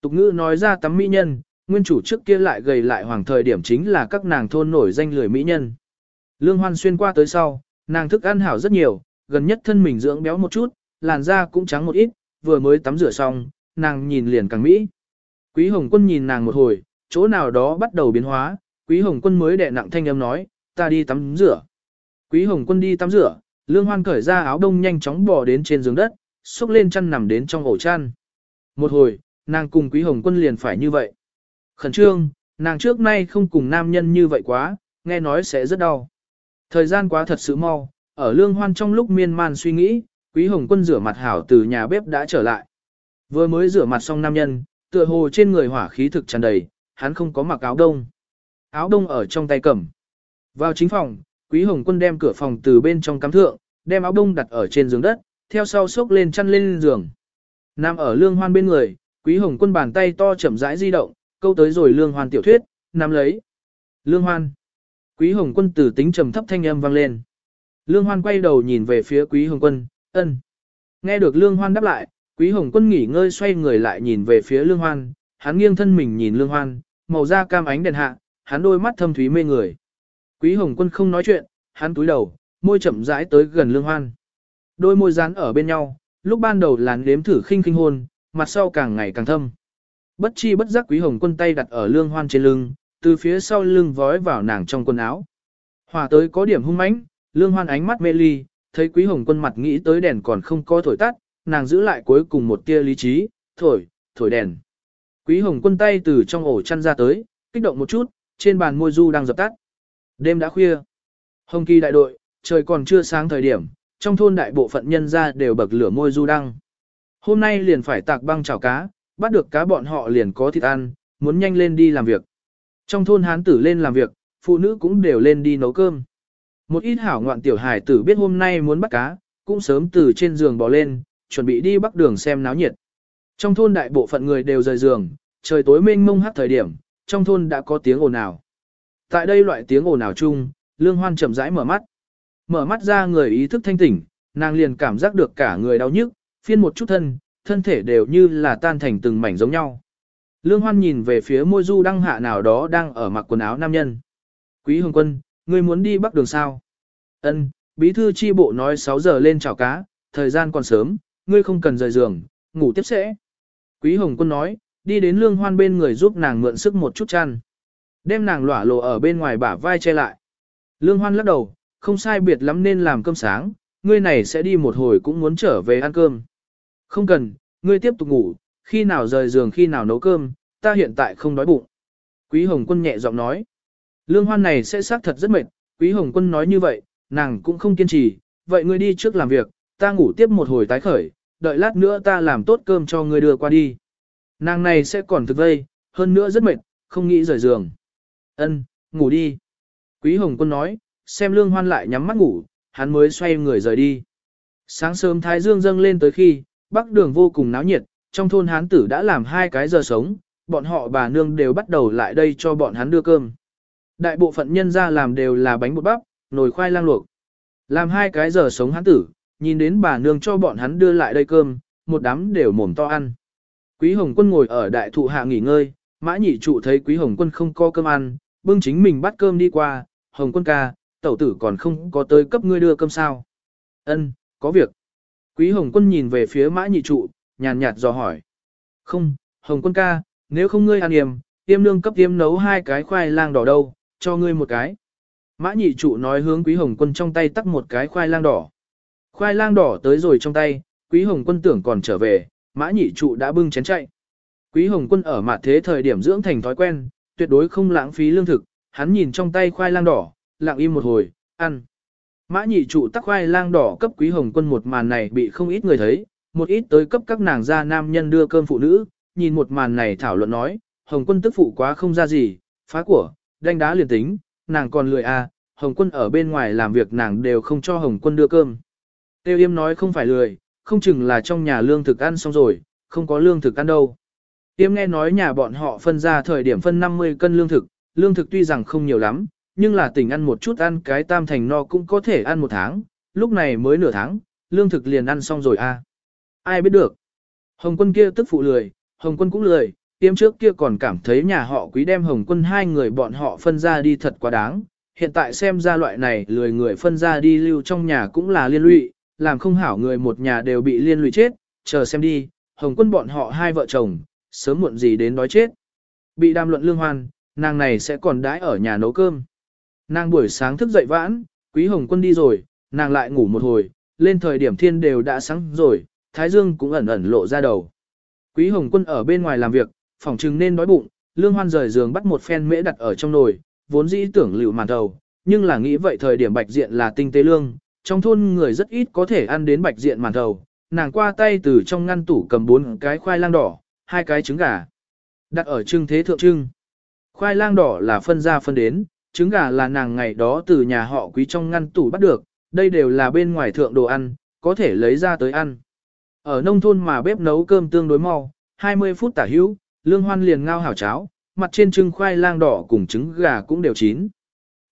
Tục ngữ nói ra tắm mỹ nhân, nguyên chủ trước kia lại gầy lại hoàng thời điểm chính là các nàng thôn nổi danh lười mỹ nhân. Lương Hoan xuyên qua tới sau, nàng thức ăn hảo rất nhiều, gần nhất thân mình dưỡng béo một chút, làn da cũng trắng một ít, vừa mới tắm rửa xong, nàng nhìn liền càng mỹ. Quý Hồng Quân nhìn nàng một hồi, chỗ nào đó bắt đầu biến hóa, Quý Hồng Quân mới đè nặng thanh âm nói, ta đi tắm rửa. Quý Hồng Quân đi tắm rửa, Lương Hoan cởi ra áo đông nhanh chóng bò đến trên giường đất, xúc lên chăn nằm đến trong ổ chăn. Một hồi, nàng cùng Quý Hồng Quân liền phải như vậy. Khẩn trương, nàng trước nay không cùng nam nhân như vậy quá, nghe nói sẽ rất đau. Thời gian quá thật sự mau, ở Lương Hoan trong lúc miên man suy nghĩ, Quý Hồng Quân rửa mặt hảo từ nhà bếp đã trở lại. Vừa mới rửa mặt xong nam nhân, tựa hồ trên người hỏa khí thực tràn đầy, hắn không có mặc áo đông. Áo đông ở trong tay cầm. Vào chính phòng, Quý Hồng Quân đem cửa phòng từ bên trong cắm thượng, đem áo đông đặt ở trên giường đất, theo sau xốc lên chăn lên giường. Nam ở lương hoan bên người, Quý Hồng Quân bàn tay to chậm rãi di động, câu tới rồi lương hoan tiểu thuyết, nắm lấy. Lương hoan. Quý Hồng Quân từ tính trầm thấp thanh âm vang lên. Lương hoan quay đầu nhìn về phía Quý Hồng Quân, ân. Nghe được lương hoan đáp lại, Quý Hồng Quân nghỉ ngơi xoay người lại nhìn về phía lương hoan, hắn nghiêng thân mình nhìn lương hoan, màu da cam ánh đèn hạ, hắn đôi mắt thâm thúy mê người. Quý Hồng Quân không nói chuyện, hắn túi đầu, môi chậm rãi tới gần lương hoan. Đôi môi dán ở bên nhau, lúc ban đầu làn đếm thử khinh khinh hôn, mặt sau càng ngày càng thâm. Bất chi bất giác Quý Hồng Quân tay đặt ở lương hoan trên lưng, từ phía sau lưng vói vào nàng trong quần áo. Hòa tới có điểm hung mãnh, lương hoan ánh mắt mê ly, thấy Quý Hồng Quân mặt nghĩ tới đèn còn không có thổi tắt, nàng giữ lại cuối cùng một tia lý trí, thổi, thổi đèn. Quý Hồng Quân tay từ trong ổ chăn ra tới, kích động một chút, trên bàn môi du đang dập tắt. Đêm đã khuya. Hồng kỳ đại đội, trời còn chưa sáng thời điểm, trong thôn đại bộ phận nhân ra đều bậc lửa môi du đăng. Hôm nay liền phải tạc băng chảo cá, bắt được cá bọn họ liền có thịt ăn, muốn nhanh lên đi làm việc. Trong thôn hán tử lên làm việc, phụ nữ cũng đều lên đi nấu cơm. Một ít hảo ngoạn tiểu hải tử biết hôm nay muốn bắt cá, cũng sớm từ trên giường bò lên, chuẩn bị đi bắc đường xem náo nhiệt. Trong thôn đại bộ phận người đều rời giường, trời tối mênh mông hát thời điểm, trong thôn đã có tiếng ồn ào. Tại đây loại tiếng ồn ào chung, Lương Hoan chậm rãi mở mắt. Mở mắt ra người ý thức thanh tỉnh, nàng liền cảm giác được cả người đau nhức, phiên một chút thân, thân thể đều như là tan thành từng mảnh giống nhau. Lương Hoan nhìn về phía môi du đăng hạ nào đó đang ở mặc quần áo nam nhân. Quý Hồng Quân, ngươi muốn đi bắc đường sao? Ân, bí thư chi bộ nói 6 giờ lên chảo cá, thời gian còn sớm, ngươi không cần rời giường, ngủ tiếp sẽ. Quý Hồng Quân nói, đi đến Lương Hoan bên người giúp nàng mượn sức một chút chăn. Đem nàng lỏa lộ ở bên ngoài bả vai che lại. Lương Hoan lắc đầu, không sai biệt lắm nên làm cơm sáng, ngươi này sẽ đi một hồi cũng muốn trở về ăn cơm. Không cần, ngươi tiếp tục ngủ, khi nào rời giường khi nào nấu cơm, ta hiện tại không đói bụng. Quý Hồng Quân nhẹ giọng nói. Lương Hoan này sẽ xác thật rất mệt, Quý Hồng Quân nói như vậy, nàng cũng không kiên trì, vậy ngươi đi trước làm việc, ta ngủ tiếp một hồi tái khởi, đợi lát nữa ta làm tốt cơm cho ngươi đưa qua đi. Nàng này sẽ còn thực vây, hơn nữa rất mệt, không nghĩ rời giường. Ân, ngủ đi. Quý Hồng Quân nói, xem Lương Hoan lại nhắm mắt ngủ, hắn mới xoay người rời đi. Sáng sớm Thái Dương dâng lên tới khi, bắc đường vô cùng náo nhiệt, trong thôn hán tử đã làm hai cái giờ sống, bọn họ bà nương đều bắt đầu lại đây cho bọn hắn đưa cơm. Đại bộ phận nhân ra làm đều là bánh bột bắp, nồi khoai lang luộc. Làm hai cái giờ sống hắn tử, nhìn đến bà nương cho bọn hắn đưa lại đây cơm, một đám đều mồm to ăn. Quý Hồng Quân ngồi ở đại thụ hạ nghỉ ngơi, mã nhị trụ thấy Quý Hồng Quân không có cơm ăn, bưng chính mình bắt cơm đi qua, Hồng Quân ca, tẩu tử còn không có tới cấp ngươi đưa cơm sao. Ân, có việc. Quý Hồng Quân nhìn về phía mã nhị trụ, nhàn nhạt dò hỏi. Không, Hồng Quân ca, nếu không ngươi ăn yểm, tiêm nương cấp tiêm nấu hai cái khoai lang đỏ đâu, cho ngươi một cái. Mã nhị trụ nói hướng Quý Hồng Quân trong tay tắt một cái khoai lang đỏ. Khoai lang đỏ tới rồi trong tay, Quý Hồng Quân tưởng còn trở về, mã nhị trụ đã bưng chén chạy. Quý Hồng Quân ở mặt thế thời điểm dưỡng thành thói quen, tuyệt đối không lãng phí lương thực, hắn nhìn trong tay khoai lang đỏ, lặng im một hồi, ăn. Mã nhị trụ tắc khoai lang đỏ cấp Quý Hồng Quân một màn này bị không ít người thấy, một ít tới cấp các nàng gia nam nhân đưa cơm phụ nữ, nhìn một màn này thảo luận nói, Hồng Quân tức phụ quá không ra gì, phá của, đánh đá liền tính, nàng còn lười à, Hồng Quân ở bên ngoài làm việc nàng đều không cho Hồng Quân đưa cơm. Tiêu Yêm nói không phải lười, không chừng là trong nhà lương thực ăn xong rồi, không có lương thực ăn đâu. Yêm nghe nói nhà bọn họ phân ra thời điểm phân 50 cân lương thực, lương thực tuy rằng không nhiều lắm, nhưng là tỉnh ăn một chút ăn cái tam thành no cũng có thể ăn một tháng, lúc này mới nửa tháng, lương thực liền ăn xong rồi. À. Ai biết được. Hồng quân kia tức phụ lười, Hồng quân cũng lười, tiêm trước kia còn cảm thấy nhà họ quý đem Hồng quân hai người bọn họ phân ra đi thật quá đáng. Hiện tại xem ra loại này lười người phân ra đi lưu trong nhà cũng là liên lụy, làm không hảo người một nhà đều bị liên lụy chết, chờ xem đi, Hồng quân bọn họ hai vợ chồng, sớm muộn gì đến đói chết. Bị đàm luận lương hoan, nàng này sẽ còn đãi ở nhà nấu cơm. Nàng buổi sáng thức dậy vãn, quý hồng quân đi rồi, nàng lại ngủ một hồi, lên thời điểm thiên đều đã sáng rồi, thái dương cũng ẩn ẩn lộ ra đầu. Quý hồng quân ở bên ngoài làm việc, phòng trừng nên đói bụng, lương hoan rời giường bắt một phen mễ đặt ở trong nồi, vốn dĩ tưởng liệu màn đầu, nhưng là nghĩ vậy thời điểm bạch diện là tinh tế lương, trong thôn người rất ít có thể ăn đến bạch diện màn đầu, nàng qua tay từ trong ngăn tủ cầm bốn cái khoai lang đỏ, hai cái trứng gà, đặt ở trưng thế thượng trưng. Khoai lang đỏ là phân ra phân đến, trứng gà là nàng ngày đó từ nhà họ quý trong ngăn tủ bắt được, đây đều là bên ngoài thượng đồ ăn, có thể lấy ra tới ăn. Ở nông thôn mà bếp nấu cơm tương đối mau, 20 phút tả hữu, lương hoan liền ngao hảo cháo, mặt trên trưng khoai lang đỏ cùng trứng gà cũng đều chín.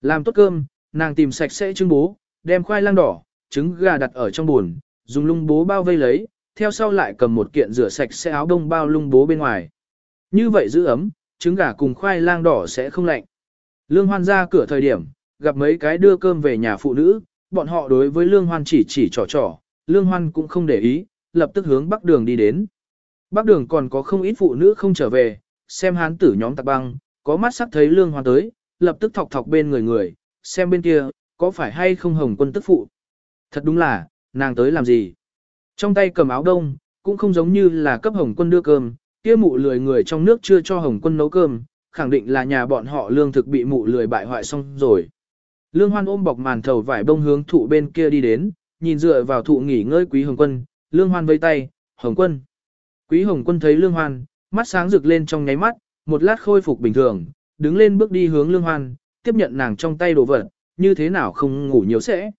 Làm tốt cơm, nàng tìm sạch sẽ trứng bố, đem khoai lang đỏ, trứng gà đặt ở trong buồn, dùng lung bố bao vây lấy, theo sau lại cầm một kiện rửa sạch sẽ áo đông bao lung bố bên ngoài. Như vậy giữ ấm, trứng gà cùng khoai lang đỏ sẽ không lạnh. Lương Hoan ra cửa thời điểm, gặp mấy cái đưa cơm về nhà phụ nữ, bọn họ đối với Lương Hoan chỉ chỉ trò trò, Lương Hoan cũng không để ý, lập tức hướng bắc đường đi đến. Bắc đường còn có không ít phụ nữ không trở về, xem hán tử nhóm tạc băng, có mắt sắc thấy Lương Hoan tới, lập tức thọc thọc bên người người, xem bên kia, có phải hay không hồng quân tức phụ. Thật đúng là, nàng tới làm gì? Trong tay cầm áo đông, cũng không giống như là cấp hồng quân đưa cơm, kia mụ lười người trong nước chưa cho hồng quân nấu cơm, khẳng định là nhà bọn họ lương thực bị mụ lười bại hoại xong rồi. Lương Hoan ôm bọc màn thầu vải bông hướng thụ bên kia đi đến, nhìn dựa vào thụ nghỉ ngơi Quý Hồng Quân, Lương Hoan vây tay, Hồng Quân. Quý Hồng Quân thấy Lương Hoan, mắt sáng rực lên trong nháy mắt, một lát khôi phục bình thường, đứng lên bước đi hướng Lương Hoan, tiếp nhận nàng trong tay đồ vật, như thế nào không ngủ nhiều sẽ.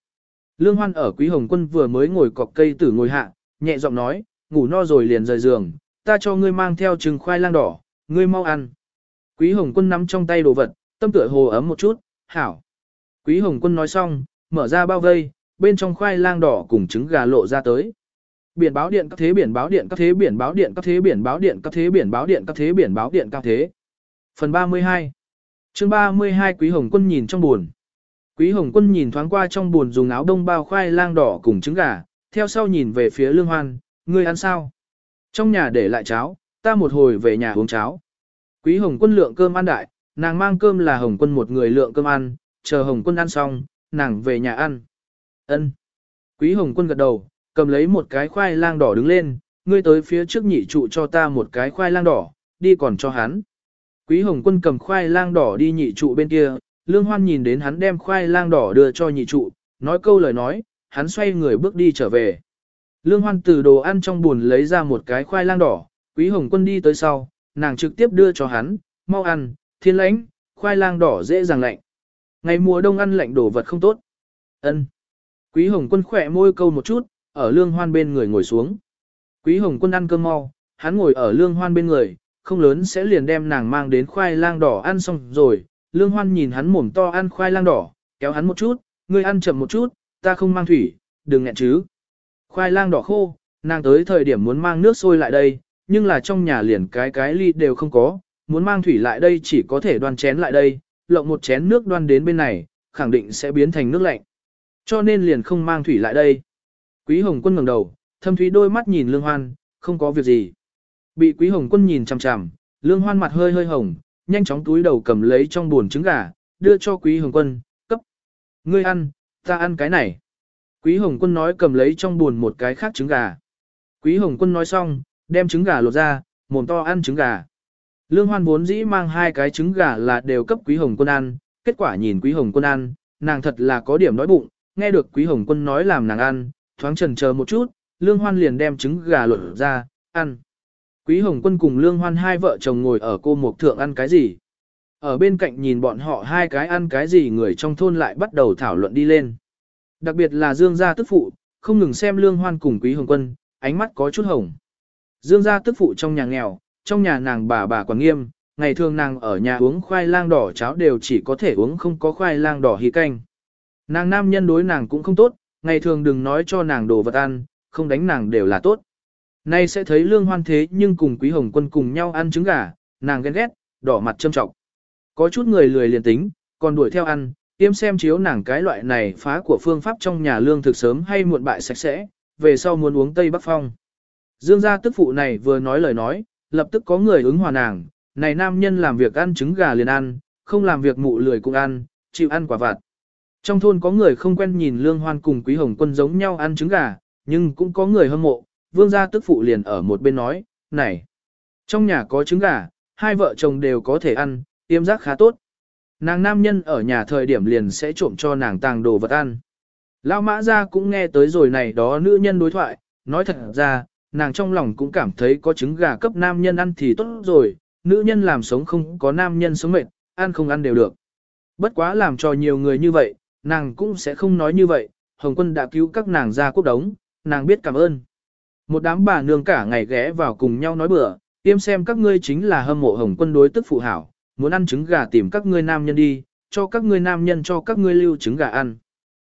Lương Hoan ở Quý Hồng Quân vừa mới ngồi cọc cây tử ngồi hạ, nhẹ giọng nói, ngủ no rồi liền rời giường, ta cho ngươi mang theo trứng khoai lang đỏ, ngươi mau ăn. Quý Hồng Quân nắm trong tay đồ vật, tâm tựa hồ ấm một chút, hảo. Quý Hồng Quân nói xong, mở ra bao vây, bên trong khoai lang đỏ cùng trứng gà lộ ra tới. Biển báo điện các thế biển báo điện các thế biển báo điện các thế biển báo điện các thế biển báo điện các thế biển báo điện các thế. Phần 32 chương 32 Quý Hồng Quân nhìn trong buồn. Quý Hồng Quân nhìn thoáng qua trong buồn dùng áo đông bao khoai lang đỏ cùng trứng gà, theo sau nhìn về phía Lương Hoan, ngươi ăn sao? Trong nhà để lại cháo, ta một hồi về nhà uống cháo. Quý Hồng Quân lượng cơm ăn đại, nàng mang cơm là Hồng Quân một người lượng cơm ăn, chờ Hồng Quân ăn xong, nàng về nhà ăn. Ân. Quý Hồng Quân gật đầu, cầm lấy một cái khoai lang đỏ đứng lên, ngươi tới phía trước nhị trụ cho ta một cái khoai lang đỏ, đi còn cho hắn. Quý Hồng Quân cầm khoai lang đỏ đi nhị trụ bên kia, Lương Hoan nhìn đến hắn đem khoai lang đỏ đưa cho nhị trụ, nói câu lời nói, hắn xoay người bước đi trở về. Lương Hoan từ đồ ăn trong buồn lấy ra một cái khoai lang đỏ, Quý Hồng Quân đi tới sau, nàng trực tiếp đưa cho hắn, mau ăn, thiên lãnh, khoai lang đỏ dễ dàng lạnh. Ngày mùa đông ăn lạnh đồ vật không tốt. Ân. Quý Hồng Quân khỏe môi câu một chút, ở Lương Hoan bên người ngồi xuống. Quý Hồng Quân ăn cơm mau, hắn ngồi ở Lương Hoan bên người, không lớn sẽ liền đem nàng mang đến khoai lang đỏ ăn xong rồi. Lương Hoan nhìn hắn mồm to ăn khoai lang đỏ, kéo hắn một chút, ngươi ăn chậm một chút, ta không mang thủy, đừng nghẹn chứ. Khoai lang đỏ khô, nàng tới thời điểm muốn mang nước sôi lại đây, nhưng là trong nhà liền cái cái ly đều không có, muốn mang thủy lại đây chỉ có thể đoan chén lại đây, lộng một chén nước đoan đến bên này, khẳng định sẽ biến thành nước lạnh. Cho nên liền không mang thủy lại đây. Quý Hồng Quân ngẩng đầu, thâm thúy đôi mắt nhìn Lương Hoan, không có việc gì. Bị Quý Hồng Quân nhìn chằm chằm, Lương Hoan mặt hơi hơi hồng, nhanh chóng túi đầu cầm lấy trong buồn trứng gà, đưa cho Quý Hồng Quân, cấp. Ngươi ăn, ta ăn cái này. Quý Hồng Quân nói cầm lấy trong buồn một cái khác trứng gà. Quý Hồng Quân nói xong, đem trứng gà lột ra, mồm to ăn trứng gà. Lương Hoan vốn dĩ mang hai cái trứng gà là đều cấp Quý Hồng Quân ăn, kết quả nhìn Quý Hồng Quân ăn, nàng thật là có điểm đói bụng, nghe được Quý Hồng Quân nói làm nàng ăn, thoáng chần chờ một chút, Lương Hoan liền đem trứng gà lột ra, ăn. Quý Hồng Quân cùng Lương Hoan hai vợ chồng ngồi ở cô mộc thượng ăn cái gì? Ở bên cạnh nhìn bọn họ hai cái ăn cái gì người trong thôn lại bắt đầu thảo luận đi lên. Đặc biệt là Dương gia tức phụ, không ngừng xem Lương Hoan cùng Quý Hồng Quân, ánh mắt có chút hồng. Dương gia tức phụ trong nhà nghèo, trong nhà nàng bà bà quản nghiêm, ngày thường nàng ở nhà uống khoai lang đỏ cháo đều chỉ có thể uống không có khoai lang đỏ hí canh. Nàng nam nhân đối nàng cũng không tốt, ngày thường đừng nói cho nàng đồ vật ăn, không đánh nàng đều là tốt. Nay sẽ thấy lương hoan thế nhưng cùng quý hồng quân cùng nhau ăn trứng gà, nàng ghen ghét, đỏ mặt châm trọng. Có chút người lười liền tính, còn đuổi theo ăn, tiêm xem chiếu nàng cái loại này phá của phương pháp trong nhà lương thực sớm hay muộn bại sạch sẽ, về sau muốn uống Tây Bắc Phong. Dương gia tức phụ này vừa nói lời nói, lập tức có người ứng hòa nàng, này nam nhân làm việc ăn trứng gà liền ăn, không làm việc mụ lười cũng ăn, chịu ăn quả vặt. Trong thôn có người không quen nhìn Lương Hoan cùng Quý Hồng Quân giống nhau ăn trứng gà, nhưng cũng có người hâm mộ, vương gia tức phụ liền ở một bên nói, này, trong nhà có trứng gà, hai vợ chồng đều có thể ăn, tiêm giác khá tốt. Nàng nam nhân ở nhà thời điểm liền sẽ trộm cho nàng tàng đồ vật ăn. Lão mã ra cũng nghe tới rồi này đó nữ nhân đối thoại, nói thật ra, nàng trong lòng cũng cảm thấy có trứng gà cấp nam nhân ăn thì tốt rồi, nữ nhân làm sống không có nam nhân sống mệt, ăn không ăn đều được. Bất quá làm cho nhiều người như vậy, nàng cũng sẽ không nói như vậy, Hồng quân đã cứu các nàng ra quốc đống, nàng biết cảm ơn. Một đám bà nương cả ngày ghé vào cùng nhau nói bữa, tiêm xem các ngươi chính là hâm mộ Hồng quân đối tức phụ hảo, muốn ăn trứng gà tìm các ngươi nam nhân đi, cho các ngươi nam nhân cho các ngươi lưu trứng gà ăn.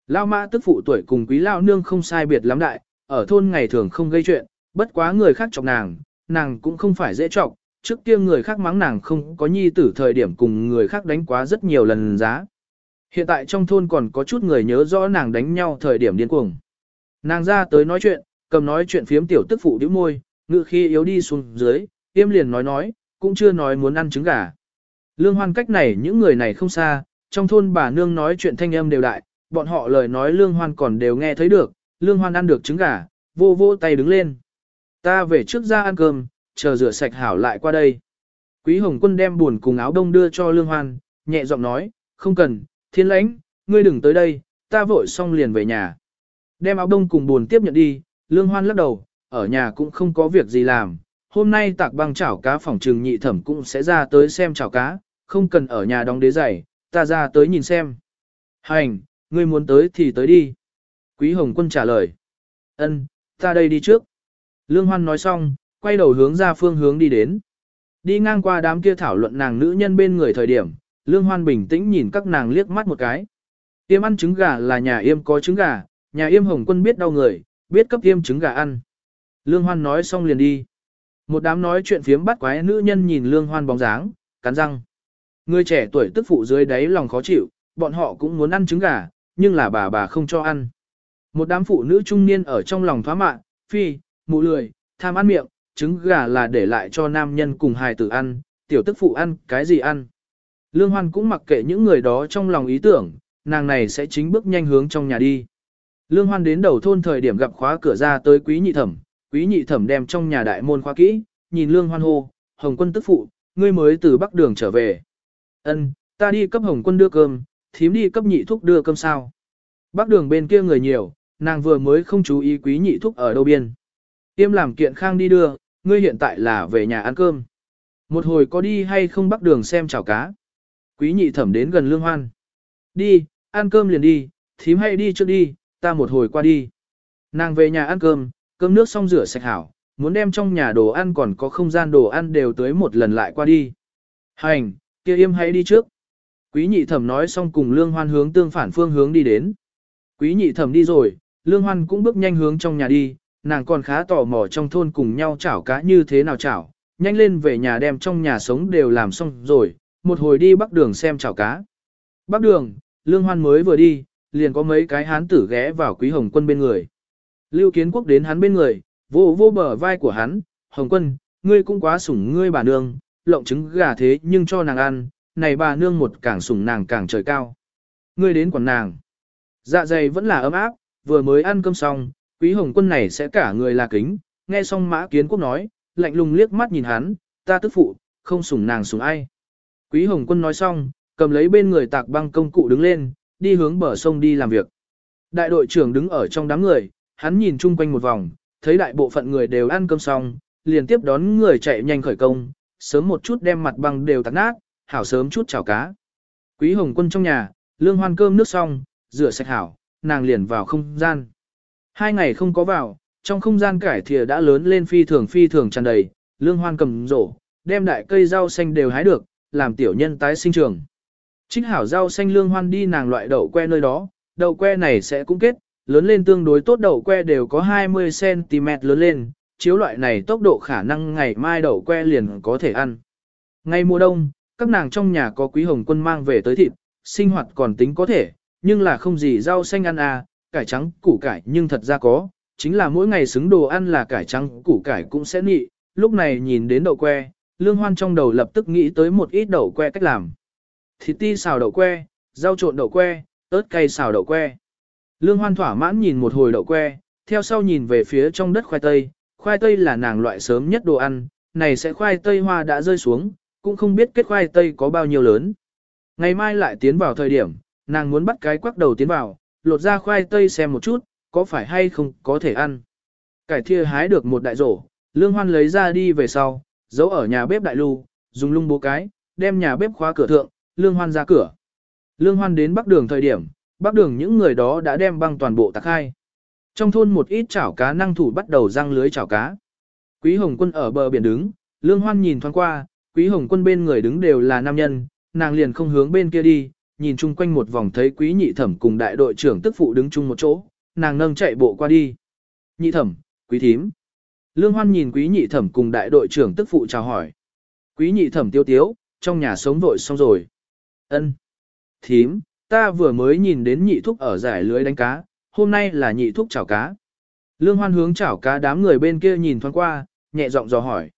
Lao mã tức phụ tuổi cùng quý lao nương không sai biệt lắm đại, ở thôn ngày thường không gây chuyện, bất quá người khác chọc nàng, nàng cũng không phải dễ chọc, trước kia người khác mắng nàng không có nhi tử thời điểm cùng người khác đánh quá rất nhiều lần giá. Hiện tại trong thôn còn có chút người nhớ rõ nàng đánh nhau thời điểm điên cuồng. Nàng ra tới nói chuyện, cầm nói chuyện phiếm tiểu tức phụ điếu môi, ngự khi yếu đi xuống dưới, tiêm liền nói nói, cũng chưa nói muốn ăn trứng gà. Lương hoan cách này những người này không xa, trong thôn bà nương nói chuyện thanh âm đều đại, bọn họ lời nói lương hoan còn đều nghe thấy được, lương hoan ăn được trứng gà, vô vô tay đứng lên. Ta về trước ra ăn cơm, chờ rửa sạch hảo lại qua đây. Quý Hồng Quân đem buồn cùng áo đông đưa cho Lương Hoan, nhẹ giọng nói, không cần, thiên lãnh, ngươi đừng tới đây, ta vội xong liền về nhà. Đem áo đông cùng buồn tiếp nhận đi, Lương Hoan lắc đầu, ở nhà cũng không có việc gì làm. Hôm nay tạc băng chảo cá phòng trừng nhị thẩm cũng sẽ ra tới xem chảo cá, không cần ở nhà đóng đế giày, ta ra tới nhìn xem. Hành, ngươi muốn tới thì tới đi. Quý Hồng Quân trả lời. Ân, ta đây đi trước. Lương Hoan nói xong, quay đầu hướng ra phương hướng đi đến. Đi ngang qua đám kia thảo luận nàng nữ nhân bên người thời điểm, Lương Hoan bình tĩnh nhìn các nàng liếc mắt một cái. Yêm ăn trứng gà là nhà yêm có trứng gà, nhà yêm hồng quân biết đau người, biết cấp yêm trứng gà ăn. Lương Hoan nói xong liền đi. Một đám nói chuyện phiếm bắt quái nữ nhân nhìn Lương Hoan bóng dáng, cắn răng. Người trẻ tuổi tức phụ dưới đáy lòng khó chịu, bọn họ cũng muốn ăn trứng gà, nhưng là bà bà không cho ăn. Một đám phụ nữ trung niên ở trong lòng thoá mạ, phi, mụ lười, tham ăn miệng, trứng gà là để lại cho nam nhân cùng hài tử ăn, tiểu tức phụ ăn, cái gì ăn. Lương Hoan cũng mặc kệ những người đó trong lòng ý tưởng, nàng này sẽ chính bước nhanh hướng trong nhà đi. Lương Hoan đến đầu thôn thời điểm gặp khóa cửa ra tới quý nhị thẩm, quý nhị thẩm đem trong nhà đại môn khóa kỹ, nhìn Lương Hoan hô, Hồng quân tức phụ, ngươi mới từ bắc đường trở về. Ân, ta đi cấp Hồng quân đưa cơm, thím đi cấp nhị thúc đưa cơm sao. Bắc đường bên kia người nhiều, nàng vừa mới không chú ý quý nhị thúc ở đâu biên. Tiêm làm kiện khang đi đưa, ngươi hiện tại là về nhà ăn cơm. Một hồi có đi hay không Bắc đường xem chảo cá. Quý nhị thẩm đến gần lương hoan. Đi, ăn cơm liền đi, thím hay đi trước đi, ta một hồi qua đi. Nàng về nhà ăn cơm, cơm nước xong rửa sạch hảo, muốn đem trong nhà đồ ăn còn có không gian đồ ăn đều tới một lần lại qua đi. Hành, kia im hãy đi trước. Quý nhị thẩm nói xong cùng lương hoan hướng tương phản phương hướng đi đến. Quý nhị thẩm đi rồi, lương hoan cũng bước nhanh hướng trong nhà đi, nàng còn khá tò mò trong thôn cùng nhau chảo cá như thế nào chảo, nhanh lên về nhà đem trong nhà sống đều làm xong rồi, một hồi đi bắc đường xem chảo cá. Bắc đường, Lương Hoan mới vừa đi, liền có mấy cái hán tử ghé vào quý hồng quân bên người. Lưu kiến quốc đến hắn bên người, vô vô bờ vai của hắn, hồng quân, ngươi cũng quá sủng ngươi bà nương, lộng trứng gà thế nhưng cho nàng ăn, này bà nương một càng sủng nàng càng trời cao. Ngươi đến quản nàng. Dạ dày vẫn là ấm áp, vừa mới ăn cơm xong, Quý hồng quân này sẽ cả người là kính, nghe xong mã kiến quốc nói, lạnh lùng liếc mắt nhìn hắn, ta tức phụ, không sủng nàng sủng ai. Quý hồng quân nói xong, cầm lấy bên người tạc băng công cụ đứng lên, đi hướng bờ sông đi làm việc. Đại đội trưởng đứng ở trong đám người, hắn nhìn chung quanh một vòng, thấy đại bộ phận người đều ăn cơm xong, liền tiếp đón người chạy nhanh khởi công, sớm một chút đem mặt băng đều tạt nát, hảo sớm chút chào cá. Quý hồng quân trong nhà, lương hoan cơm nước xong, rửa sạch hảo, nàng liền vào không gian. Hai ngày không có vào, trong không gian cải thìa đã lớn lên phi thường phi thường tràn đầy, lương hoan cầm rổ, đem đại cây rau xanh đều hái được, làm tiểu nhân tái sinh trường. Trích hảo rau xanh lương hoan đi nàng loại đậu que nơi đó, đậu que này sẽ cũng kết, lớn lên tương đối tốt đậu que đều có 20cm lớn lên, chiếu loại này tốc độ khả năng ngày mai đậu que liền có thể ăn. Ngày mùa đông, các nàng trong nhà có quý hồng quân mang về tới thịt, sinh hoạt còn tính có thể, nhưng là không gì rau xanh ăn à, cải trắng, củ cải nhưng thật ra có, chính là mỗi ngày xứng đồ ăn là cải trắng, củ cải cũng sẽ nị, lúc này nhìn đến đậu que, lương hoan trong đầu lập tức nghĩ tới một ít đậu que cách làm. Thịt ti xào đậu que, rau trộn đậu que, ớt cay xào đậu que. Lương hoan thỏa mãn nhìn một hồi đậu que, theo sau nhìn về phía trong đất khoai tây, khoai tây là nàng loại sớm nhất đồ ăn, này sẽ khoai tây hoa đã rơi xuống, cũng không biết kết khoai tây có bao nhiêu lớn. Ngày mai lại tiến vào thời điểm, nàng muốn bắt cái quắc đầu tiến vào, lột ra khoai tây xem một chút, có phải hay không có thể ăn. Cải thia hái được một đại rổ, lương hoan lấy ra đi về sau, giấu ở nhà bếp đại lưu, dùng lung bố cái, đem nhà bếp khóa cửa thượng, lương hoan ra cửa. Lương hoan đến bắc đường thời điểm, bắc đường những người đó đã đem băng toàn bộ tạc hai. Trong thôn một ít chảo cá năng thủ bắt đầu răng lưới chảo cá. Quý Hồng Quân ở bờ biển đứng, Lương Hoan nhìn thoáng qua, Quý Hồng Quân bên người đứng đều là nam nhân, nàng liền không hướng bên kia đi, nhìn chung quanh một vòng thấy Quý Nhị Thẩm cùng đại đội trưởng tức phụ đứng chung một chỗ, nàng nâng chạy bộ qua đi. Nhị Thẩm, Quý Thím. Lương Hoan nhìn Quý Nhị Thẩm cùng đại đội trưởng tức phụ chào hỏi. Quý Nhị Thẩm tiêu tiếu, trong nhà sống vội xong rồi. Ân, Thím, ta vừa mới nhìn đến nhị thúc ở giải lưới đánh cá, hôm nay là nhị thúc chảo cá. Lương Hoan hướng chảo cá đám người bên kia nhìn thoáng qua, nhẹ giọng dò hỏi.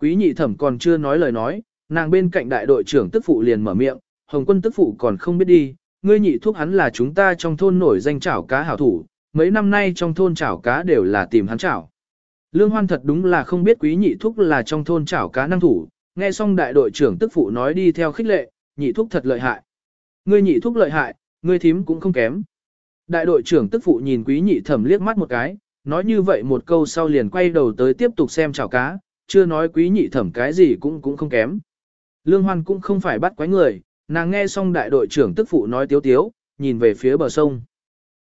Quý nhị thẩm còn chưa nói lời nói, nàng bên cạnh đại đội trưởng tức phụ liền mở miệng, Hồng quân tức phụ còn không biết đi, ngươi nhị thúc hắn là chúng ta trong thôn nổi danh chảo cá hảo thủ, mấy năm nay trong thôn chảo cá đều là tìm hắn chảo. Lương Hoan thật đúng là không biết quý nhị thúc là trong thôn chảo cá năng thủ, nghe xong đại đội trưởng tức phụ nói đi theo khích lệ, nhị thúc thật lợi hại. Ngươi nhị thúc lợi hại, ngươi thím cũng không kém. Đại đội trưởng tức phụ nhìn quý nhị thẩm liếc mắt một cái, nói như vậy một câu sau liền quay đầu tới tiếp tục xem chảo cá, chưa nói quý nhị thẩm cái gì cũng cũng không kém. Lương Hoan cũng không phải bắt quái người, nàng nghe xong đại đội trưởng tức phụ nói tiếu tiếu, nhìn về phía bờ sông.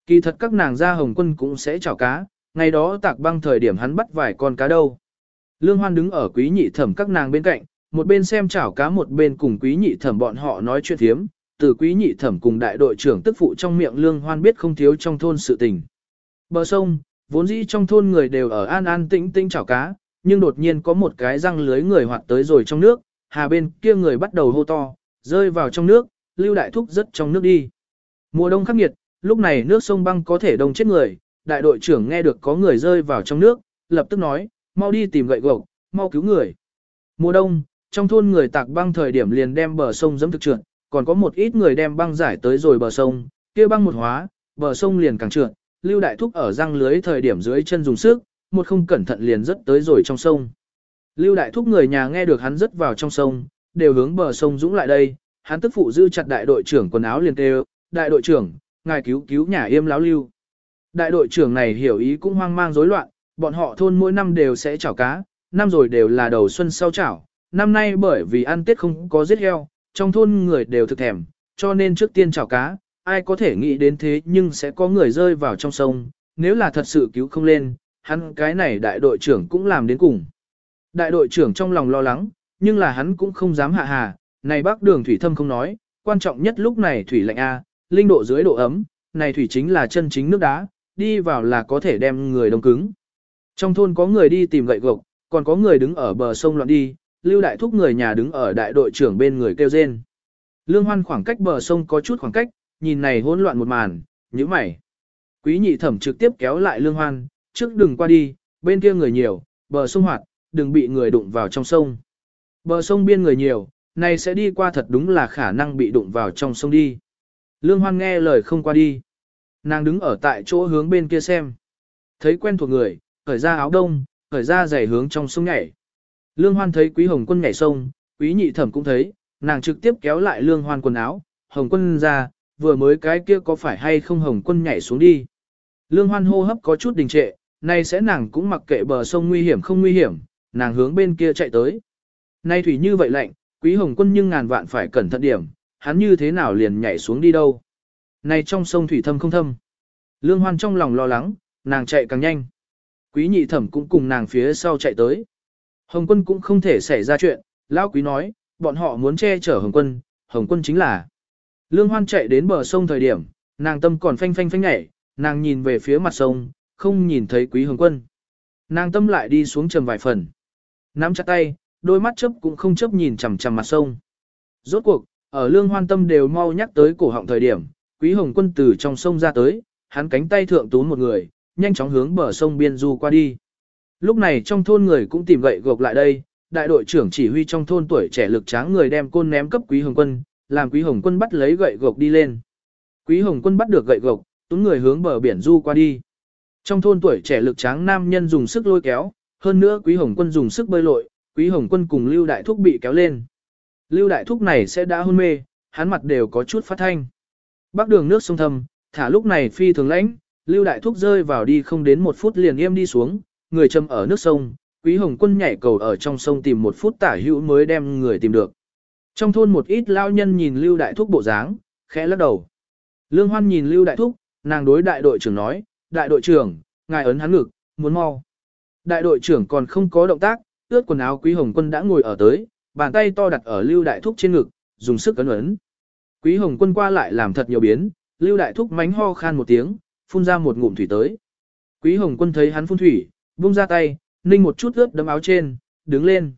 Kỳ thật các nàng ra hồng quân cũng sẽ chảo cá, ngày đó tạc băng thời điểm hắn bắt vài con cá đâu. Lương Hoan đứng ở quý nhị thẩm các nàng bên cạnh, một bên xem chảo cá một bên cùng quý nhị thẩm bọn họ nói chuyện thiếm, từ quý nhị thẩm cùng đại đội trưởng tức phụ trong miệng Lương Hoan biết không thiếu trong thôn sự tình. Bờ sông, vốn dĩ trong thôn người đều ở an an tĩnh tĩnh chảo cá, nhưng đột nhiên có một cái răng lưới người hoạt tới rồi trong nước, hà bên kia người bắt đầu hô to, rơi vào trong nước, lưu đại thúc rất trong nước đi. Mùa đông khắc nghiệt, lúc này nước sông băng có thể đông chết người, đại đội trưởng nghe được có người rơi vào trong nước, lập tức nói, mau đi tìm gậy gộc, mau cứu người. Mùa đông, trong thôn người tạc băng thời điểm liền đem bờ sông dẫm thực trượt, còn có một ít người đem băng giải tới rồi bờ sông, kia băng một hóa, bờ sông liền càng trượt, lưu đại thúc ở răng lưới thời điểm dưới chân dùng sức, một không cẩn thận liền rất tới rồi trong sông. Lưu đại thúc người nhà nghe được hắn rất vào trong sông, đều hướng bờ sông dũng lại đây, hắn tức phụ giữ chặt đại đội trưởng quần áo liền kêu, đại đội trưởng, ngài cứu cứu nhà yêm láo lưu. Đại đội trưởng này hiểu ý cũng hoang mang rối loạn, bọn họ thôn mỗi năm đều sẽ chảo cá, năm rồi đều là đầu xuân sau chảo, năm nay bởi vì ăn tết không có giết heo, trong thôn người đều thực thèm, cho nên trước tiên chảo cá, ai có thể nghĩ đến thế nhưng sẽ có người rơi vào trong sông, nếu là thật sự cứu không lên, hắn cái này đại đội trưởng cũng làm đến cùng. Đại đội trưởng trong lòng lo lắng, nhưng là hắn cũng không dám hạ hà, này bác đường thủy thâm không nói, quan trọng nhất lúc này thủy lạnh A, linh độ dưới độ ấm, này thủy chính là chân chính nước đá, đi vào là có thể đem người đông cứng. Trong thôn có người đi tìm gậy gộc, còn có người đứng ở bờ sông loạn đi, lưu đại thúc người nhà đứng ở đại đội trưởng bên người kêu rên. Lương hoan khoảng cách bờ sông có chút khoảng cách, nhìn này hỗn loạn một màn, như mày. Quý nhị thẩm trực tiếp kéo lại lương hoan, trước đừng qua đi, bên kia người nhiều, bờ sông hoạt, đừng bị người đụng vào trong sông. Bờ sông biên người nhiều, này sẽ đi qua thật đúng là khả năng bị đụng vào trong sông đi. Lương hoan nghe lời không qua đi. Nàng đứng ở tại chỗ hướng bên kia xem. Thấy quen thuộc người, khởi ra áo đông, khởi ra giày hướng trong sông nhảy. Lương hoan thấy quý hồng quân nhảy sông, quý nhị thẩm cũng thấy, nàng trực tiếp kéo lại lương hoan quần áo, hồng quân ra, vừa mới cái kia có phải hay không hồng quân nhảy xuống đi. Lương hoan hô hấp có chút đình trệ, nay sẽ nàng cũng mặc kệ bờ sông nguy hiểm không nguy hiểm, nàng hướng bên kia chạy tới. Nay thủy như vậy lạnh, quý hồng quân nhưng ngàn vạn phải cẩn thận điểm, hắn như thế nào liền nhảy xuống đi đâu. Này trong sông thủy thâm không thâm. Lương hoan trong lòng lo lắng, nàng chạy càng nhanh. Quý nhị thẩm cũng cùng nàng phía sau chạy tới. Hồng quân cũng không thể xảy ra chuyện, lão quý nói, bọn họ muốn che chở hồng quân, hồng quân chính là. Lương hoan chạy đến bờ sông thời điểm, nàng tâm còn phanh phanh phanh nhảy, nàng nhìn về phía mặt sông, không nhìn thấy quý hồng quân. Nàng tâm lại đi xuống trầm vài phần. Nắm chặt tay, đôi mắt chớp cũng không chớp nhìn chằm chằm mặt sông. Rốt cuộc, ở lương hoan tâm đều mau nhắc tới cổ họng thời điểm, quý hồng quân từ trong sông ra tới, hắn cánh tay thượng tún một người, nhanh chóng hướng bờ sông biên du qua đi. Lúc này trong thôn người cũng tìm gậy gộc lại đây, đại đội trưởng chỉ huy trong thôn tuổi trẻ lực tráng người đem côn ném cấp quý hồng quân, làm quý hồng quân bắt lấy gậy gộc đi lên. Quý hồng quân bắt được gậy gộc, tún người hướng bờ biển du qua đi. Trong thôn tuổi trẻ lực tráng nam nhân dùng sức lôi kéo, hơn nữa quý hồng quân dùng sức bơi lội, quý hồng quân cùng lưu đại thúc bị kéo lên. Lưu đại thúc này sẽ đã hôn mê, hắn mặt đều có chút phát thanh. Bắc đường nước sông thâm, thả lúc này phi thường lãnh, lưu đại thúc rơi vào đi không đến một phút liền im đi xuống, người châm ở nước sông, quý hồng quân nhảy cầu ở trong sông tìm một phút tả hữu mới đem người tìm được. Trong thôn một ít lao nhân nhìn lưu đại thúc bộ dáng, khẽ lắc đầu. Lương hoan nhìn lưu đại thúc, nàng đối đại đội trưởng nói, đại đội trưởng, ngài ấn hắn ngực, muốn mau. Đại đội trưởng còn không có động tác, ướt quần áo quý hồng quân đã ngồi ở tới, bàn tay to đặt ở lưu đại thúc trên ngực, dùng sức ấn ấn. Quý hồng quân qua lại làm thật nhiều biến, lưu đại thúc mánh ho khan một tiếng, phun ra một ngụm thủy tới. Quý hồng quân thấy hắn phun thủy, buông ra tay, ninh một chút ướt đấm áo trên, đứng lên.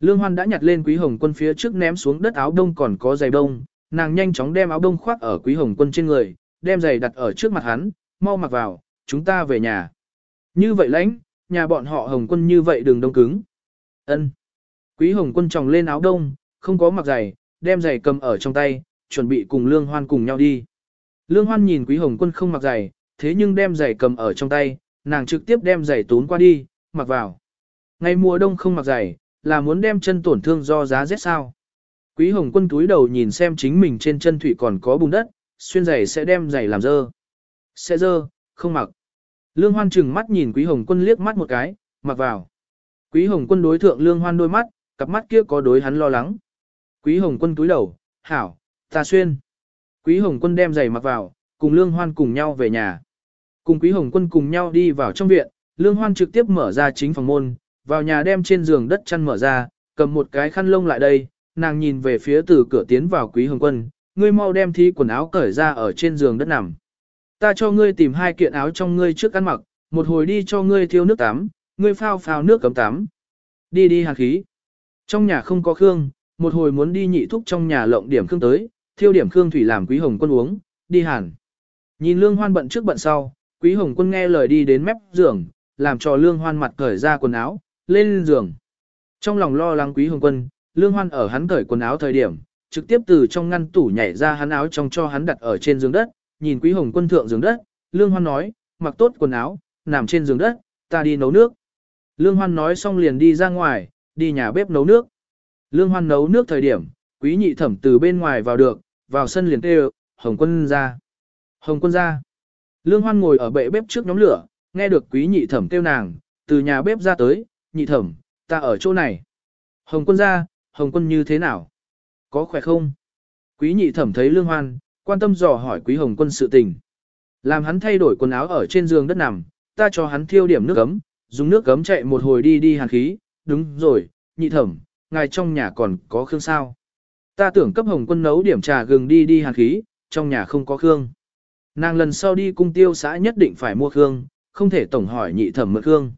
Lương Hoan đã nhặt lên Quý Hồng Quân phía trước ném xuống đất áo đông còn có giày đông, nàng nhanh chóng đem áo đông khoác ở Quý Hồng Quân trên người, đem giày đặt ở trước mặt hắn, mau mặc vào, chúng ta về nhà. Như vậy lãnh, nhà bọn họ Hồng Quân như vậy đừng đông cứng. Ân. Quý Hồng Quân tròng lên áo đông, không có mặc giày, đem giày cầm ở trong tay, chuẩn bị cùng Lương Hoan cùng nhau đi. Lương Hoan nhìn Quý Hồng Quân không mặc giày, thế nhưng đem giày cầm ở trong tay, nàng trực tiếp đem giày tốn qua đi, mặc vào. Ngày mùa đông không mặc giày, là muốn đem chân tổn thương do giá rét sao. Quý Hồng Quân túi đầu nhìn xem chính mình trên chân thủy còn có bùn đất, xuyên giày sẽ đem giày làm dơ. Sẽ dơ, không mặc. Lương Hoan chừng mắt nhìn Quý Hồng Quân liếc mắt một cái, mặc vào. Quý Hồng Quân đối thượng Lương Hoan đôi mắt, cặp mắt kia có đối hắn lo lắng. Quý Hồng Quân túi đầu, hảo, ta xuyên. Quý Hồng Quân đem giày mặc vào, cùng Lương Hoan cùng nhau về nhà. Cùng Quý Hồng Quân cùng nhau đi vào trong viện, Lương Hoan trực tiếp mở ra chính phòng môn, vào nhà đem trên giường đất chăn mở ra, cầm một cái khăn lông lại đây, nàng nhìn về phía từ cửa tiến vào Quý Hồng Quân, ngươi mau đem thi quần áo cởi ra ở trên giường đất nằm. Ta cho ngươi tìm hai kiện áo trong ngươi trước ăn mặc, một hồi đi cho ngươi thiêu nước tắm, ngươi phao phao nước cấm tắm. Đi đi hàn khí. Trong nhà không có khương, một hồi muốn đi nhị thúc trong nhà lộng điểm khương tới, thiêu điểm khương thủy làm quý hồng quân uống, đi hàn. Nhìn lương hoan bận trước bận sau, quý hồng quân nghe lời đi đến mép giường, làm cho lương hoan mặt cởi ra quần áo, lên giường. Trong lòng lo lắng quý hồng quân, lương hoan ở hắn cởi quần áo thời điểm, trực tiếp từ trong ngăn tủ nhảy ra hắn áo trong cho hắn đặt ở trên giường đất, nhìn quý hồng quân thượng giường đất, lương hoan nói, mặc tốt quần áo, nằm trên giường đất, ta đi nấu nước. Lương hoan nói xong liền đi ra ngoài, đi nhà bếp nấu nước. Lương hoan nấu nước thời điểm, quý nhị thẩm từ bên ngoài vào được, vào sân liền kêu, hồng quân ra. Hồng quân ra. Lương hoan ngồi ở bệ bếp trước nhóm lửa, nghe được quý nhị thẩm kêu nàng, từ nhà bếp ra tới, nhị thẩm, ta ở chỗ này. Hồng quân ra, hồng quân như thế nào? Có khỏe không? Quý nhị thẩm thấy lương hoan, quan tâm dò hỏi quý hồng quân sự tình. Làm hắn thay đổi quần áo ở trên giường đất nằm, ta cho hắn thiêu điểm nước ấm, dùng nước ấm chạy một hồi đi đi hàn khí, đúng rồi, nhị thẩm, ngài trong nhà còn có khương sao. Ta tưởng cấp hồng quân nấu điểm trà gừng đi đi hàn khí, trong nhà không có khương. Nàng lần sau đi cung tiêu xã nhất định phải mua khương, không thể tổng hỏi nhị thẩm mượn khương.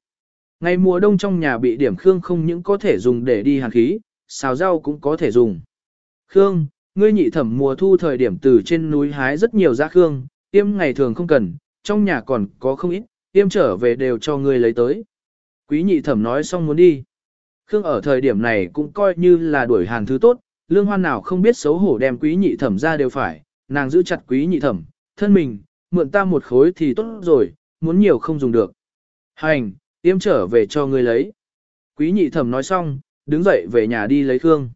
Ngày mùa đông trong nhà bị điểm khương không những có thể dùng để đi hàn khí, xào rau cũng có thể dùng. Khương, ngươi nhị thẩm mùa thu thời điểm từ trên núi hái rất nhiều giá khương, tiêm ngày thường không cần, trong nhà còn có không ít, tiêm trở về đều cho ngươi lấy tới. Quý nhị thẩm nói xong muốn đi. Khương ở thời điểm này cũng coi như là đuổi hàn thứ tốt, lương hoan nào không biết xấu hổ đem quý nhị thẩm ra đều phải, nàng giữ chặt quý nhị thẩm, thân mình, mượn ta một khối thì tốt rồi, muốn nhiều không dùng được. Hành, tiêm trở về cho ngươi lấy. Quý nhị thẩm nói xong, đứng dậy về nhà đi lấy Khương.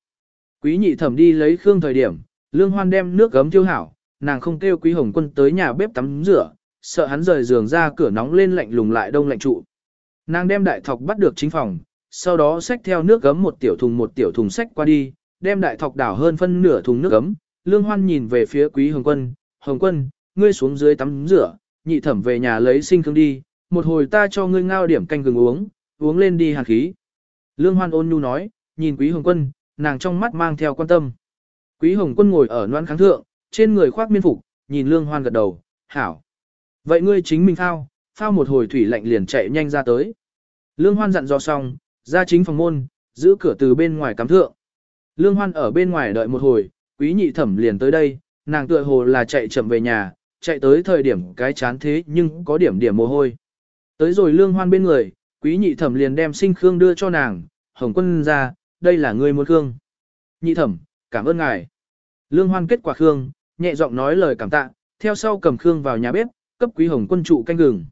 Quý nhị thẩm đi lấy Khương thời điểm, lương hoan đem nước gấm tiêu hảo, nàng không kêu quý hồng quân tới nhà bếp tắm rửa, sợ hắn rời giường ra cửa nóng lên lạnh lùng lại đông lạnh trụ. Nàng đem đại thọc bắt được chính phòng, sau đó xách theo nước gấm một tiểu thùng một tiểu thùng xách qua đi, đem đại thọc đảo hơn phân nửa thùng nước gấm. Lương Hoan nhìn về phía Quý Hồng Quân, "Hồng Quân, ngươi xuống dưới tắm rửa, nhị thẩm về nhà lấy sinh cương đi, một hồi ta cho ngươi ngao điểm canh gừng uống, uống lên đi hàn khí." Lương Hoan ôn nhu nói, nhìn Quý Hồng Quân, nàng trong mắt mang theo quan tâm. Quý Hồng Quân ngồi ở noan kháng thượng, trên người khoác miên phục, nhìn Lương Hoan gật đầu, "Hảo." Vậy ngươi chính mình phao, phao một hồi thủy lạnh liền chạy nhanh ra tới. Lương Hoan dặn dò xong, ra chính phòng môn, giữ cửa từ bên ngoài cắm thượng. Lương Hoan ở bên ngoài đợi một hồi, quý nhị thẩm liền tới đây, nàng tựa hồ là chạy chậm về nhà, chạy tới thời điểm cái chán thế nhưng có điểm điểm mồ hôi. Tới rồi Lương Hoan bên người, quý nhị thẩm liền đem sinh khương đưa cho nàng, hồng quân ra, đây là người muốn khương. Nhị thẩm, cảm ơn ngài. Lương Hoan kết quả khương, nhẹ giọng nói lời cảm tạ, theo sau cầm khương vào nhà bếp, cấp quý hồng quân trụ canh gừng.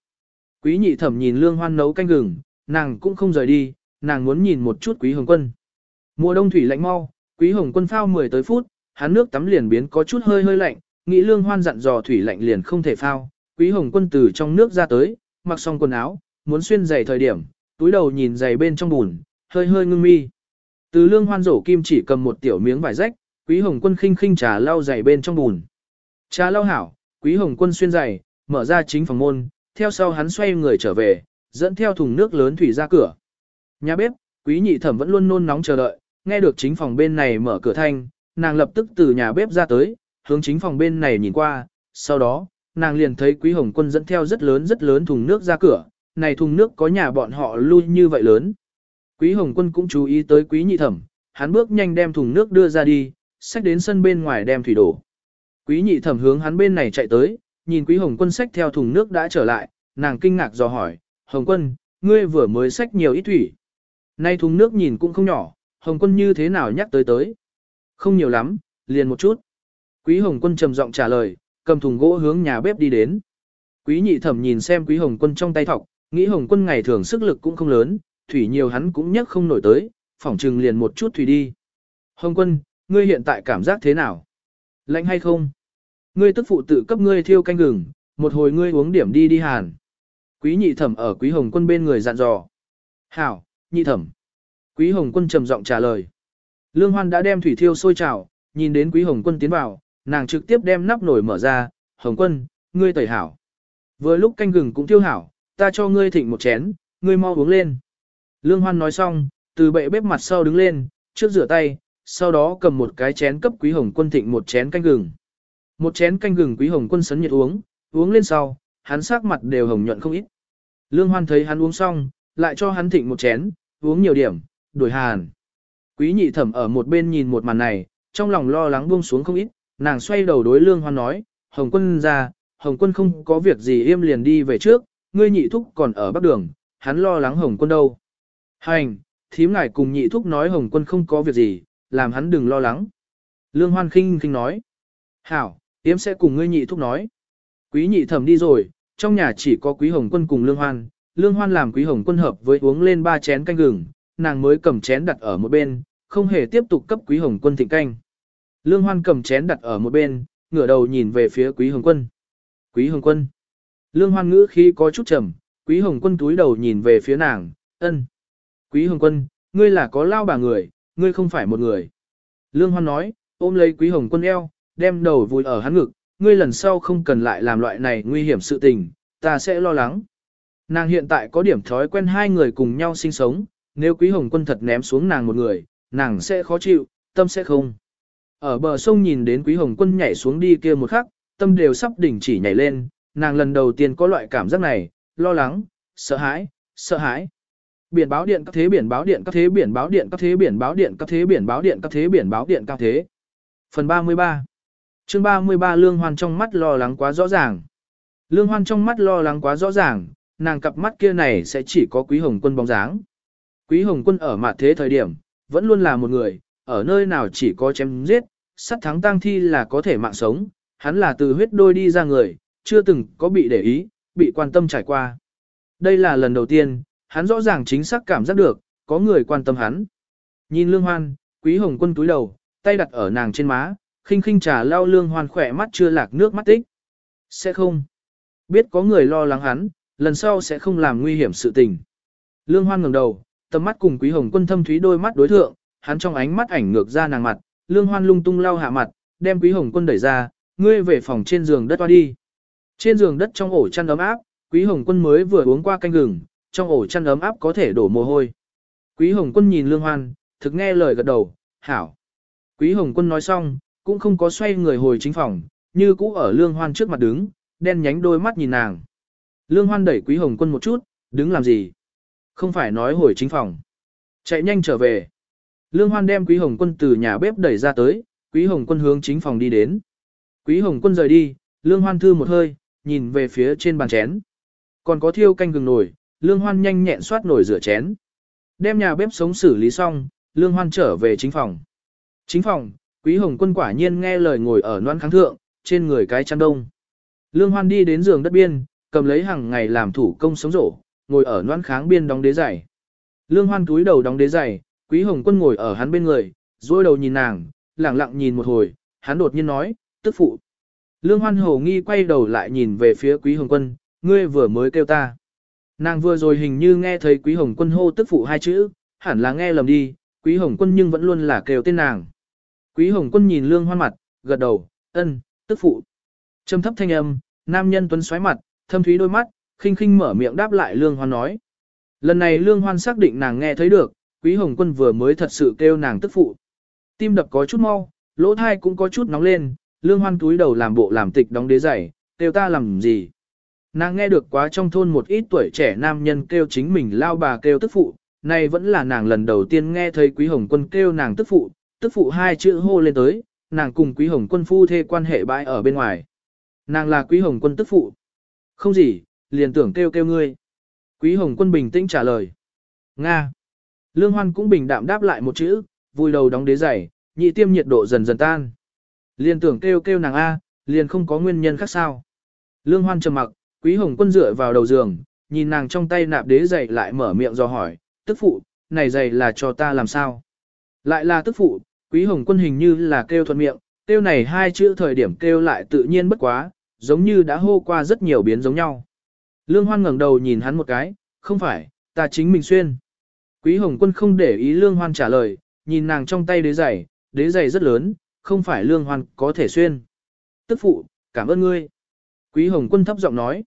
Quý nhị thẩm nhìn Lương Hoan nấu canh gừng, nàng cũng không rời đi, nàng muốn nhìn một chút quý hồng quân. Mùa đông thủy lạnh mau, quý hồng quân phao 10 tới phút, hắn nước tắm liền biến có chút hơi hơi lạnh, nghĩ lương hoan dặn dò thủy lạnh liền không thể phao. Quý hồng quân từ trong nước ra tới, mặc xong quần áo, muốn xuyên giày thời điểm, túi đầu nhìn giày bên trong bùn, hơi hơi ngưng mi. Từ lương hoan rổ kim chỉ cầm một tiểu miếng vải rách, quý hồng quân khinh khinh trà lau giày bên trong bùn. Trà lau hảo, quý hồng quân xuyên giày, mở ra chính phòng môn, theo sau hắn xoay người trở về, dẫn theo thùng nước lớn thủy ra cửa. Nhà bếp, quý nhị thẩm vẫn luôn nôn nóng chờ đợi, nghe được chính phòng bên này mở cửa thanh, nàng lập tức từ nhà bếp ra tới, hướng chính phòng bên này nhìn qua, sau đó, nàng liền thấy quý hồng quân dẫn theo rất lớn rất lớn thùng nước ra cửa, này thùng nước có nhà bọn họ lui như vậy lớn. Quý hồng quân cũng chú ý tới quý nhị thẩm, hắn bước nhanh đem thùng nước đưa ra đi, xách đến sân bên ngoài đem thủy đổ. Quý nhị thẩm hướng hắn bên này chạy tới, nhìn quý hồng quân xách theo thùng nước đã trở lại, nàng kinh ngạc dò hỏi, hồng quân, ngươi vừa mới xách nhiều ít thủy. Nay thùng nước nhìn cũng không nhỏ, hồng quân như thế nào nhắc tới tới. Không nhiều lắm, liền một chút. Quý Hồng Quân trầm giọng trả lời, cầm thùng gỗ hướng nhà bếp đi đến. Quý nhị thẩm nhìn xem Quý Hồng Quân trong tay thọc, nghĩ Hồng Quân ngày thường sức lực cũng không lớn, thủy nhiều hắn cũng nhắc không nổi tới, phỏng trừng liền một chút thủy đi. Hồng Quân, ngươi hiện tại cảm giác thế nào? Lạnh hay không? Ngươi tức phụ tự cấp ngươi thiêu canh gừng, một hồi ngươi uống điểm đi đi hàn. Quý nhị thẩm ở Quý Hồng Quân bên người dặn dò. Hảo, nhị thẩm. Quý Hồng Quân trầm giọng trả lời. Lương Hoan đã đem thủy thiêu sôi trào, nhìn đến Quý Hồng Quân tiến vào, nàng trực tiếp đem nắp nồi mở ra, Hồng Quân, ngươi tẩy hảo. Vừa lúc canh gừng cũng thiêu hảo, ta cho ngươi thịnh một chén, ngươi mau uống lên. Lương Hoan nói xong, từ bệ bếp mặt sau đứng lên, trước rửa tay, sau đó cầm một cái chén cấp Quý Hồng Quân thịnh một chén canh gừng. Một chén canh gừng Quý Hồng Quân sấn nhiệt uống, uống lên sau, hắn sắc mặt đều hồng nhuận không ít. Lương Hoan thấy hắn uống xong, lại cho hắn thịnh một chén, uống nhiều điểm, đổi hàn. Quý nhị thẩm ở một bên nhìn một màn này, trong lòng lo lắng buông xuống không ít, nàng xoay đầu đối lương hoan nói, Hồng quân ra, Hồng quân không có việc gì im liền đi về trước, ngươi nhị thúc còn ở bắc đường, hắn lo lắng Hồng quân đâu. Hành, thím ngài cùng nhị thúc nói Hồng quân không có việc gì, làm hắn đừng lo lắng. Lương hoan khinh khinh nói, hảo, yếm sẽ cùng ngươi nhị thúc nói. Quý nhị thẩm đi rồi, trong nhà chỉ có quý hồng quân cùng lương hoan, lương hoan làm quý hồng quân hợp với uống lên ba chén canh gừng, nàng mới cầm chén đặt ở một bên, không hề tiếp tục cấp quý hồng quân thịnh canh. Lương Hoan cầm chén đặt ở một bên, ngửa đầu nhìn về phía quý hồng quân. Quý hồng quân. Lương Hoan ngữ khi có chút trầm, quý hồng quân túi đầu nhìn về phía nàng, ân. Quý hồng quân, ngươi là có lao bà người, ngươi không phải một người. Lương Hoan nói, ôm lấy quý hồng quân eo, đem đầu vùi ở hắn ngực, ngươi lần sau không cần lại làm loại này nguy hiểm sự tình, ta sẽ lo lắng. Nàng hiện tại có điểm thói quen hai người cùng nhau sinh sống, nếu quý hồng quân thật ném xuống nàng một người, nàng sẽ khó chịu, tâm sẽ không. Ở bờ sông nhìn đến quý hồng quân nhảy xuống đi kia một khắc, tâm đều sắp đỉnh chỉ nhảy lên, nàng lần đầu tiên có loại cảm giác này, lo lắng, sợ hãi, sợ hãi. Biển báo điện các thế biển báo điện các thế biển báo điện các thế biển báo điện các thế biển báo điện các thế biển báo điện các thế. Phần 33 chương 33 Lương Hoan trong mắt lo lắng quá rõ ràng. Lương Hoan trong mắt lo lắng quá rõ ràng, nàng cặp mắt kia này sẽ chỉ có quý hồng quân bóng dáng. Quý Hồng Quân ở mặt thế thời điểm, vẫn luôn là một người, ở nơi nào chỉ có chém giết, sát thắng tang thi là có thể mạng sống, hắn là từ huyết đôi đi ra người, chưa từng có bị để ý, bị quan tâm trải qua. Đây là lần đầu tiên, hắn rõ ràng chính xác cảm giác được, có người quan tâm hắn. Nhìn Lương Hoan, Quý Hồng Quân túi đầu, tay đặt ở nàng trên má, khinh khinh trà lau Lương Hoan khỏe mắt chưa lạc nước mắt tích. Sẽ không. Biết có người lo lắng hắn, lần sau sẽ không làm nguy hiểm sự tình. Lương Hoan ngẩng đầu, Tầm mắt cùng Quý Hồng Quân thâm thúy đôi mắt đối thượng, hắn trong ánh mắt ảnh ngược ra nàng mặt, Lương Hoan lung tung lau hạ mặt, đem Quý Hồng Quân đẩy ra, ngươi về phòng trên giường đất toa đi. Trên giường đất trong ổ chăn ấm áp, Quý Hồng Quân mới vừa uống qua canh gừng, trong ổ chăn ấm áp có thể đổ mồ hôi. Quý Hồng Quân nhìn Lương Hoan, thực nghe lời gật đầu, hảo. Quý Hồng Quân nói xong, cũng không có xoay người hồi chính phòng, như cũ ở Lương Hoan trước mặt đứng, đen nhánh đôi mắt nhìn nàng. Lương Hoan đẩy Quý Hồng Quân một chút, đứng làm gì? Không phải nói hồi chính phòng. Chạy nhanh trở về. Lương Hoan đem Quý Hồng Quân từ nhà bếp đẩy ra tới, Quý Hồng Quân hướng chính phòng đi đến. Quý Hồng Quân rời đi, Lương Hoan thư một hơi, nhìn về phía trên bàn chén. Còn có thiêu canh gừng nổi, Lương Hoan nhanh nhẹn xoát nổi rửa chén. Đem nhà bếp sống xử lý xong, Lương Hoan trở về chính phòng. Chính phòng, Quý Hồng Quân quả nhiên nghe lời ngồi ở noan kháng thượng, trên người cái chăn đông. Lương Hoan đi đến giường đất biên, cầm lấy hàng ngày làm thủ công sống rổ, ngồi ở noan kháng biên đóng đế giày. Lương Hoan túi đầu đóng đế giày, Quý Hồng Quân ngồi ở hắn bên người, dôi đầu nhìn nàng, lẳng lặng nhìn một hồi, hắn đột nhiên nói, tức phụ. Lương Hoan hồ nghi quay đầu lại nhìn về phía Quý Hồng Quân, ngươi vừa mới kêu ta. Nàng vừa rồi hình như nghe thấy Quý Hồng Quân hô tức phụ hai chữ, hẳn là nghe lầm đi, Quý Hồng Quân nhưng vẫn luôn là kêu tên nàng. Quý Hồng Quân nhìn Lương Hoan mặt, gật đầu, ân, tức phụ. Trầm thấp thanh âm, nam nhân tuấn xoáy mặt, thâm thúy đôi mắt, khinh khinh mở miệng đáp lại Lương Hoan nói. Lần này Lương Hoan xác định nàng nghe thấy được, Quý Hồng Quân vừa mới thật sự kêu nàng tức phụ. Tim đập có chút mau, lỗ thai cũng có chút nóng lên, Lương Hoan túi đầu làm bộ làm tịch đóng đế giày, kêu ta làm gì. Nàng nghe được quá trong thôn một ít tuổi trẻ nam nhân kêu chính mình lao bà kêu tức phụ, này vẫn là nàng lần đầu tiên nghe thấy Quý Hồng Quân kêu nàng tức phụ, tức phụ hai chữ hô lên tới, nàng cùng Quý Hồng Quân phu thê quan hệ bãi ở bên ngoài. Nàng là Quý Hồng Quân tức phụ. Không gì, liền tưởng kêu kêu ngươi. Quý Hồng Quân bình tĩnh trả lời. Nga. Lương Hoan cũng bình đạm đáp lại một chữ, vui đầu đóng đế giày, nhị tiêm nhiệt độ dần dần tan. Liền tưởng kêu kêu nàng A, liền không có nguyên nhân khác sao. Lương Hoan trầm mặc, Quý Hồng Quân dựa vào đầu giường, nhìn nàng trong tay nạp đế giày lại mở miệng do hỏi, tức phụ, này giày là cho ta làm sao? Lại là tức phụ, Quý Hồng Quân hình như là kêu thuận miệng, kêu này hai chữ thời điểm kêu lại tự nhiên bất quá, giống như đã hô qua rất nhiều biến giống nhau. Lương Hoan ngẩng đầu nhìn hắn một cái, không phải, ta chính mình xuyên. Quý Hồng Quân không để ý Lương Hoan trả lời, nhìn nàng trong tay đế giày, đế giày rất lớn, không phải Lương Hoan có thể xuyên. Tức phụ, cảm ơn ngươi. Quý Hồng Quân thấp giọng nói.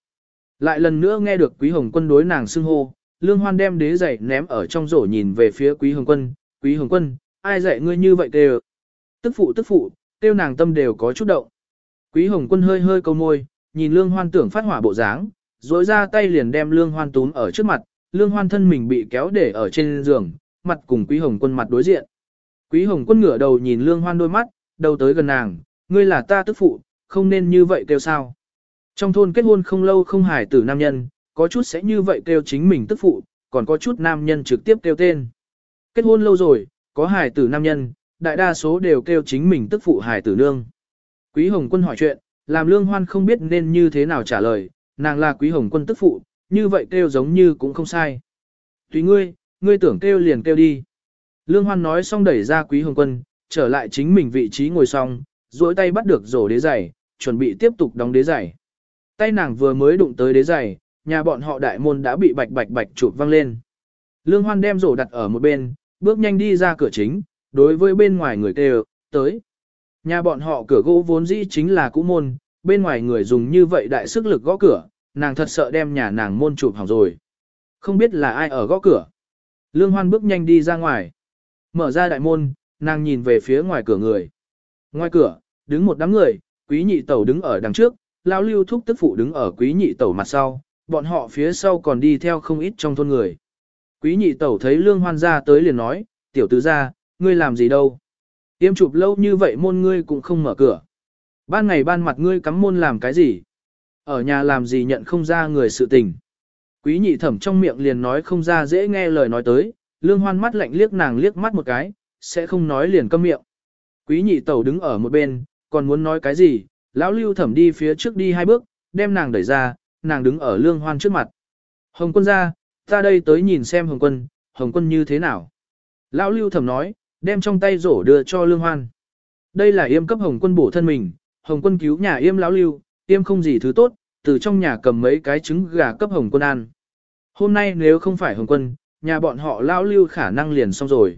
Lại lần nữa nghe được Quý Hồng Quân đối nàng xưng hô, Lương Hoan đem đế giày ném ở trong rổ nhìn về phía Quý Hồng Quân. Quý Hồng Quân, ai dạy ngươi như vậy kêu? Tức phụ tức phụ, tiêu nàng tâm đều có chút động. Quý Hồng Quân hơi hơi câu môi, nhìn Lương Hoan tưởng phát hỏa bộ dáng, rối ra tay liền đem Lương Hoan túm ở trước mặt, Lương Hoan thân mình bị kéo để ở trên giường, mặt cùng Quý Hồng Quân mặt đối diện. Quý Hồng Quân ngửa đầu nhìn Lương Hoan đôi mắt, đầu tới gần nàng, ngươi là ta tức phụ, không nên như vậy kêu sao. Trong thôn kết hôn không lâu không hài tử nam nhân, có chút sẽ như vậy kêu chính mình tức phụ, còn có chút nam nhân trực tiếp kêu tên. Kết hôn lâu rồi, có hài tử nam nhân, đại đa số đều kêu chính mình tức phụ hài tử nương. Quý Hồng Quân hỏi chuyện, làm Lương Hoan không biết nên như thế nào trả lời, nàng là Quý Hồng Quân tức phụ, như vậy kêu giống như cũng không sai. Tùy ngươi, ngươi tưởng kêu liền kêu đi. Lương Hoan nói xong đẩy ra Quý Hồng Quân, trở lại chính mình vị trí ngồi xong, duỗi tay bắt được rổ đế giày, chuẩn bị tiếp tục đóng đế giày. Tay nàng vừa mới đụng tới đế giày, nhà bọn họ đại môn đã bị bạch bạch bạch chụp văng lên. Lương Hoan đem rổ đặt ở một bên, bước nhanh đi ra cửa chính, đối với bên ngoài người kêu, tới. Nhà bọn họ cửa gỗ vốn dĩ chính là cũ môn, bên ngoài người dùng như vậy đại sức lực gõ cửa, nàng thật sợ đem nhà nàng môn chụp hỏng rồi. Không biết là ai ở gõ cửa. Lương Hoan bước nhanh đi ra ngoài. Mở ra đại môn, nàng nhìn về phía ngoài cửa người. Ngoài cửa, đứng một đám người, quý nhị tẩu đứng ở đằng trước, lão lưu thúc tức phụ đứng ở quý nhị tẩu mặt sau, bọn họ phía sau còn đi theo không ít trong thôn người. Quý nhị tẩu thấy lương hoan ra tới liền nói, tiểu tứ ra, ngươi làm gì đâu. Tiêm chụp lâu như vậy môn ngươi cũng không mở cửa. Ban ngày ban mặt ngươi cắm môn làm cái gì? Ở nhà làm gì nhận không ra người sự tình. Quý nhị thẩm trong miệng liền nói không ra dễ nghe lời nói tới, lương hoan mắt lạnh liếc nàng liếc mắt một cái, sẽ không nói liền câm miệng. Quý nhị tẩu đứng ở một bên, còn muốn nói cái gì, lão lưu thẩm đi phía trước đi hai bước, đem nàng đẩy ra, nàng đứng ở lương hoan trước mặt. Hồng quân ra, ta đây tới nhìn xem hồng quân, hồng quân như thế nào. Lão lưu thẩm nói, đem trong tay rổ đưa cho lương hoan. Đây là yêm cấp hồng quân bổ thân mình, hồng quân cứu nhà yêm lão lưu, yêm không gì thứ tốt, từ trong nhà cầm mấy cái trứng gà cấp hồng quân ăn. Hôm nay nếu không phải hồng quân, nhà bọn họ lão lưu khả năng liền xong rồi.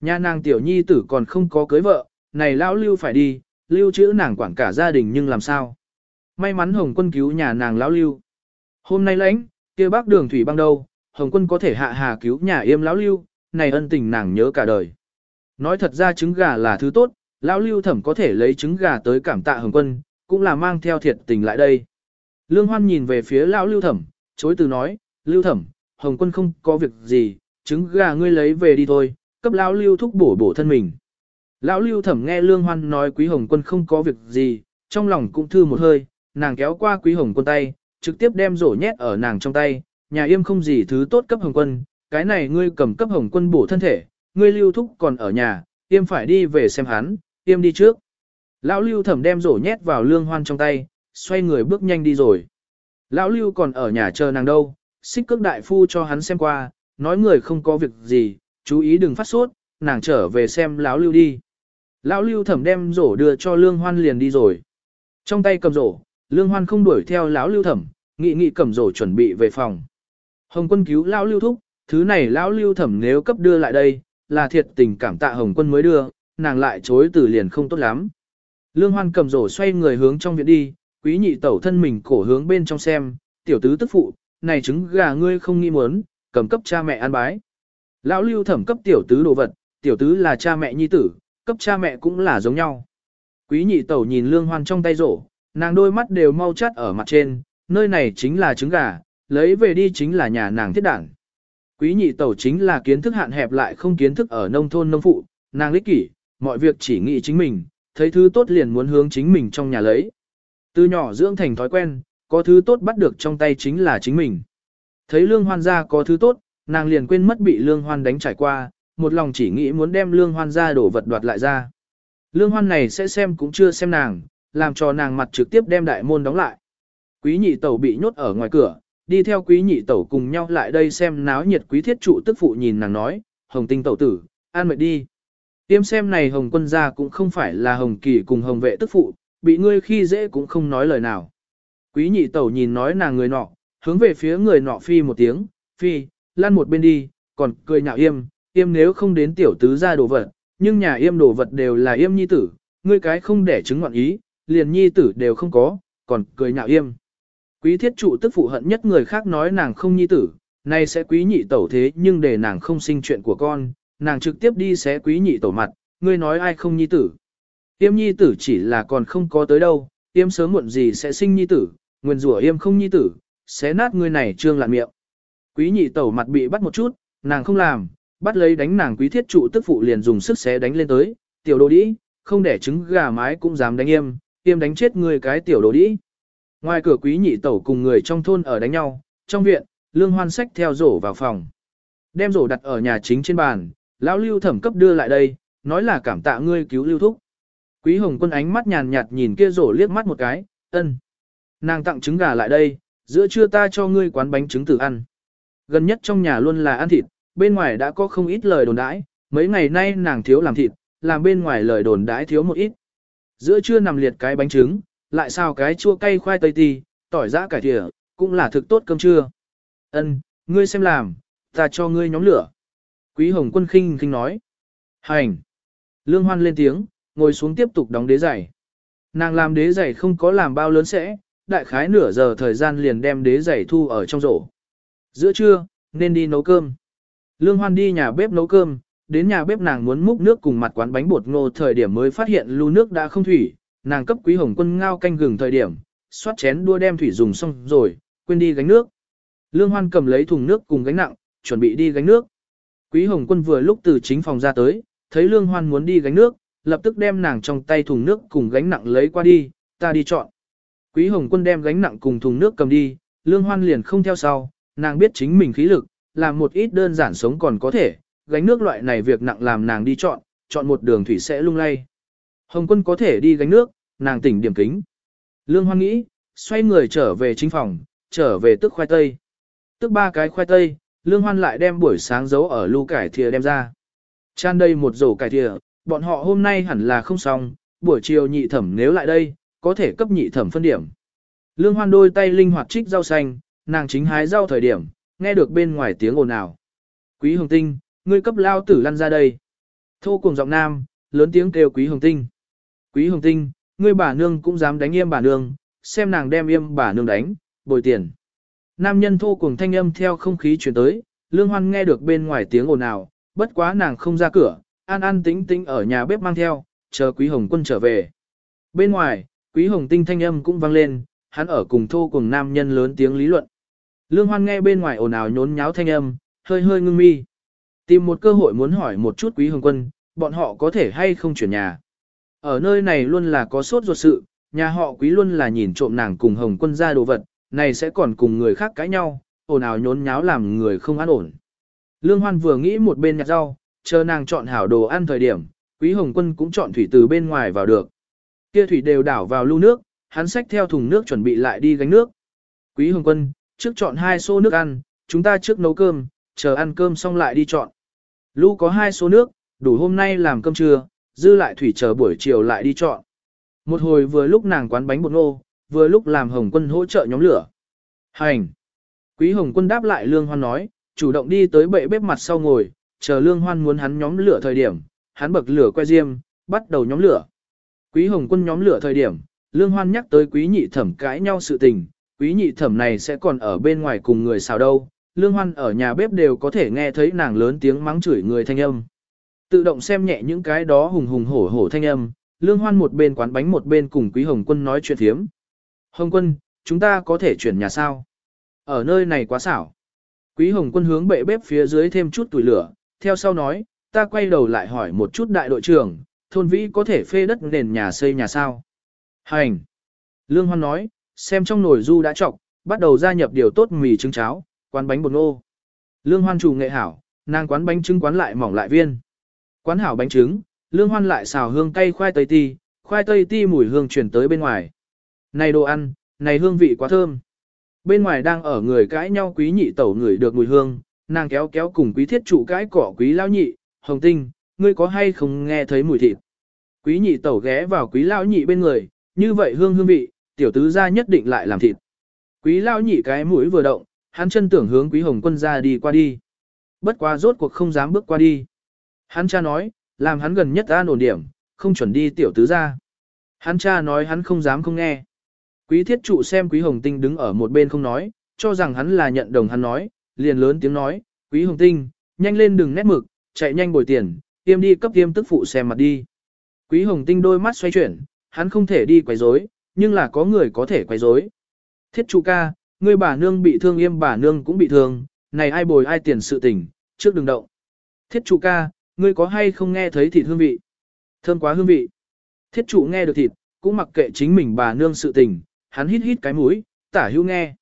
Nhà nàng tiểu nhi tử còn không có cưới vợ, này lão lưu phải đi, lưu chữ nàng quản cả gia đình nhưng làm sao. May mắn Hồng quân cứu nhà nàng lão lưu. Hôm nay lãnh, kia bác đường thủy băng đâu, Hồng quân có thể hạ hà cứu nhà yêm lão lưu, này ân tình nàng nhớ cả đời. Nói thật ra trứng gà là thứ tốt, lão lưu thẩm có thể lấy trứng gà tới cảm tạ Hồng quân, cũng là mang theo thiệt tình lại đây. Lương Hoan nhìn về phía lão lưu thẩm, chối từ nói, lưu thẩm, Hồng Quân không có việc gì, trứng gà ngươi lấy về đi thôi, cấp lão lưu thúc bổ bổ thân mình. Lão lưu thẩm nghe Lương Hoan nói Quý Hồng Quân không có việc gì, trong lòng cũng thư một hơi, nàng kéo qua Quý Hồng Quân tay, trực tiếp đem rổ nhét ở nàng trong tay, nhà yêm không gì thứ tốt cấp Hồng Quân, cái này ngươi cầm cấp Hồng Quân bổ thân thể, ngươi lưu thúc còn ở nhà, yêm phải đi về xem hắn, Tiêm đi trước. Lão lưu thẩm đem rổ nhét vào Lương Hoan trong tay, xoay người bước nhanh đi rồi. Lão lưu còn ở nhà chờ nàng đâu, xích cước đại phu cho hắn xem qua, nói người không có việc gì, chú ý đừng phát sốt, nàng trở về xem lão lưu đi. Lão lưu thẩm đem rổ đưa cho lương hoan liền đi rồi. Trong tay cầm rổ, lương hoan không đuổi theo lão lưu thẩm, nghị nghị cầm rổ chuẩn bị về phòng. Hồng quân cứu lão lưu thúc, thứ này lão lưu thẩm nếu cấp đưa lại đây, là thiệt tình cảm tạ hồng quân mới đưa, nàng lại chối từ liền không tốt lắm. Lương hoan cầm rổ xoay người hướng trong viện đi, quý nhị tẩu thân mình cổ hướng bên trong xem, tiểu tứ tức phụ, này trứng gà ngươi không nghĩ muốn, cầm cấp cha mẹ ăn bái. Lão lưu thẩm cấp tiểu tứ đồ vật, tiểu tứ là cha mẹ nhi tử, cấp cha mẹ cũng là giống nhau. Quý nhị tẩu nhìn lương hoan trong tay rổ, nàng đôi mắt đều mau chắt ở mặt trên, nơi này chính là trứng gà, lấy về đi chính là nhà nàng thiết đảng. Quý nhị tẩu chính là kiến thức hạn hẹp lại không kiến thức ở nông thôn nông phụ, nàng lích kỷ, mọi việc chỉ nghĩ chính mình, thấy thứ tốt liền muốn hướng chính mình trong nhà lấy. Từ nhỏ dưỡng thành thói quen, có thứ tốt bắt được trong tay chính là chính mình. Thấy lương hoan gia có thứ tốt, nàng liền quên mất bị lương hoan đánh trải qua, một lòng chỉ nghĩ muốn đem lương hoan gia đổ vật đoạt lại ra. Lương hoan này sẽ xem cũng chưa xem nàng, làm cho nàng mặt trực tiếp đem đại môn đóng lại. Quý nhị tẩu bị nhốt ở ngoài cửa, đi theo quý nhị tẩu cùng nhau lại đây xem náo nhiệt quý thiết trụ tức phụ nhìn nàng nói, hồng tinh tẩu tử, an mệt đi. Tiêm xem này hồng quân gia cũng không phải là hồng kỳ cùng hồng vệ tức phụ, bị ngươi khi dễ cũng không nói lời nào. Quý nhị tẩu nhìn nói nàng người nọ, hướng về phía người nọ phi một tiếng, phi, lăn một bên đi, còn cười nhạo yêm, yêm nếu không đến tiểu tứ ra đồ vật, nhưng nhà yêm đồ vật đều là yêm nhi tử, ngươi cái không để chứng ngoạn ý, liền nhi tử đều không có, còn cười nhạo yêm. Quý thiết trụ tức phụ hận nhất người khác nói nàng không nhi tử, nay sẽ quý nhị tẩu thế nhưng để nàng không sinh chuyện của con, nàng trực tiếp đi xé quý nhị tổ mặt, ngươi nói ai không nhi tử. Yêm nhi tử chỉ là còn không có tới đâu, yêm sớm muộn gì sẽ sinh nhi tử, nguyên rủa yêm không nhi tử, xé nát ngươi này trương lạn miệng. Quý nhị tẩu mặt bị bắt một chút, nàng không làm, bắt lấy đánh nàng quý thiết trụ tức phụ liền dùng sức xé đánh lên tới, tiểu đồ đĩ, không để trứng gà mái cũng dám đánh yêm, yêm đánh chết người cái tiểu đồ đĩ. Ngoài cửa quý nhị tẩu cùng người trong thôn ở đánh nhau, trong viện, lương hoan sách theo rổ vào phòng. Đem rổ đặt ở nhà chính trên bàn, lão lưu thẩm cấp đưa lại đây, nói là cảm tạ ngươi cứu lưu thúc. Quý hồng quân ánh mắt nhàn nhạt nhìn kia rổ liếc mắt một cái, ân. Nàng tặng trứng gà lại đây, giữa trưa ta cho ngươi quán bánh trứng tử ăn. Gần nhất trong nhà luôn là ăn thịt, bên ngoài đã có không ít lời đồn đãi, mấy ngày nay nàng thiếu làm thịt, làm bên ngoài lời đồn đãi thiếu một ít. Giữa trưa nằm liệt cái bánh trứng, lại sao cái chua cay khoai tây tì, tỏi giã cải thìa, cũng là thực tốt cơm trưa. Ân, ngươi xem làm, ta cho ngươi nhóm lửa. Quý Hồng Quân khinh khinh nói. Hành. Lương Hoan lên tiếng, ngồi xuống tiếp tục đóng đế giày. Nàng làm đế giày không có làm bao lớn sẽ, đại khái nửa giờ thời gian liền đem đế giày thu ở trong rổ. Giữa trưa, nên đi nấu cơm. Lương Hoan đi nhà bếp nấu cơm, đến nhà bếp nàng muốn múc nước cùng mặt quán bánh bột ngô thời điểm mới phát hiện lưu nước đã không thủy, nàng cấp quý hồng quân ngao canh gừng thời điểm, xoát chén đua đem thủy dùng xong rồi, quên đi gánh nước. Lương Hoan cầm lấy thùng nước cùng gánh nặng, chuẩn bị đi gánh nước. Quý hồng quân vừa lúc từ chính phòng ra tới, thấy Lương Hoan muốn đi gánh nước, lập tức đem nàng trong tay thùng nước cùng gánh nặng lấy qua đi, ta đi chọn. Quý hồng quân đem gánh nặng cùng thùng nước cầm đi, Lương Hoan liền không theo sau, nàng biết chính mình khí lực, làm một ít đơn giản sống còn có thể, gánh nước loại này việc nặng làm nàng đi chọn, chọn một đường thủy sẽ lung lay. Hồng quân có thể đi gánh nước, nàng tỉnh điểm kính. Lương Hoan nghĩ, xoay người trở về chính phòng, trở về tức khoai tây. Tức ba cái khoai tây, Lương Hoan lại đem buổi sáng giấu ở lưu cải thìa đem ra. Chan đây một rổ cải thìa, bọn họ hôm nay hẳn là không xong, buổi chiều nhị thẩm nếu lại đây, có thể cấp nhị thẩm phân điểm. Lương Hoan đôi tay linh hoạt trích rau xanh, nàng chính hái rau thời điểm, nghe được bên ngoài tiếng ồn ào. Quý Hồng Tinh, ngươi cấp lao tử lăn ra đây. Thô cùng giọng nam, lớn tiếng kêu Quý Hồng Tinh. Quý Hồng Tinh, ngươi bà nương cũng dám đánh yêm bà nương, xem nàng đem yêm bà nương đánh, bồi tiền. Nam nhân thô cùng thanh âm theo không khí chuyển tới, Lương Hoan nghe được bên ngoài tiếng ồn ào, bất quá nàng không ra cửa, an an tĩnh tĩnh ở nhà bếp mang theo, chờ Quý Hồng Quân trở về. Bên ngoài, Quý Hồng Tinh thanh âm cũng vang lên, hắn ở cùng thô cùng nam nhân lớn tiếng lý luận. Lương Hoan nghe bên ngoài ồn ào nhốn nháo thanh âm, hơi hơi ngưng mi. Tìm một cơ hội muốn hỏi một chút quý hồng quân, bọn họ có thể hay không chuyển nhà. Ở nơi này luôn là có sốt ruột sự, nhà họ quý luôn là nhìn trộm nàng cùng hồng quân ra đồ vật, này sẽ còn cùng người khác cãi nhau, ồn ào nhốn nháo làm người không an ổn. Lương Hoan vừa nghĩ một bên nhặt rau, chờ nàng chọn hảo đồ ăn thời điểm, quý hồng quân cũng chọn thủy từ bên ngoài vào được. Kia thủy đều đảo vào lưu nước, hắn xách theo thùng nước chuẩn bị lại đi gánh nước. Quý hồng quân, trước chọn hai xô nước ăn, chúng ta trước nấu cơm, chờ ăn cơm xong lại đi chọn. Lưu có hai xô nước, đủ hôm nay làm cơm trưa, dư lại thủy chờ buổi chiều lại đi chọn. Một hồi vừa lúc nàng quán bánh bột ngô, vừa lúc làm Hồng Quân hỗ trợ nhóm lửa. Hành! Quý Hồng Quân đáp lại Lương Hoan nói, chủ động đi tới bệ bếp mặt sau ngồi, chờ Lương Hoan muốn hắn nhóm lửa thời điểm, hắn bậc lửa que diêm, bắt đầu nhóm lửa. Quý Hồng Quân nhóm lửa thời điểm, Lương Hoan nhắc tới quý nhị thẩm cãi nhau sự tình, quý nhị thẩm này sẽ còn ở bên ngoài cùng người xào đâu, Lương Hoan ở nhà bếp đều có thể nghe thấy nàng lớn tiếng mắng chửi người thanh âm. Tự động xem nhẹ những cái đó hùng hùng hổ hổ thanh âm, Lương Hoan một bên quán bánh một bên cùng Quý Hồng Quân nói chuyện thiếm. Hồng Quân, chúng ta có thể chuyển nhà sao? Ở nơi này quá xảo. Quý Hồng Quân hướng bệ bếp phía dưới thêm chút tuổi lửa, theo sau nói, ta quay đầu lại hỏi một chút đại đội trưởng, thôn vĩ có thể phê đất nền nhà xây nhà sao? Hành! Lương Hoan nói, xem trong nồi du đã trọc, bắt đầu gia nhập điều tốt mì trứng cháo, quán bánh bột ngô. Lương Hoan chủ nghệ hảo, nàng quán bánh trứng quán lại mỏng lại viên. Quán hảo bánh trứng, Lương Hoan lại xào hương cay khoai tây ti, khoai tây ti mùi hương chuyển tới bên ngoài. Này đồ ăn, này hương vị quá thơm. Bên ngoài đang ở người cãi nhau quý nhị tẩu người được mùi hương, nàng kéo kéo cùng quý thiết trụ cãi cỏ quý lao nhị, hồng tinh, ngươi có hay không nghe thấy mùi thịt. Quý nhị tẩu ghé vào quý lao nhị bên người, như vậy hương hương vị, tiểu tứ gia nhất định lại làm thịt. Quý lao nhị cái mũi vừa động, hắn chân tưởng hướng quý hồng quân ra đi qua đi. Bất quá rốt cuộc không dám bước qua đi. Hắn cha nói, làm hắn gần nhất an ổn điểm, không chuẩn đi tiểu tứ ra. Hắn cha nói hắn không dám không nghe. Quý thiết trụ xem quý hồng tinh đứng ở một bên không nói, cho rằng hắn là nhận đồng hắn nói, liền lớn tiếng nói, quý hồng tinh, nhanh lên đừng nét mực, chạy nhanh bồi tiền, tiêm đi cấp tiêm tức phụ xem mặt đi. Quý hồng tinh đôi mắt xoay chuyển, hắn không thể đi quấy rối, nhưng là có người có thể quấy rối. Thiết trụ ca, ngươi bà nương bị thương yêm bà nương cũng bị thương, này ai bồi ai tiền sự tình, trước đừng động. Thiết trụ ca, ngươi có hay không nghe thấy thịt hương vị? Thơm quá hương vị. Thiết trụ nghe được thịt, cũng mặc kệ chính mình bà nương sự tình, hắn hít hít cái mũi, tả hữu nghe.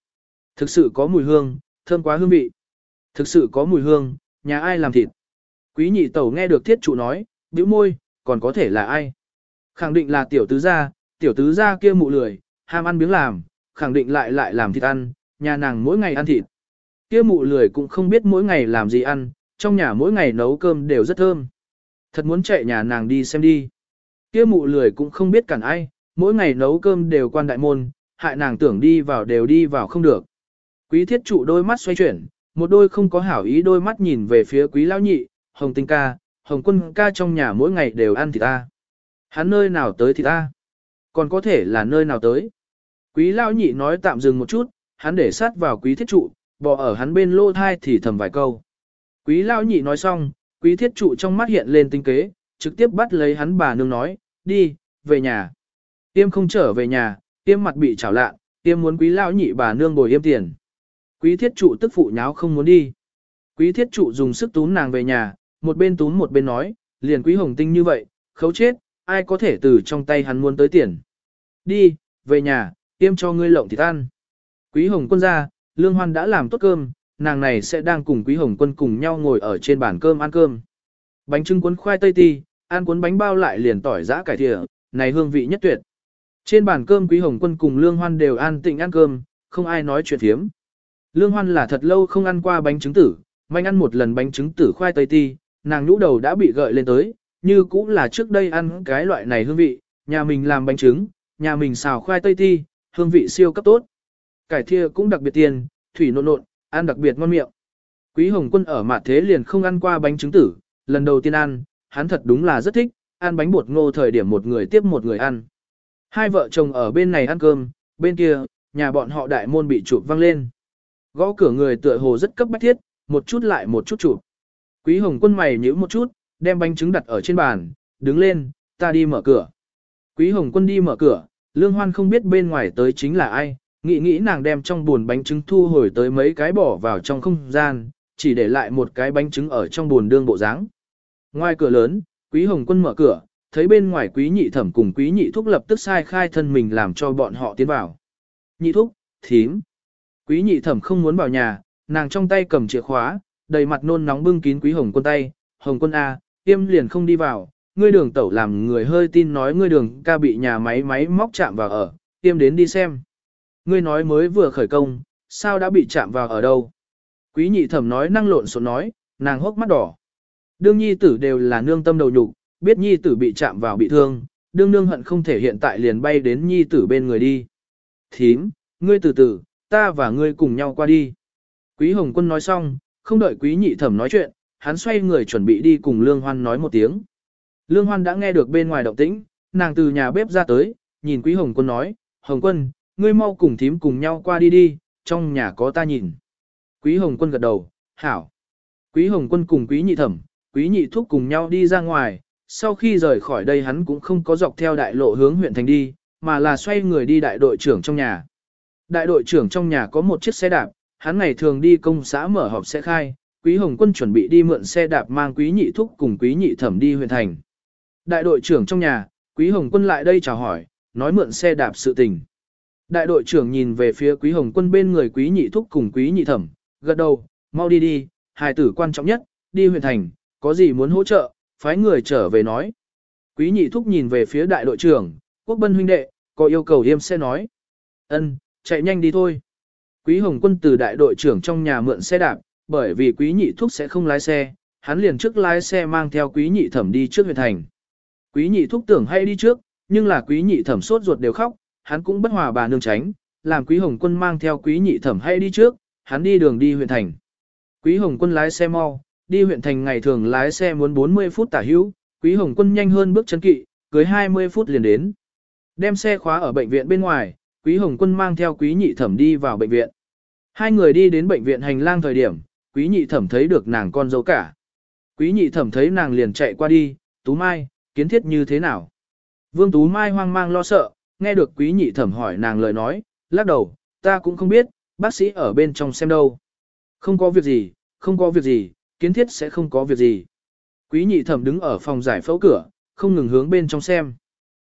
Thực sự có mùi hương, thơm quá hương vị. Thực sự có mùi hương, nhà ai làm thịt? Quý nhị tẩu nghe được thiết trụ nói, bĩu môi, còn có thể là ai? Khẳng định là tiểu tứ gia, tiểu tứ gia kia mụ lười, ham ăn biếng làm, khẳng định lại lại làm thịt ăn, nhà nàng mỗi ngày ăn thịt. Kia mụ lười cũng không biết mỗi ngày làm gì ăn, trong nhà mỗi ngày nấu cơm đều rất thơm. Thật muốn chạy nhà nàng đi xem đi. Kia mụ lười cũng không biết cản ai, mỗi ngày nấu cơm đều quan đại môn, hại nàng tưởng đi vào đều đi vào không được. Quý thiết trụ đôi mắt xoay chuyển, một đôi không có hảo ý đôi mắt nhìn về phía quý lão nhị, hồng tinh ca, hồng quân ca trong nhà mỗi ngày đều ăn thịt ta. Hắn nơi nào tới thì ta? Còn có thể là nơi nào tới? Quý lão nhị nói tạm dừng một chút, hắn để sát vào quý thiết trụ, bò ở hắn bên lô thai thì thầm vài câu. Quý lão nhị nói xong, quý thiết trụ trong mắt hiện lên tinh kế, trực tiếp bắt lấy hắn bà nương nói, đi, về nhà. Tiêm không trở về nhà, tiêm mặt bị chảo lạ, tiêm muốn quý lão nhị bà nương bồi yêm tiền. Quý thiết trụ tức phụ nháo không muốn đi. Quý thiết trụ dùng sức tún nàng về nhà, một bên tún một bên nói, liền quý hồng tinh như vậy, khấu chết, ai có thể từ trong tay hắn muốn tới tiền. Đi, về nhà, tiêm cho ngươi lộng thịt ăn. Quý hồng quân ra, lương hoan đã làm tốt cơm, nàng này sẽ đang cùng quý hồng quân cùng nhau ngồi ở trên bàn cơm ăn cơm. Bánh trưng cuốn khoai tây ti, ăn cuốn bánh bao lại liền tỏi giã cải thịa, này hương vị nhất tuyệt. Trên bàn cơm quý hồng quân cùng lương hoan đều an tịnh ăn cơm, không ai nói chuyện thiếm. Lương hoan là thật lâu không ăn qua bánh trứng tử, manh ăn một lần bánh trứng tử khoai tây ti, nàng nhũ đầu đã bị gợi lên tới, như cũng là trước đây ăn cái loại này hương vị, nhà mình làm bánh trứng, nhà mình xào khoai tây ti, hương vị siêu cấp tốt. Cải thia cũng đặc biệt tiền, thủy nộn nộn, ăn đặc biệt ngon miệng. Quý Hồng Quân ở mạt thế liền không ăn qua bánh trứng tử, lần đầu tiên ăn, hắn thật đúng là rất thích, ăn bánh bột ngô thời điểm một người tiếp một người ăn. Hai vợ chồng ở bên này ăn cơm, bên kia, nhà bọn họ đại môn bị chụp văng lên. Gõ cửa người tựa hồ rất cấp bách thiết, một chút lại một chút chụp. Quý Hồng Quân mày nhíu một chút, đem bánh trứng đặt ở trên bàn, đứng lên, ta đi mở cửa. Quý Hồng Quân đi mở cửa, Lương Hoan không biết bên ngoài tới chính là ai, Nghĩ nghĩ nàng đem trong buồn bánh trứng thu hồi tới mấy cái bỏ vào trong không gian, chỉ để lại một cái bánh trứng ở trong buồn đương bộ dáng. Ngoài cửa lớn, Quý Hồng Quân mở cửa, thấy bên ngoài Quý Nhị Thẩm cùng Quý Nhị Thúc lập tức sai khai thân mình làm cho bọn họ tiến vào. Nhị Thúc, thím. Quý Nhị Thẩm không muốn vào nhà, nàng trong tay cầm chìa khóa, đầy mặt nôn nóng bưng kín Quý Hồng Quân tay, Hồng Quân A, tiêm liền không đi vào, ngươi đường tẩu làm người hơi tin nói ngươi đường ca bị nhà máy máy móc chạm vào ở, tiêm đến đi xem. Ngươi nói mới vừa khởi công, sao đã bị chạm vào ở đâu? Quý nhị thẩm nói năng lộn xộn nói, nàng hốc mắt đỏ. Đương nhi tử đều là nương tâm đầu nhục, biết nhi tử bị chạm vào bị thương, đương nương hận không thể hiện tại liền bay đến nhi tử bên người đi. Thím, ngươi từ từ, ta và ngươi cùng nhau qua đi. Quý Hồng Quân nói xong, không đợi quý nhị thẩm nói chuyện, hắn xoay người chuẩn bị đi cùng Lương Hoan nói một tiếng. Lương Hoan đã nghe được bên ngoài động tĩnh, nàng từ nhà bếp ra tới, nhìn Quý Hồng Quân nói, Hồng Quân, ngươi mau cùng thím cùng nhau qua đi đi, trong nhà có ta nhìn. Quý Hồng Quân gật đầu, hảo. Quý Hồng Quân cùng Quý Nhị Thẩm, Quý Nhị Thúc cùng nhau đi ra ngoài, sau khi rời khỏi đây hắn cũng không có dọc theo đại lộ hướng huyện thành đi, mà là xoay người đi đại đội trưởng trong nhà. Đại đội trưởng trong nhà có một chiếc xe đạp, hắn ngày thường đi công xã mở họp sẽ khai, Quý Hồng Quân chuẩn bị đi mượn xe đạp mang Quý Nhị Thúc cùng Quý Nhị Thẩm đi huyện thành. Đại đội trưởng trong nhà, Quý Hồng Quân lại đây chào hỏi, nói mượn xe đạp sự tình. Đại đội trưởng nhìn về phía Quý Hồng Quân bên người Quý Nhị Thúc cùng Quý Nhị Thẩm, gật đầu, mau đi đi, hài tử quan trọng nhất, đi huyện thành, có gì muốn hỗ trợ, phái người trở về nói. Quý Nhị Thúc nhìn về phía đại đội trưởng, Quốc Bân huynh đệ, có yêu cầu yêm sẽ nói. Ân, chạy nhanh đi thôi. Quý Hồng Quân từ đại đội trưởng trong nhà mượn xe đạp, bởi vì Quý Nhị Thúc sẽ không lái xe, hắn liền trước lái xe mang theo Quý Nhị Thẩm đi trước huyện thành. Quý Nhị Thúc tưởng hay đi trước, nhưng là Quý Nhị Thẩm sốt ruột đều khóc, hắn cũng bất hòa bà nương tránh, làm Quý Hồng Quân mang theo Quý Nhị Thẩm hay đi trước, hắn đi đường đi huyện thành. Quý Hồng Quân lái xe mau, đi huyện thành ngày thường lái xe muốn 40 phút tả hữu, Quý Hồng Quân nhanh hơn bước chân kỵ, cưới 20 phút liền đến. Đem xe khóa ở bệnh viện bên ngoài, Quý Hồng Quân mang theo Quý Nhị Thẩm đi vào bệnh viện. Hai người đi đến bệnh viện hành lang thời điểm, Quý Nhị Thẩm thấy được nàng con dâu cả. Quý Nhị Thẩm thấy nàng liền chạy qua đi, Tú Mai, kiến thiết như thế nào? Vương Tú Mai hoang mang lo sợ, nghe được Quý Nhị Thẩm hỏi nàng lời nói, lắc đầu, ta cũng không biết, bác sĩ ở bên trong xem đâu. Không có việc gì, không có việc gì, kiến thiết sẽ không có việc gì. Quý nhị thẩm đứng ở phòng giải phẫu cửa, không ngừng hướng bên trong xem.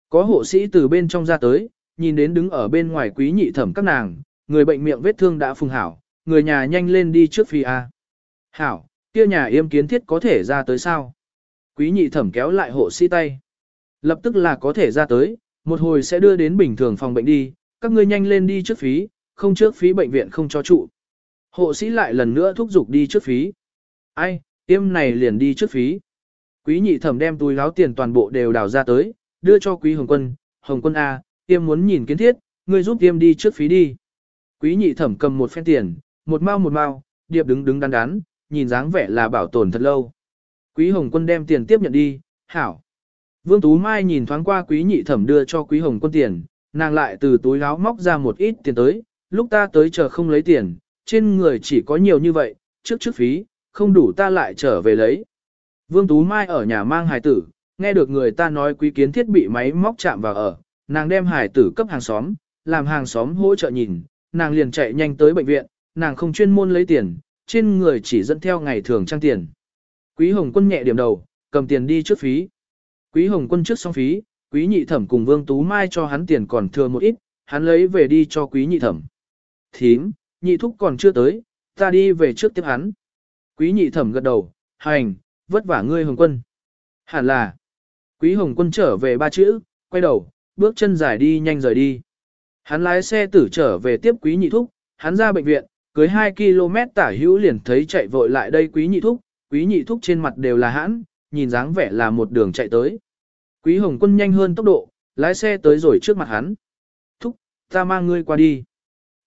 Có hộ sĩ từ bên trong ra tới, nhìn đến đứng ở bên ngoài quý nhị thẩm các nàng, người bệnh miệng vết thương đã phùng hảo, người nhà nhanh lên đi trước phi A. Hảo, kia nhà yêm kiến thiết có thể ra tới sao? Quý nhị thẩm kéo lại hộ sĩ tay. Lập tức là có thể ra tới, một hồi sẽ đưa đến bình thường phòng bệnh đi, các ngươi nhanh lên đi trước phí, không trước phí bệnh viện không cho trụ. Hộ sĩ lại lần nữa thúc giục đi trước phí. Ai, tiêm này liền đi trước phí. Quý nhị thẩm đem túi láo tiền toàn bộ đều đào ra tới, đưa cho quý hồng quân. Hồng quân A, tiêm muốn nhìn kiến thiết, ngươi giúp tiêm đi trước phí đi. Quý nhị thẩm cầm một phen tiền, một mao một mao, điệp đứng đứng đắn đắn, nhìn dáng vẻ là bảo tồn thật lâu. Quý hồng quân đem tiền tiếp nhận đi, hảo. Vương Tú Mai nhìn thoáng qua quý nhị thẩm đưa cho quý hồng quân tiền, nàng lại từ túi láo móc ra một ít tiền tới, lúc ta tới chờ không lấy tiền, trên người chỉ có nhiều như vậy, trước trước phí, không đủ ta lại trở về lấy. Vương Tú Mai ở nhà mang hài tử, nghe được người ta nói quý kiến thiết bị máy móc chạm vào ở, nàng đem hài tử cấp hàng xóm, làm hàng xóm hỗ trợ nhìn, nàng liền chạy nhanh tới bệnh viện, nàng không chuyên môn lấy tiền, trên người chỉ dẫn theo ngày thường trang tiền. Quý Hồng Quân nhẹ điểm đầu, cầm tiền đi trước phí. Quý Hồng Quân trước xong phí, Quý Nhị Thẩm cùng Vương Tú Mai cho hắn tiền còn thừa một ít, hắn lấy về đi cho Quý Nhị Thẩm. Thím, nhị thúc còn chưa tới, ta đi về trước tiếp hắn. Quý nhị thẩm gật đầu, hành, vất vả ngươi hồng quân. Hẳn là, quý hồng quân trở về ba chữ, quay đầu, bước chân dài đi nhanh rời đi. Hắn lái xe tử trở về tiếp quý nhị thúc, hắn ra bệnh viện, cưới 2 km tả hữu liền thấy chạy vội lại đây quý nhị thúc, quý nhị thúc trên mặt đều là hãn, nhìn dáng vẻ là một đường chạy tới. Quý hồng quân nhanh hơn tốc độ, lái xe tới rồi trước mặt hắn. Thúc, ta mang ngươi qua đi.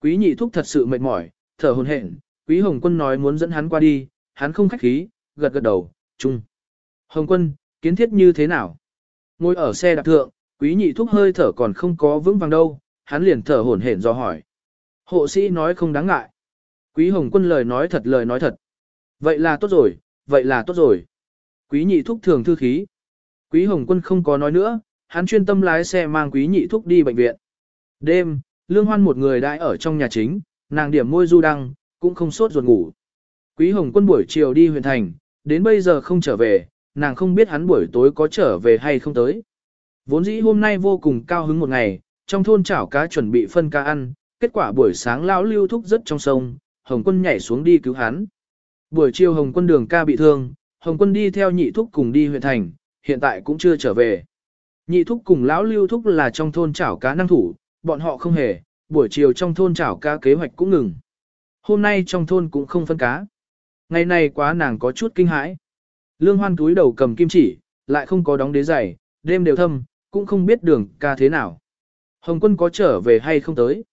Quý nhị thúc thật sự mệt mỏi, thở hồn hển. Quý Hồng Quân nói muốn dẫn hắn qua đi, hắn không khách khí, gật gật đầu, chung. Hồng Quân, kiến thiết như thế nào? Ngồi ở xe đạp thượng, quý nhị thúc hơi thở còn không có vững vàng đâu, hắn liền thở hổn hển do hỏi. Hộ sĩ nói không đáng ngại. Quý Hồng Quân lời nói thật lời nói thật. Vậy là tốt rồi, vậy là tốt rồi. Quý nhị thúc thường thư khí. Quý Hồng Quân không có nói nữa, hắn chuyên tâm lái xe mang quý nhị thúc đi bệnh viện. Đêm, Lương Hoan một người đãi ở trong nhà chính, nàng điểm môi du đăng, cũng không sốt ruột ngủ. Quý Hồng Quân buổi chiều đi huyện thành, đến bây giờ không trở về, nàng không biết hắn buổi tối có trở về hay không tới. Vốn dĩ hôm nay vô cùng cao hứng một ngày, trong thôn chảo cá chuẩn bị phân cá ăn, kết quả buổi sáng lão lưu thúc rất trong sông, Hồng Quân nhảy xuống đi cứu hắn. Buổi chiều Hồng Quân đường ca bị thương, Hồng Quân đi theo nhị thúc cùng đi huyện thành, hiện tại cũng chưa trở về. Nhị thúc cùng lão lưu thúc là trong thôn chảo cá năng thủ, bọn họ không hề, buổi chiều trong thôn chảo cá kế hoạch cũng ngừng. Hôm nay trong thôn cũng không phân cá. Ngày này quá nàng có chút kinh hãi. Lương hoan túi đầu cầm kim chỉ, lại không có đóng đế giày, đêm đều thâm, cũng không biết đường ca thế nào. Hồng quân có trở về hay không tới.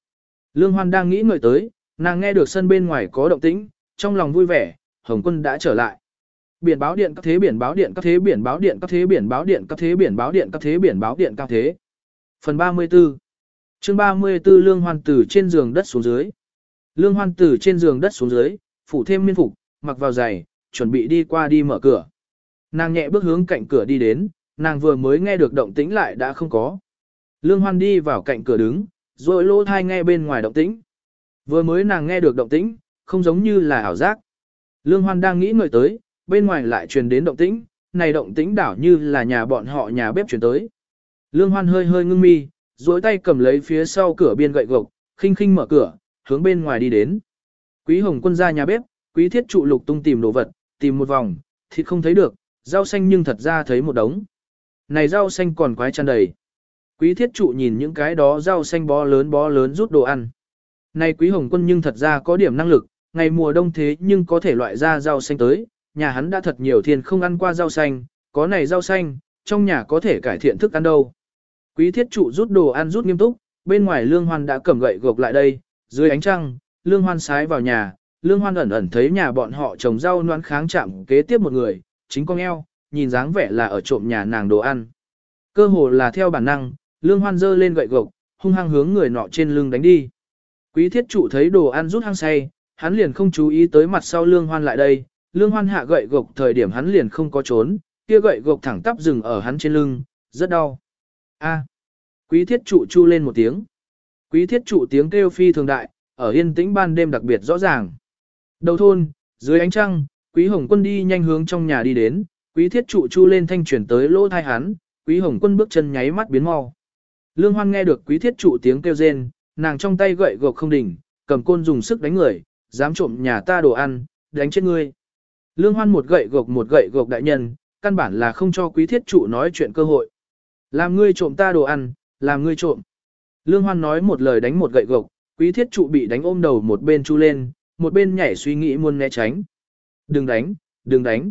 Lương hoan đang nghĩ ngợi tới, nàng nghe được sân bên ngoài có động tĩnh, trong lòng vui vẻ, Hồng quân đã trở lại. Biển báo điện các thế biển báo điện các thế biển báo điện các thế biển báo điện các thế biển báo điện các thế biển báo điện các thế. Phần 34 chương 34 Lương Hoan Tử trên giường đất xuống dưới. Lương Hoan Tử trên giường đất xuống dưới, phủ thêm miên phục, mặc vào giày, chuẩn bị đi qua đi mở cửa. Nàng nhẹ bước hướng cạnh cửa đi đến, nàng vừa mới nghe được động tĩnh lại đã không có. Lương Hoan đi vào cạnh cửa đứng, rồi lỗ thai nghe bên ngoài động tĩnh. Vừa mới nàng nghe được động tĩnh, không giống như là ảo giác. Lương Hoan đang nghĩ ngợi tới, bên ngoài lại truyền đến động tĩnh, này động tĩnh đảo như là nhà bọn họ nhà bếp truyền tới. Lương Hoan hơi hơi ngưng mi, duỗi tay cầm lấy phía sau cửa biên gậy gộc, khinh khinh mở cửa, hướng bên ngoài đi đến. Quý Hồng Quân ra nhà bếp, Quý Thiết trụ lục tung tìm đồ vật, tìm một vòng, thịt không thấy được, rau xanh nhưng thật ra thấy một đống. Này rau xanh còn quái tràn đầy. Quý Thiết trụ nhìn những cái đó rau xanh bó lớn bó lớn rút đồ ăn. Này Quý Hồng Quân nhưng thật ra có điểm năng lực, ngày mùa đông thế nhưng có thể loại ra rau xanh tới, nhà hắn đã thật nhiều thiên không ăn qua rau xanh, có này rau xanh, trong nhà có thể cải thiện thức ăn đâu. Quý thiết trụ rút đồ ăn rút nghiêm túc, bên ngoài lương hoan đã cầm gậy gộc lại đây, dưới ánh trăng, lương hoan sái vào nhà, lương hoan ẩn ẩn thấy nhà bọn họ trồng rau noan kháng chạm kế tiếp một người, chính con eo, nhìn dáng vẻ là ở trộm nhà nàng đồ ăn. Cơ hồ là theo bản năng, lương hoan giơ lên gậy gộc, hung hăng hướng người nọ trên lưng đánh đi. Quý thiết trụ thấy đồ ăn rút hăng say, hắn liền không chú ý tới mặt sau lương hoan lại đây, lương hoan hạ gậy gộc thời điểm hắn liền không có trốn, kia gậy gộc thẳng tắp dừng ở hắn trên lưng, rất đau. A. Quý thiết trụ chu lên một tiếng. Quý thiết trụ tiếng kêu phi thường đại, ở yên tĩnh ban đêm đặc biệt rõ ràng. Đầu thôn, dưới ánh trăng, quý hồng quân đi nhanh hướng trong nhà đi đến, quý thiết trụ chu lên thanh chuyển tới lỗ thai hắn, quý hồng quân bước chân nháy mắt biến mau. Lương hoan nghe được quý thiết trụ tiếng kêu rên, nàng trong tay gậy gộc không đỉnh, cầm côn dùng sức đánh người, dám trộm nhà ta đồ ăn, đánh chết ngươi. Lương hoan một gậy gộc một gậy gộc đại nhân, căn bản là không cho quý thiết trụ nói chuyện cơ hội. Làm ngươi trộm ta đồ ăn, làm ngươi trộm. Lương Hoan nói một lời đánh một gậy gộc, quý thiết trụ bị đánh ôm đầu một bên chu lên, một bên nhảy suy nghĩ muốn né tránh. Đừng đánh, đừng đánh.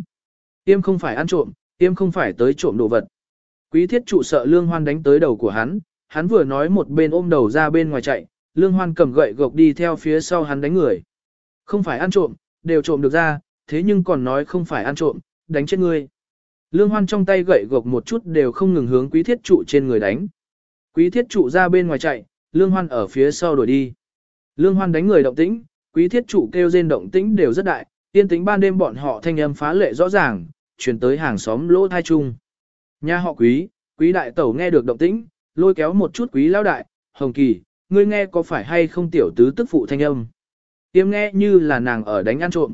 Tiêm không phải ăn trộm, tiêm không phải tới trộm đồ vật. Quý thiết trụ sợ Lương Hoan đánh tới đầu của hắn, hắn vừa nói một bên ôm đầu ra bên ngoài chạy, Lương Hoan cầm gậy gộc đi theo phía sau hắn đánh người. Không phải ăn trộm, đều trộm được ra, thế nhưng còn nói không phải ăn trộm, đánh chết ngươi. Lương Hoan trong tay gậy gộc một chút đều không ngừng hướng quý thiết trụ trên người đánh. Quý thiết trụ ra bên ngoài chạy, Lương Hoan ở phía sau đuổi đi. Lương Hoan đánh người động tĩnh, quý thiết trụ kêu rên động tĩnh đều rất đại, yên tĩnh ban đêm bọn họ thanh âm phá lệ rõ ràng, truyền tới hàng xóm lỗ thai chung. Nhà họ quý, quý đại tẩu nghe được động tĩnh, lôi kéo một chút quý lão đại, hồng kỳ, ngươi nghe có phải hay không tiểu tứ tức phụ thanh âm. Tiêm nghe như là nàng ở đánh ăn trộm.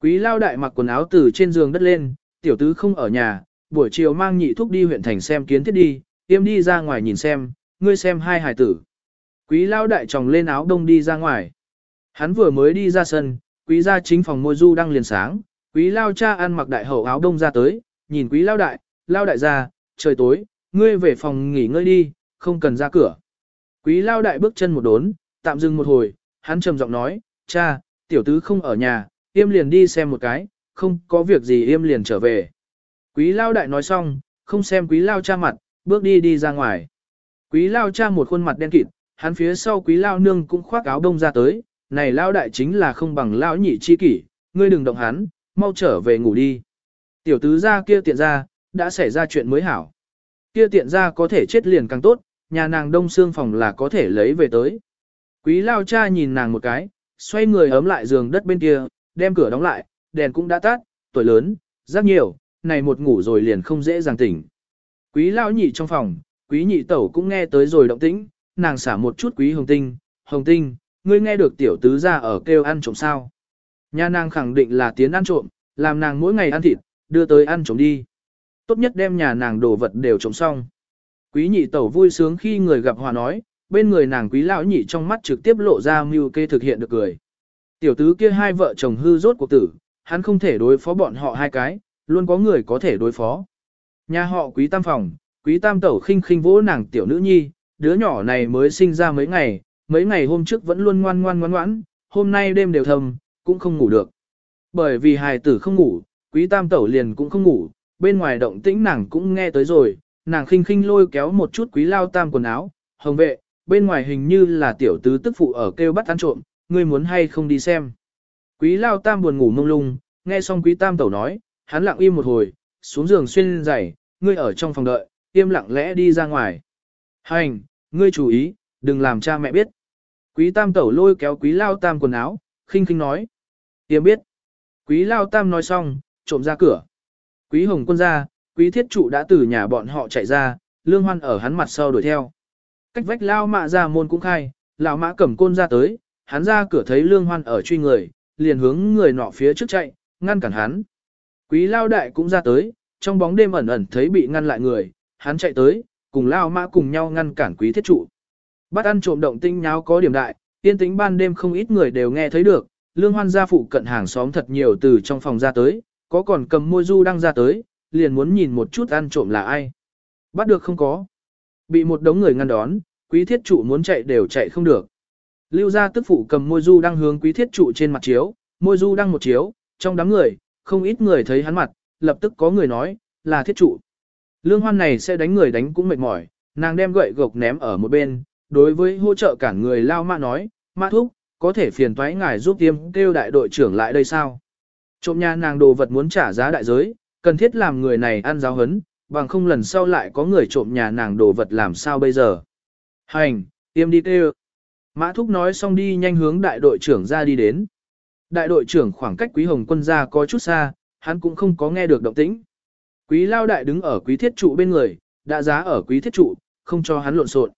Quý lao đại mặc quần áo từ trên giường đất lên, tiểu tứ không ở nhà, buổi chiều mang nhị thúc đi huyện thành xem kiến thiết đi, tiêm đi ra ngoài nhìn xem, ngươi xem hai hài tử. Quý lao đại tròng lên áo đông đi ra ngoài. Hắn vừa mới đi ra sân, quý gia chính phòng môi du đang liền sáng, quý lao cha ăn mặc đại hậu áo đông ra tới, nhìn quý lao đại, lao đại ra, trời tối, ngươi về phòng nghỉ ngơi đi, không cần ra cửa. Quý lao đại bước chân một đốn, tạm dừng một hồi, hắn trầm giọng nói, cha, tiểu tứ không ở nhà, im liền đi xem một cái, không có việc gì im liền trở về. Quý lao đại nói xong, không xem quý lao cha mặt, bước đi đi ra ngoài. Quý lao cha một khuôn mặt đen kịt, hắn phía sau quý lao nương cũng khoác áo đông ra tới, này lao đại chính là không bằng lao nhị chi kỷ, ngươi đừng động hắn, mau trở về ngủ đi. Tiểu tứ gia kia tiện ra, đã xảy ra chuyện mới hảo. Kia tiện ra có thể chết liền càng tốt, nhà nàng đông xương phòng là có thể lấy về tới. Quý lao cha nhìn nàng một cái, xoay người ấm lại giường đất bên kia, đem cửa đóng lại, đèn cũng đã tắt, tuổi lớn, rất nhiều, này một ngủ rồi liền không dễ dàng tỉnh. Quý lao nhị trong phòng, quý nhị tẩu cũng nghe tới rồi động tĩnh, nàng xả một chút quý hồng tinh, hồng tinh, ngươi nghe được tiểu tứ ra ở kêu ăn trộm sao. Nhà nàng khẳng định là tiến ăn trộm, làm nàng mỗi ngày ăn thịt, đưa tới ăn trộm đi. Tốt nhất đem nhà nàng đồ vật đều trộm xong. Quý nhị tẩu vui sướng khi người gặp hòa nói, bên người nàng quý lão nhị trong mắt trực tiếp lộ ra mưu kê thực hiện được cười. Tiểu tứ kia hai vợ chồng hư rốt cuộc tử, hắn không thể đối phó bọn họ hai cái, luôn có người có thể đối phó. Nhà họ quý tam phòng, quý tam tẩu khinh khinh vỗ nàng tiểu nữ nhi, đứa nhỏ này mới sinh ra mấy ngày, mấy ngày hôm trước vẫn luôn ngoan ngoan ngoan ngoãn, hôm nay đêm đều thầm, cũng không ngủ được. Bởi vì hài tử không ngủ, quý tam tẩu liền cũng không ngủ, bên ngoài động tĩnh nàng cũng nghe tới rồi, nàng khinh khinh lôi kéo một chút quý lao tam quần áo, hồng vệ, bên ngoài hình như là tiểu tứ tức phụ ở kêu bắt ăn trộm, ngươi muốn hay không đi xem. Quý lao tam buồn ngủ mông lung, nghe xong quý tam tẩu nói, hắn lặng im một hồi, xuống giường xuyên giày, ngươi ở trong phòng đợi, im lặng lẽ đi ra ngoài. Hành, ngươi chú ý, đừng làm cha mẹ biết. Quý tam tẩu lôi kéo quý lao tam quần áo, khinh khinh nói. Tiêm biết. Quý lao tam nói xong, trộm ra cửa. Quý hồng quân ra, quý thiết trụ đã từ nhà bọn họ chạy ra, lương hoan ở hắn mặt sau đuổi theo. Cách vách lao mạ ra môn cũng khai, lão mã cầm côn ra tới, hắn ra cửa thấy lương hoan ở truy người, liền hướng người nọ phía trước chạy, ngăn cản hắn. Quý lao đại cũng ra tới, trong bóng đêm ẩn ẩn thấy bị ngăn lại người, hắn chạy tới, cùng lao mã cùng nhau ngăn cản quý thiết trụ. Bắt ăn trộm động tinh nháo có điểm đại, tiên tính ban đêm không ít người đều nghe thấy được, lương hoan gia phụ cận hàng xóm thật nhiều từ trong phòng ra tới, có còn cầm môi du đang ra tới, liền muốn nhìn một chút ăn trộm là ai. Bắt được không có. Bị một đống người ngăn đón, quý thiết trụ muốn chạy đều chạy không được. Lưu gia tức phụ cầm môi du đang hướng quý thiết trụ trên mặt chiếu, môi du đang một chiếu, trong đám người, không ít người thấy hắn mặt, lập tức có người nói, là thiết trụ. Lương hoan này sẽ đánh người đánh cũng mệt mỏi, nàng đem gậy gộc ném ở một bên, đối với hỗ trợ cản người lao mã nói, mã thúc, có thể phiền toái ngài giúp tiêm kêu đại đội trưởng lại đây sao? Trộm nhà nàng đồ vật muốn trả giá đại giới, cần thiết làm người này ăn giáo hấn, bằng không lần sau lại có người trộm nhà nàng đồ vật làm sao bây giờ. Hành, tiêm đi kêu. Mã thúc nói xong đi nhanh hướng đại đội trưởng ra đi đến. Đại đội trưởng khoảng cách quý hồng quân ra có chút xa, hắn cũng không có nghe được động tĩnh. Quý lao đại đứng ở quý thiết trụ bên người, đã giá ở quý thiết trụ, không cho hắn lộn xộn.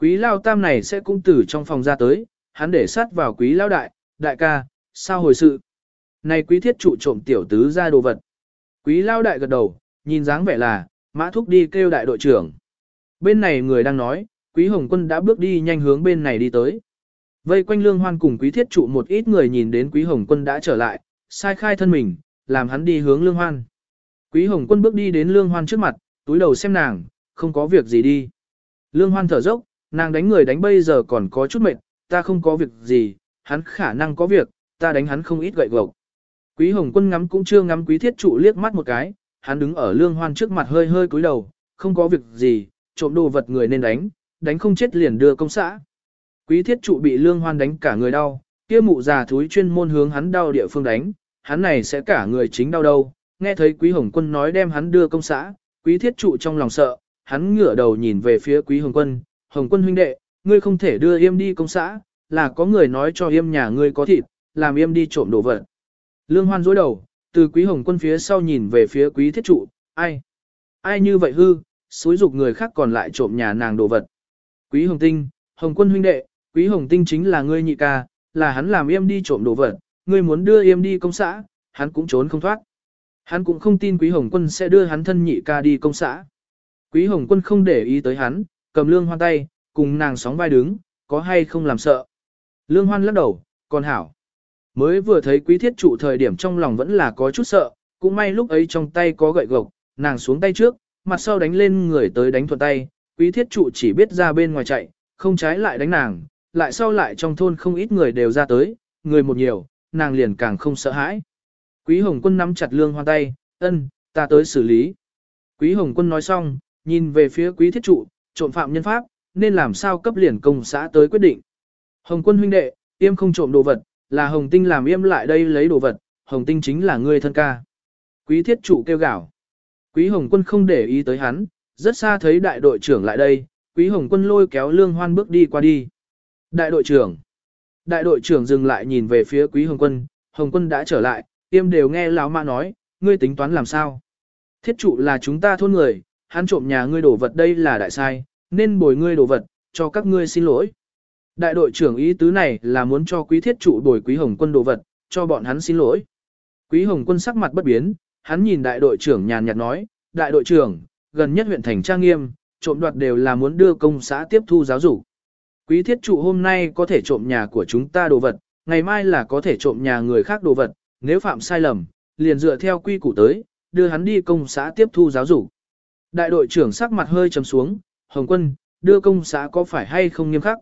Quý lao tam này sẽ cũng từ trong phòng ra tới, hắn để sát vào quý lao đại, đại ca, sao hồi sự? Này quý thiết trụ trộm tiểu tứ ra đồ vật. Quý lao đại gật đầu, nhìn dáng vẻ là, mã thúc đi kêu đại đội trưởng. Bên này người đang nói, quý hồng quân đã bước đi nhanh hướng bên này đi tới. Vây quanh lương hoan cùng quý thiết trụ một ít người nhìn đến quý hồng quân đã trở lại, sai khai thân mình, làm hắn đi hướng lương hoan. Quý hồng quân bước đi đến lương hoan trước mặt, túi đầu xem nàng, không có việc gì đi. Lương hoan thở dốc, nàng đánh người đánh bây giờ còn có chút mệt, ta không có việc gì, hắn khả năng có việc, ta đánh hắn không ít gậy gộc. Quý hồng quân ngắm cũng chưa ngắm quý thiết trụ liếc mắt một cái, hắn đứng ở lương hoan trước mặt hơi hơi cúi đầu, không có việc gì, trộm đồ vật người nên đánh, đánh không chết liền đưa công xã. Quý thiết trụ bị lương hoan đánh cả người đau, kia mụ già thúi chuyên môn hướng hắn đau địa phương đánh, hắn này sẽ cả người chính đau đâu. Nghe thấy quý hồng quân nói đem hắn đưa công xã, quý thiết trụ trong lòng sợ, hắn ngửa đầu nhìn về phía quý hồng quân, hồng quân huynh đệ, ngươi không thể đưa yêm đi công xã, là có người nói cho yêm nhà ngươi có thịt, làm yêm đi trộm đồ vật. Lương hoan dối đầu, từ quý hồng quân phía sau nhìn về phía quý thiết trụ, ai? Ai như vậy hư, xúi dục người khác còn lại trộm nhà nàng đồ vật. Quý hồng tinh, hồng quân huynh đệ, quý hồng tinh chính là ngươi nhị ca, là hắn làm yêm đi trộm đồ vật, ngươi muốn đưa yêm đi công xã, hắn cũng trốn không thoát. Hắn cũng không tin quý hồng quân sẽ đưa hắn thân nhị ca đi công xã. Quý hồng quân không để ý tới hắn, cầm lương hoan tay, cùng nàng sóng vai đứng, có hay không làm sợ. Lương hoan lắc đầu, còn hảo. Mới vừa thấy quý thiết trụ thời điểm trong lòng vẫn là có chút sợ, cũng may lúc ấy trong tay có gậy gộc, nàng xuống tay trước, mặt sau đánh lên người tới đánh thuận tay, quý thiết trụ chỉ biết ra bên ngoài chạy, không trái lại đánh nàng, lại sau lại trong thôn không ít người đều ra tới, người một nhiều, nàng liền càng không sợ hãi. Quý Hồng Quân nắm chặt lương hoan tay, ân, ta tới xử lý. Quý Hồng Quân nói xong, nhìn về phía quý thiết trụ, trộm phạm nhân pháp, nên làm sao cấp liền công xã tới quyết định. Hồng Quân huynh đệ, yêm không trộm đồ vật, là Hồng Tinh làm yêm lại đây lấy đồ vật, Hồng Tinh chính là người thân ca. Quý thiết trụ kêu gào. Quý Hồng Quân không để ý tới hắn, rất xa thấy đại đội trưởng lại đây, Quý Hồng Quân lôi kéo Lương Hoan bước đi qua đi. Đại đội trưởng. Đại đội trưởng dừng lại nhìn về phía Quý Hồng Quân, Hồng Quân đã trở lại, tiêm đều nghe lão mã nói, ngươi tính toán làm sao? Thiết trụ là chúng ta thôn người, hắn trộm nhà ngươi đổ vật đây là đại sai, nên bồi ngươi đồ vật, cho các ngươi xin lỗi. Đại đội trưởng ý tứ này là muốn cho quý thiết trụ bồi quý hồng quân đồ vật, cho bọn hắn xin lỗi. Quý hồng quân sắc mặt bất biến, hắn nhìn đại đội trưởng nhàn nhạt nói, đại đội trưởng, gần nhất huyện thành trang nghiêm, trộm đoạt đều là muốn đưa công xã tiếp thu giáo dục. Quý thiết trụ hôm nay có thể trộm nhà của chúng ta đồ vật, ngày mai là có thể trộm nhà người khác đồ vật, nếu phạm sai lầm, liền dựa theo quy củ tới, đưa hắn đi công xã tiếp thu giáo dục. Đại đội trưởng sắc mặt hơi trầm xuống, Hồng Quân, đưa công xã có phải hay không nghiêm khắc?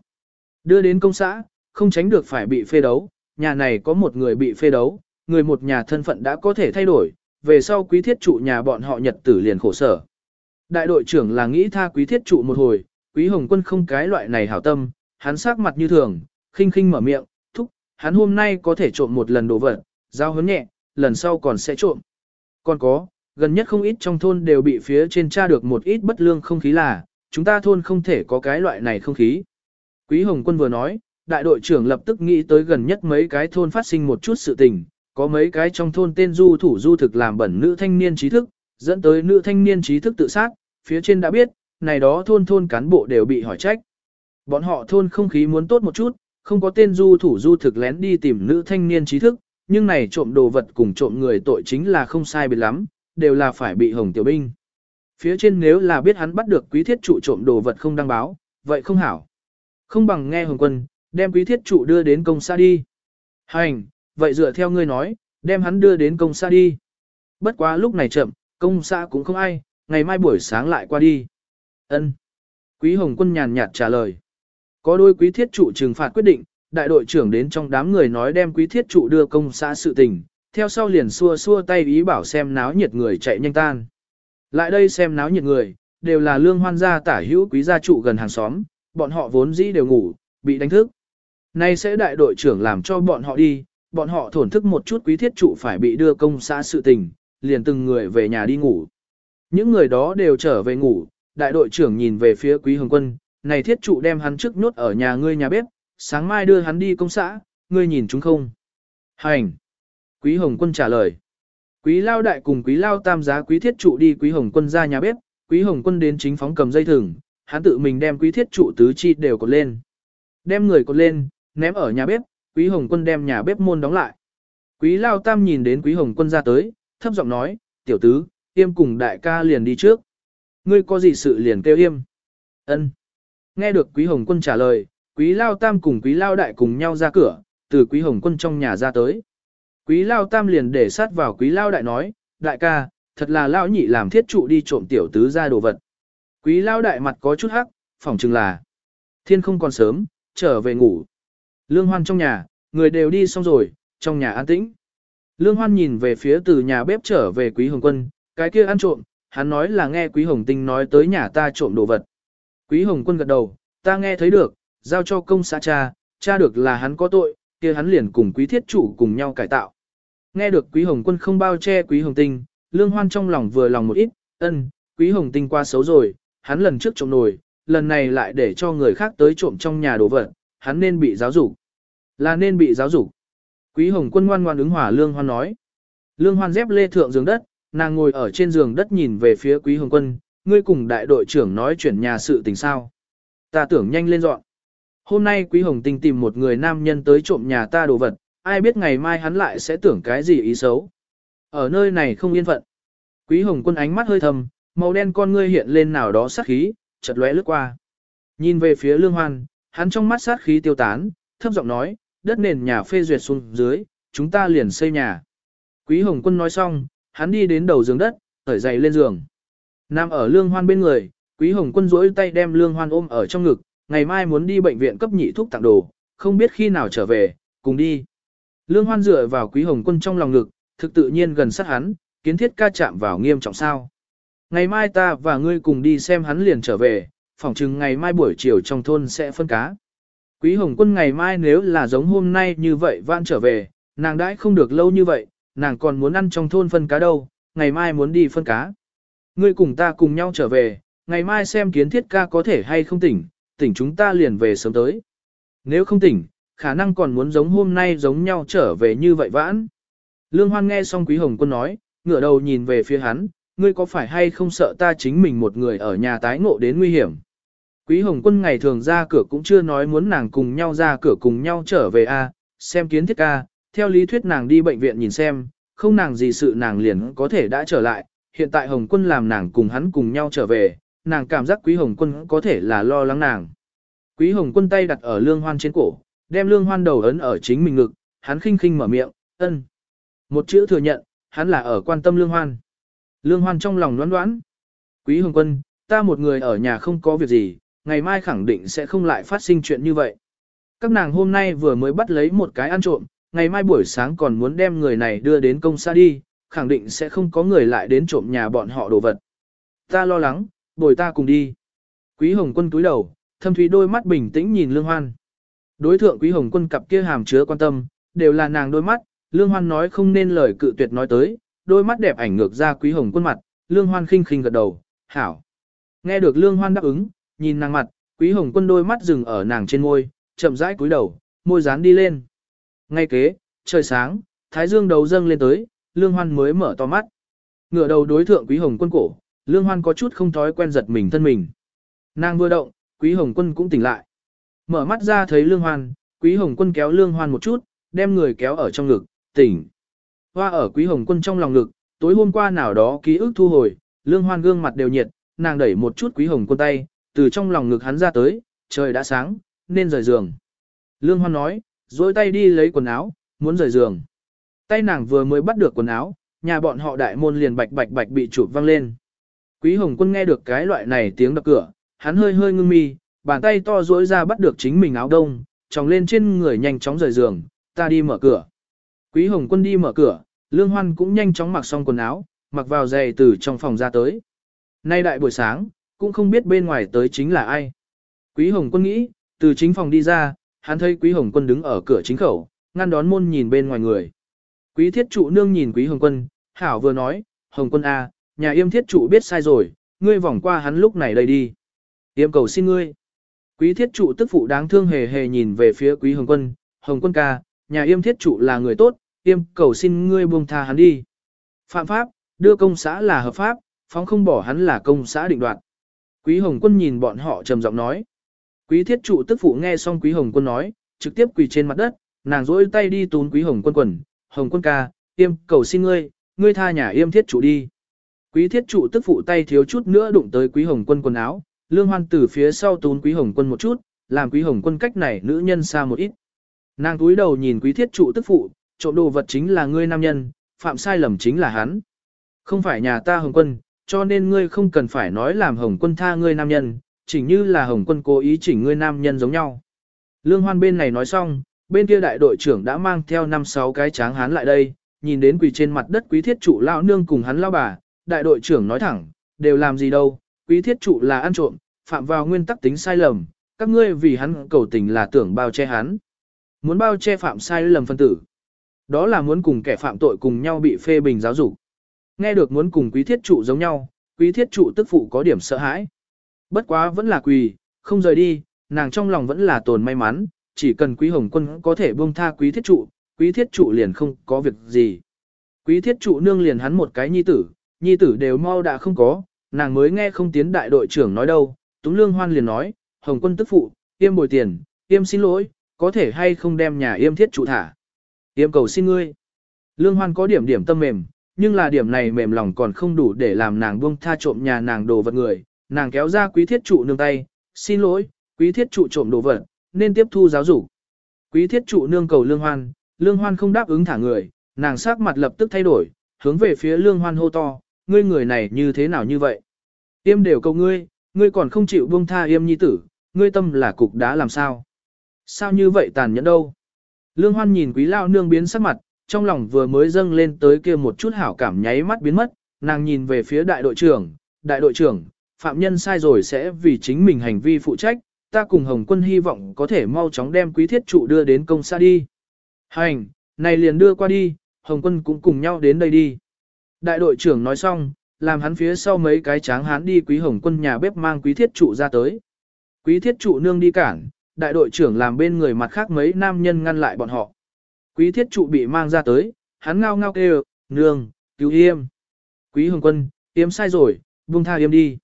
Đưa đến công xã, không tránh được phải bị phê đấu, nhà này có một người bị phê đấu, người một nhà thân phận đã có thể thay đổi, về sau quý thiết trụ nhà bọn họ nhật tử liền khổ sở. Đại đội trưởng là nghĩ tha quý thiết trụ một hồi, quý hồng quân không cái loại này hảo tâm, hắn sắc mặt như thường, khinh khinh mở miệng, thúc, hắn hôm nay có thể trộm một lần đồ vật, giao hướng nhẹ, lần sau còn sẽ trộm. Còn có, gần nhất không ít trong thôn đều bị phía trên tra được một ít bất lương không khí là, chúng ta thôn không thể có cái loại này không khí. Quý Hồng Quân vừa nói, đại đội trưởng lập tức nghĩ tới gần nhất mấy cái thôn phát sinh một chút sự tình, có mấy cái trong thôn tên du thủ du thực làm bẩn nữ thanh niên trí thức, dẫn tới nữ thanh niên trí thức tự sát, phía trên đã biết, này đó thôn thôn cán bộ đều bị hỏi trách. Bọn họ thôn không khí muốn tốt một chút, không có tên du thủ du thực lén đi tìm nữ thanh niên trí thức, nhưng này trộm đồ vật cùng trộm người tội chính là không sai biệt lắm, đều là phải bị hồng tiểu binh. Phía trên nếu là biết hắn bắt được quý thiết trụ trộm đồ vật không đăng báo, vậy không hảo. Không bằng nghe hồng quân, đem quý thiết trụ đưa đến công xã đi. Hành, vậy dựa theo ngươi nói, đem hắn đưa đến công xã đi. Bất quá lúc này chậm, công xã cũng không ai, ngày mai buổi sáng lại qua đi. Ân. Quý hồng quân nhàn nhạt trả lời. Có đôi quý thiết trụ trừng phạt quyết định, đại đội trưởng đến trong đám người nói đem quý thiết trụ đưa công xã sự tình, theo sau liền xua xua tay ý bảo xem náo nhiệt người chạy nhanh tan. Lại đây xem náo nhiệt người, đều là lương hoan gia tả hữu quý gia trụ gần hàng xóm, bọn họ vốn dĩ đều ngủ, bị đánh thức. Nay sẽ đại đội trưởng làm cho bọn họ đi, bọn họ thổn thức một chút quý thiết trụ phải bị đưa công xã sự tình, liền từng người về nhà đi ngủ. Những người đó đều trở về ngủ, đại đội trưởng nhìn về phía quý hồng quân, này thiết trụ đem hắn trước nhốt ở nhà ngươi nhà bếp, sáng mai đưa hắn đi công xã, ngươi nhìn chúng không? Hành! Quý hồng quân trả lời. Quý lao đại cùng quý lao tam giá quý thiết trụ đi quý hồng quân ra nhà bếp, quý hồng quân đến chính phóng cầm dây thừng, hắn tự mình đem quý thiết trụ tứ chi đều cột lên. Đem người cột lên, ném ở nhà bếp, quý hồng quân đem nhà bếp môn đóng lại. Quý lao tam nhìn đến quý hồng quân ra tới, thấp giọng nói, tiểu tứ, yêm cùng đại ca liền đi trước. Ngươi có gì sự liền kêu yêm? Ân. Nghe được quý hồng quân trả lời, quý lao tam cùng quý lao đại cùng nhau ra cửa, từ quý hồng quân trong nhà ra tới. Quý lao tam liền để sát vào quý lao đại nói, đại ca, thật là lao nhị làm thiết trụ đi trộm tiểu tứ ra đồ vật. Quý lao đại mặt có chút hắc, phỏng chừng là thiên không còn sớm, trở về ngủ. Lương hoan trong nhà, người đều đi xong rồi, trong nhà an tĩnh. Lương hoan nhìn về phía từ nhà bếp trở về quý hồng quân, cái kia ăn trộm, hắn nói là nghe quý hồng tinh nói tới nhà ta trộm đồ vật. Quý hồng quân gật đầu, ta nghe thấy được, giao cho công xã cha, cha được là hắn có tội, kia hắn liền cùng quý thiết chủ cùng nhau cải tạo. Nghe được quý hồng quân không bao che quý hồng tinh, lương hoan trong lòng vừa lòng một ít, ân, quý hồng tinh qua xấu rồi, hắn lần trước trộm nổi lần này lại để cho người khác tới trộm trong nhà đồ vật, hắn nên bị giáo dục. Là nên bị giáo dục. Quý hồng quân ngoan ngoan ứng hỏa lương hoan nói. Lương hoan dép lê thượng giường đất, nàng ngồi ở trên giường đất nhìn về phía quý hồng quân, ngươi cùng đại đội trưởng nói chuyển nhà sự tình sao. Ta tưởng nhanh lên dọn. Hôm nay quý hồng tinh tìm một người nam nhân tới trộm nhà ta đồ vật, ai biết ngày mai hắn lại sẽ tưởng cái gì ý xấu. Ở nơi này không yên phận. Quý hồng quân ánh mắt hơi thầm, màu đen con ngươi hiện lên nào đó sát khí, chợt lóe lướt qua. Nhìn về phía lương hoan, hắn trong mắt sát khí tiêu tán, thấp giọng nói, đất nền nhà phê duyệt xuống dưới, chúng ta liền xây nhà. Quý hồng quân nói xong, hắn đi đến đầu giường đất, thở dày lên giường. Nam ở lương hoan bên người, quý hồng quân duỗi tay đem lương hoan ôm ở trong ngực, ngày mai muốn đi bệnh viện cấp nhị thuốc tặng đồ, không biết khi nào trở về, cùng đi. Lương hoan dựa vào quý hồng quân trong lòng ngực, thực tự nhiên gần sát hắn, kiến thiết ca chạm vào nghiêm trọng sao. Ngày mai ta và ngươi cùng đi xem hắn liền trở về, phỏng chừng ngày mai buổi chiều trong thôn sẽ phân cá. Quý Hồng Quân ngày mai nếu là giống hôm nay như vậy vãn trở về, nàng đãi không được lâu như vậy, nàng còn muốn ăn trong thôn phân cá đâu, ngày mai muốn đi phân cá. Ngươi cùng ta cùng nhau trở về, ngày mai xem kiến thiết ca có thể hay không tỉnh, tỉnh chúng ta liền về sớm tới. Nếu không tỉnh, khả năng còn muốn giống hôm nay giống nhau trở về như vậy vãn. Lương Hoan nghe xong Quý Hồng Quân nói, ngửa đầu nhìn về phía hắn, ngươi có phải hay không sợ ta chính mình một người ở nhà tái ngộ đến nguy hiểm? Quý Hồng Quân ngày thường ra cửa cũng chưa nói muốn nàng cùng nhau ra cửa cùng nhau trở về a, xem kiến thiết ca, theo lý thuyết nàng đi bệnh viện nhìn xem, không nàng gì sự nàng liền có thể đã trở lại, hiện tại Hồng Quân làm nàng cùng hắn cùng nhau trở về, nàng cảm giác Quý Hồng Quân có thể là lo lắng nàng. Quý Hồng Quân tay đặt ở lương hoan trên cổ, đem lương hoan đầu ấn ở chính mình ngực, hắn khinh khinh mở miệng, ân. Một chữ thừa nhận, hắn là ở quan tâm lương hoan. Lương hoan trong lòng đoán đoán. Quý Hồng Quân, ta một người ở nhà không có việc gì, ngày mai khẳng định sẽ không lại phát sinh chuyện như vậy. Các nàng hôm nay vừa mới bắt lấy một cái ăn trộm, ngày mai buổi sáng còn muốn đem người này đưa đến công xã đi, khẳng định sẽ không có người lại đến trộm nhà bọn họ đồ vật. Ta lo lắng, bồi ta cùng đi. Quý Hồng Quân túi đầu, thâm thúy đôi mắt bình tĩnh nhìn Lương Hoan. Đối thượng Quý Hồng Quân cặp kia hàm chứa quan tâm, đều là nàng đôi mắt, Lương Hoan nói không nên lời cự tuyệt nói tới, đôi mắt đẹp ảnh ngược ra Quý Hồng Quân mặt, Lương Hoan khinh khinh gật đầu, hảo. Nghe được Lương Hoan đáp ứng, nhìn nàng mặt, Quý Hồng Quân đôi mắt dừng ở nàng trên môi, chậm rãi cúi đầu, môi dán đi lên. Ngay kế, trời sáng, thái dương đầu dâng lên tới, Lương Hoan mới mở to mắt. Ngửa đầu đối thượng Quý Hồng Quân cổ, Lương Hoan có chút không thói quen giật mình thân mình. Nàng vừa động, Quý Hồng Quân cũng tỉnh lại. Mở mắt ra thấy Lương Hoan, Quý Hồng Quân kéo Lương Hoan một chút, đem người kéo ở trong ngực, tỉnh. Hoa ở Quý Hồng Quân trong lòng ngực, tối hôm qua nào đó ký ức thu hồi, Lương Hoan gương mặt đều nhiệt, nàng đẩy một chút Quý Hồng Quân tay, từ trong lòng ngực hắn ra tới, trời đã sáng, nên rời giường. Lương Hoan nói, dối tay đi lấy quần áo, muốn rời giường. Tay nàng vừa mới bắt được quần áo, nhà bọn họ đại môn liền bạch bạch bạch bị chụp văng lên. Quý Hồng Quân nghe được cái loại này tiếng đập cửa, hắn hơi hơi ngưng mi, bàn tay to duỗi ra bắt được chính mình áo đông, tròng lên trên người nhanh chóng rời giường, ta đi mở cửa. Quý Hồng Quân đi mở cửa, Lương Hoan cũng nhanh chóng mặc xong quần áo, mặc vào giày từ trong phòng ra tới. Nay đại buổi sáng, cũng không biết bên ngoài tới chính là ai. Quý Hồng Quân nghĩ, từ chính phòng đi ra, hắn thấy Quý Hồng Quân đứng ở cửa chính khẩu, ngăn đón môn nhìn bên ngoài người. Quý thiết trụ nương nhìn Quý Hồng Quân, Hảo vừa nói, Hồng Quân A, nhà yêm thiết trụ biết sai rồi, ngươi vòng qua hắn lúc này đây đi. Yêm cầu xin ngươi. Quý thiết trụ tức phụ đáng thương hề hề nhìn về phía Quý Hồng Quân, Hồng Quân ca, nhà yêm thiết trụ là người tốt, yêm cầu xin ngươi buông tha hắn đi. Phạm pháp, đưa công xã là hợp pháp, phóng không bỏ hắn là công xã định đoạt. Quý Hồng Quân nhìn bọn họ trầm giọng nói. Quý thiết trụ tức phụ nghe xong Quý Hồng Quân nói, trực tiếp quỳ trên mặt đất, nàng rỗi tay đi tún Quý Hồng Quân quần, Hồng Quân ca, yêm cầu xin ngươi, ngươi tha nhà yêm thiết trụ đi. Quý thiết trụ tức phụ tay thiếu chút nữa đụng tới Quý Hồng Quân quần áo, lương hoan từ phía sau tún Quý Hồng Quân một chút, làm Quý Hồng Quân cách này nữ nhân xa một ít. Nàng túi đầu nhìn Quý thiết trụ tức phụ, trộm đồ vật chính là ngươi nam nhân, phạm sai lầm chính là hắn. Không phải nhà ta Hồng Quân, cho nên ngươi không cần phải nói làm Hồng Quân tha ngươi nam nhân, chỉnh như là Hồng Quân cố ý chỉnh ngươi nam nhân giống nhau. Lương Hoan bên này nói xong, bên kia đại đội trưởng đã mang theo năm sáu cái tráng hán lại đây, nhìn đến quỳ trên mặt đất quý thiết trụ lão nương cùng hắn lao bà, đại đội trưởng nói thẳng, đều làm gì đâu, quý thiết trụ là ăn trộm, phạm vào nguyên tắc tính sai lầm, các ngươi vì hắn cầu tình là tưởng bao che hắn. Muốn bao che phạm sai lầm phân tử. Đó là muốn cùng kẻ phạm tội cùng nhau bị phê bình giáo dục. Nghe được muốn cùng quý thiết trụ giống nhau, quý thiết trụ tức phụ có điểm sợ hãi. Bất quá vẫn là quỳ, không rời đi, nàng trong lòng vẫn là tồn may mắn, chỉ cần quý hồng quân có thể buông tha quý thiết trụ, quý thiết trụ liền không có việc gì. Quý thiết trụ nương liền hắn một cái nhi tử, nhi tử đều mau đã không có, nàng mới nghe không tiến đại đội trưởng nói đâu, Túng Lương Hoan liền nói, Hồng quân tức phụ, yêm bồi tiền, yêm xin lỗi, có thể hay không đem nhà yêm thiết trụ thả. Yêm cầu xin ngươi. Lương Hoan có điểm điểm tâm mềm, nhưng là điểm này mềm lòng còn không đủ để làm nàng buông tha trộm nhà nàng đồ vật người, nàng kéo ra quý thiết trụ nương tay, xin lỗi, quý thiết trụ trộm đồ vật, nên tiếp thu giáo dục. Quý thiết trụ nương cầu lương hoan, lương hoan không đáp ứng thả người, nàng sắc mặt lập tức thay đổi, hướng về phía lương hoan hô to, ngươi người này như thế nào như vậy? Yêm đều cầu ngươi, ngươi còn không chịu buông tha yêm nhi tử, ngươi tâm là cục đá làm sao? Sao như vậy tàn nhẫn đâu? Lương hoan nhìn quý lao nương biến sắc mặt, trong lòng vừa mới dâng lên tới kia một chút hảo cảm nháy mắt biến mất, nàng nhìn về phía đại đội trưởng, đại đội trưởng, phạm nhân sai rồi sẽ vì chính mình hành vi phụ trách, ta cùng Hồng quân hy vọng có thể mau chóng đem quý thiết trụ đưa đến công xã đi. Hành, này liền đưa qua đi, Hồng quân cũng cùng nhau đến đây đi. Đại đội trưởng nói xong, làm hắn phía sau mấy cái tráng hán đi quý Hồng quân nhà bếp mang quý thiết trụ ra tới. Quý thiết trụ nương đi cản, đại đội trưởng làm bên người mặt khác mấy nam nhân ngăn lại bọn họ. Quý thiết trụ bị mang ra tới, hắn ngao ngao kêu, nương, cứu yêm. Quý hồng quân, yêm sai rồi, buông tha yêm đi.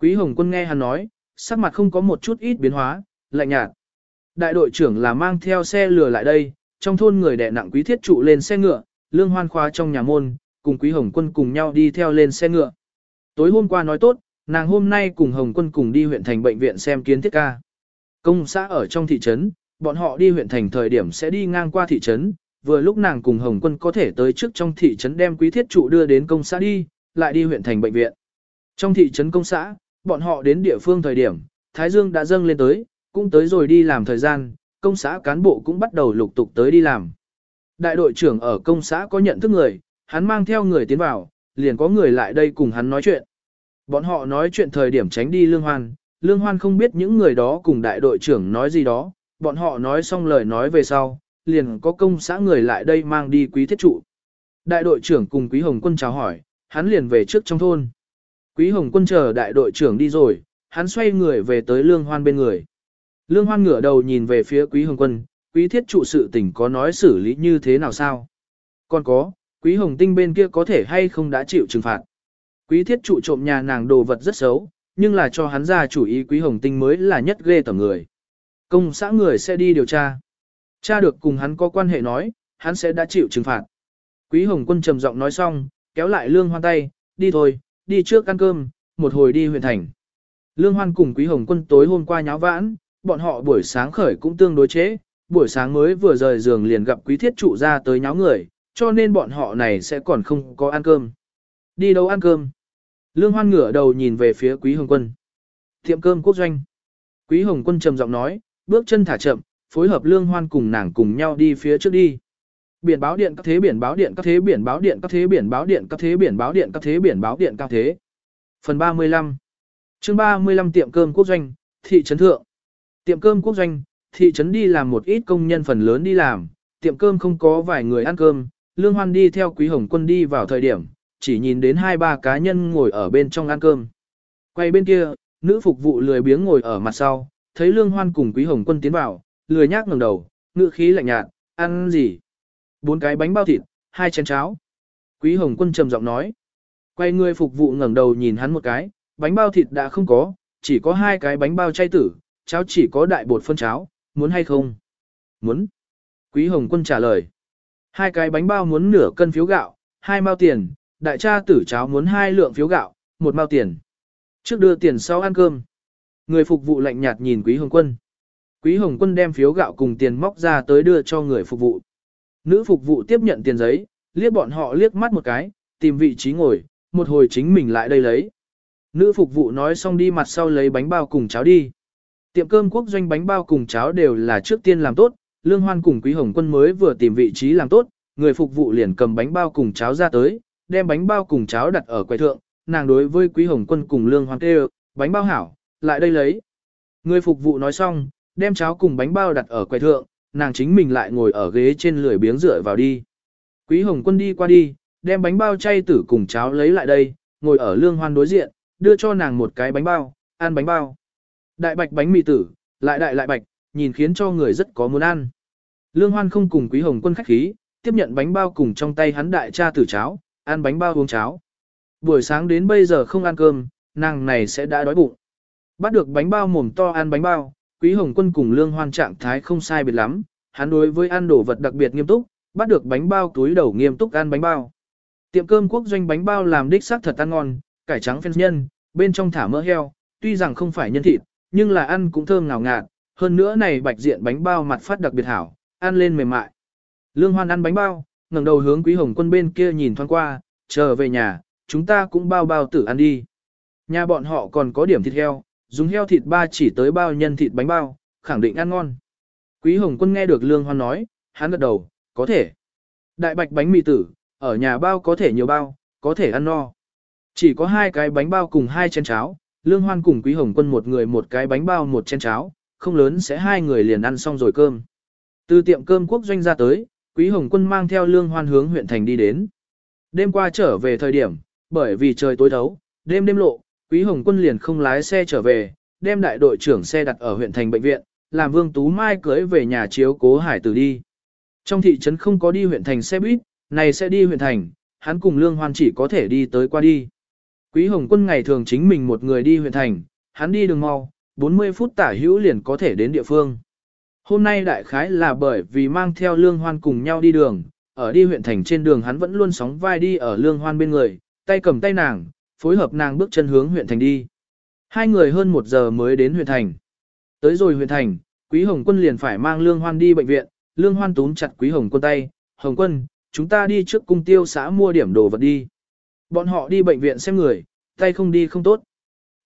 Quý hồng quân nghe hắn nói, sắc mặt không có một chút ít biến hóa, lạnh nhạt. Đại đội trưởng là mang theo xe lừa lại đây, trong thôn người đè nặng quý thiết trụ lên xe ngựa, lương hoan khoa trong nhà môn, cùng quý hồng quân cùng nhau đi theo lên xe ngựa. Tối hôm qua nói tốt, nàng hôm nay cùng hồng quân cùng đi huyện thành bệnh viện xem kiến thiết ca. Công xã ở trong thị trấn, bọn họ đi huyện thành thời điểm sẽ đi ngang qua thị trấn, vừa lúc nàng cùng hồng quân có thể tới trước trong thị trấn đem quý thiết trụ đưa đến công xã đi, lại đi huyện thành bệnh viện. Trong thị trấn công xã, bọn họ đến địa phương thời điểm, Thái Dương đã dâng lên tới, cũng tới rồi đi làm thời gian, công xã cán bộ cũng bắt đầu lục tục tới đi làm. Đại đội trưởng ở công xã có nhận thức người, hắn mang theo người tiến vào, liền có người lại đây cùng hắn nói chuyện. Bọn họ nói chuyện thời điểm tránh đi Lương Hoan, Lương Hoan không biết những người đó cùng đại đội trưởng nói gì đó, bọn họ nói xong lời nói về sau, liền có công xã người lại đây mang đi quý thiết trụ. Đại đội trưởng cùng quý hồng quân chào hỏi, hắn liền về trước trong thôn. Quý hồng quân chờ đại đội trưởng đi rồi, hắn xoay người về tới Lương Hoan bên người. Lương Hoan ngửa đầu nhìn về phía Quý Hồng Quân, Quý Thiết trụ sự tình có nói xử lý như thế nào sao? Còn có, Quý Hồng Tinh bên kia có thể hay không đã chịu trừng phạt? Quý Thiết trụ trộm nhà nàng đồ vật rất xấu, nhưng là cho hắn ra chủ ý Quý Hồng Tinh mới là nhất ghê tởm người. Công xã người sẽ đi điều tra. Cha được cùng hắn có quan hệ nói, hắn sẽ đã chịu trừng phạt. Quý Hồng Quân trầm giọng nói xong, kéo lại Lương Hoan tay, đi thôi, đi trước ăn cơm, một hồi đi huyện thành. Lương Hoan cùng Quý Hồng Quân tối hôm qua nháo vãn, bọn họ buổi sáng khởi cũng tương đối chế, buổi sáng mới vừa rời giường liền gặp quý thiết trụ ra tới nháo người, cho nên bọn họ này sẽ còn không có ăn cơm. Đi đâu ăn cơm? Lương Hoan ngửa đầu nhìn về phía Quý Hồng Quân. Tiệm cơm quốc doanh. Quý Hồng Quân trầm giọng nói, bước chân thả chậm, phối hợp Lương Hoan cùng nàng cùng nhau đi phía trước đi. Biển báo điện các thế biển báo điện các thế biển báo điện các thế biển báo điện các thế biển báo điện các thế biển báo điện các thế. Phần 35 chương 35 tiệm cơm quốc doanh, thị trấn thượng. Tiệm cơm quốc doanh, thị trấn đi làm một ít công nhân phần lớn đi làm, tiệm cơm không có vài người ăn cơm, Lương Hoan đi theo Quý Hồng Quân đi vào thời điểm, chỉ nhìn đến hai ba cá nhân ngồi ở bên trong ăn cơm. Quay bên kia, nữ phục vụ lười biếng ngồi ở mặt sau, thấy Lương Hoan cùng Quý Hồng Quân tiến vào, lười nhác ngẩng đầu, ngữ khí lạnh nhạt, ăn gì? Bốn cái bánh bao thịt, hai chén cháo. Quý Hồng Quân trầm giọng nói. Quay người phục vụ ngẩng đầu nhìn hắn một cái, bánh bao thịt đã không có, chỉ có hai cái bánh bao chay tử, cháo chỉ có đại bột phân cháo, muốn hay không? Muốn. Quý Hồng Quân trả lời. Hai cái bánh bao muốn nửa cân phiếu gạo, hai mao tiền, đại cha tử cháo muốn hai lượng phiếu gạo, một mao tiền. Trước đưa tiền sau ăn cơm. Người phục vụ lạnh nhạt nhìn Quý Hồng Quân. Quý Hồng Quân đem phiếu gạo cùng tiền móc ra tới đưa cho người phục vụ. Nữ phục vụ tiếp nhận tiền giấy, liếc bọn họ liếc mắt một cái, tìm vị trí ngồi, một hồi chính mình lại đây lấy. Nữ phục vụ nói xong đi mặt sau lấy bánh bao cùng cháo đi. Tiệm cơm quốc doanh bánh bao cùng cháo đều là trước tiên làm tốt, Lương Hoan cùng Quý Hồng Quân mới vừa tìm vị trí làm tốt, người phục vụ liền cầm bánh bao cùng cháo ra tới, đem bánh bao cùng cháo đặt ở quầy thượng, nàng đối với Quý Hồng Quân cùng Lương Hoan kêu, bánh bao hảo, lại đây lấy. Người phục vụ nói xong, đem cháo cùng bánh bao đặt ở quầy thượng, nàng chính mình lại ngồi ở ghế trên lười biếng rửa vào đi. Quý Hồng Quân đi qua đi, đem bánh bao chay tử cùng cháo lấy lại đây, ngồi ở Lương Hoan đối diện, đưa cho nàng một cái bánh bao, ăn bánh bao. Đại bạch bánh mì tử, lại đại lại bạch, nhìn khiến cho người rất có muốn ăn. Lương Hoan không cùng Quý Hồng Quân khách khí, tiếp nhận bánh bao cùng trong tay hắn đại cha tử cháo, ăn bánh bao uống cháo. Buổi sáng đến bây giờ không ăn cơm, nàng này sẽ đã đói bụng. Bắt được bánh bao mồm to ăn bánh bao, Quý Hồng Quân cùng Lương Hoan trạng thái không sai biệt lắm, hắn đối với ăn đồ vật đặc biệt nghiêm túc, bắt được bánh bao túi đầu nghiêm túc ăn bánh bao. Tiệm cơm quốc doanh bánh bao làm đích xác thật ăn ngon, cải trắng phen nhân, bên trong thả mỡ heo, tuy rằng không phải nhân thịt, nhưng là ăn cũng thơm ngào ngạt, hơn nữa này bạch diện bánh bao mặt phát đặc biệt hảo, ăn lên mềm mại. Lương Hoan ăn bánh bao, ngẩng đầu hướng Quý Hồng Quân bên kia nhìn thoáng qua, chờ về nhà, chúng ta cũng bao bao tử ăn đi. Nhà bọn họ còn có điểm thịt heo, dùng heo thịt ba chỉ tới bao nhân thịt bánh bao, khẳng định ăn ngon. Quý Hồng Quân nghe được Lương Hoan nói, hắn gật đầu, có thể. Đại bạch bánh mì tử, ở nhà bao có thể nhiều bao, có thể ăn no. Chỉ có hai cái bánh bao cùng hai chén cháo, Lương Hoan cùng Quý Hồng Quân một người một cái bánh bao một chén cháo, không lớn sẽ hai người liền ăn xong rồi cơm. Từ tiệm cơm quốc doanh ra tới, Quý Hồng Quân mang theo Lương Hoan hướng huyện thành đi đến. Đêm qua trở về thời điểm, bởi vì trời tối thấu, đêm đêm lộ, Quý Hồng Quân liền không lái xe trở về, đem đại đội trưởng xe đặt ở huyện thành bệnh viện, làm Vương Tú Mai cưới về nhà chiếu cố hải tử đi. Trong thị trấn không có đi huyện thành xe buýt, này sẽ đi huyện thành, hắn cùng Lương Hoan chỉ có thể đi tới qua đi. Quý Hồng Quân ngày thường chính mình một người đi huyện thành, hắn đi đường mau, 40 phút tả hữu liền có thể đến địa phương. Hôm nay đại khái là bởi vì mang theo lương hoan cùng nhau đi đường, ở đi huyện thành trên đường hắn vẫn luôn sóng vai đi ở lương hoan bên người, tay cầm tay nàng, phối hợp nàng bước chân hướng huyện thành đi. Hai người hơn một giờ mới đến huyện thành. Tới rồi huyện thành, Quý Hồng Quân liền phải mang Lương Hoan đi bệnh viện, Lương Hoan túm chặt Quý Hồng Quân tay, Hồng Quân, chúng ta đi trước cung tiêu xã mua điểm đồ vật đi. Bọn họ đi bệnh viện xem người, tay không đi không tốt.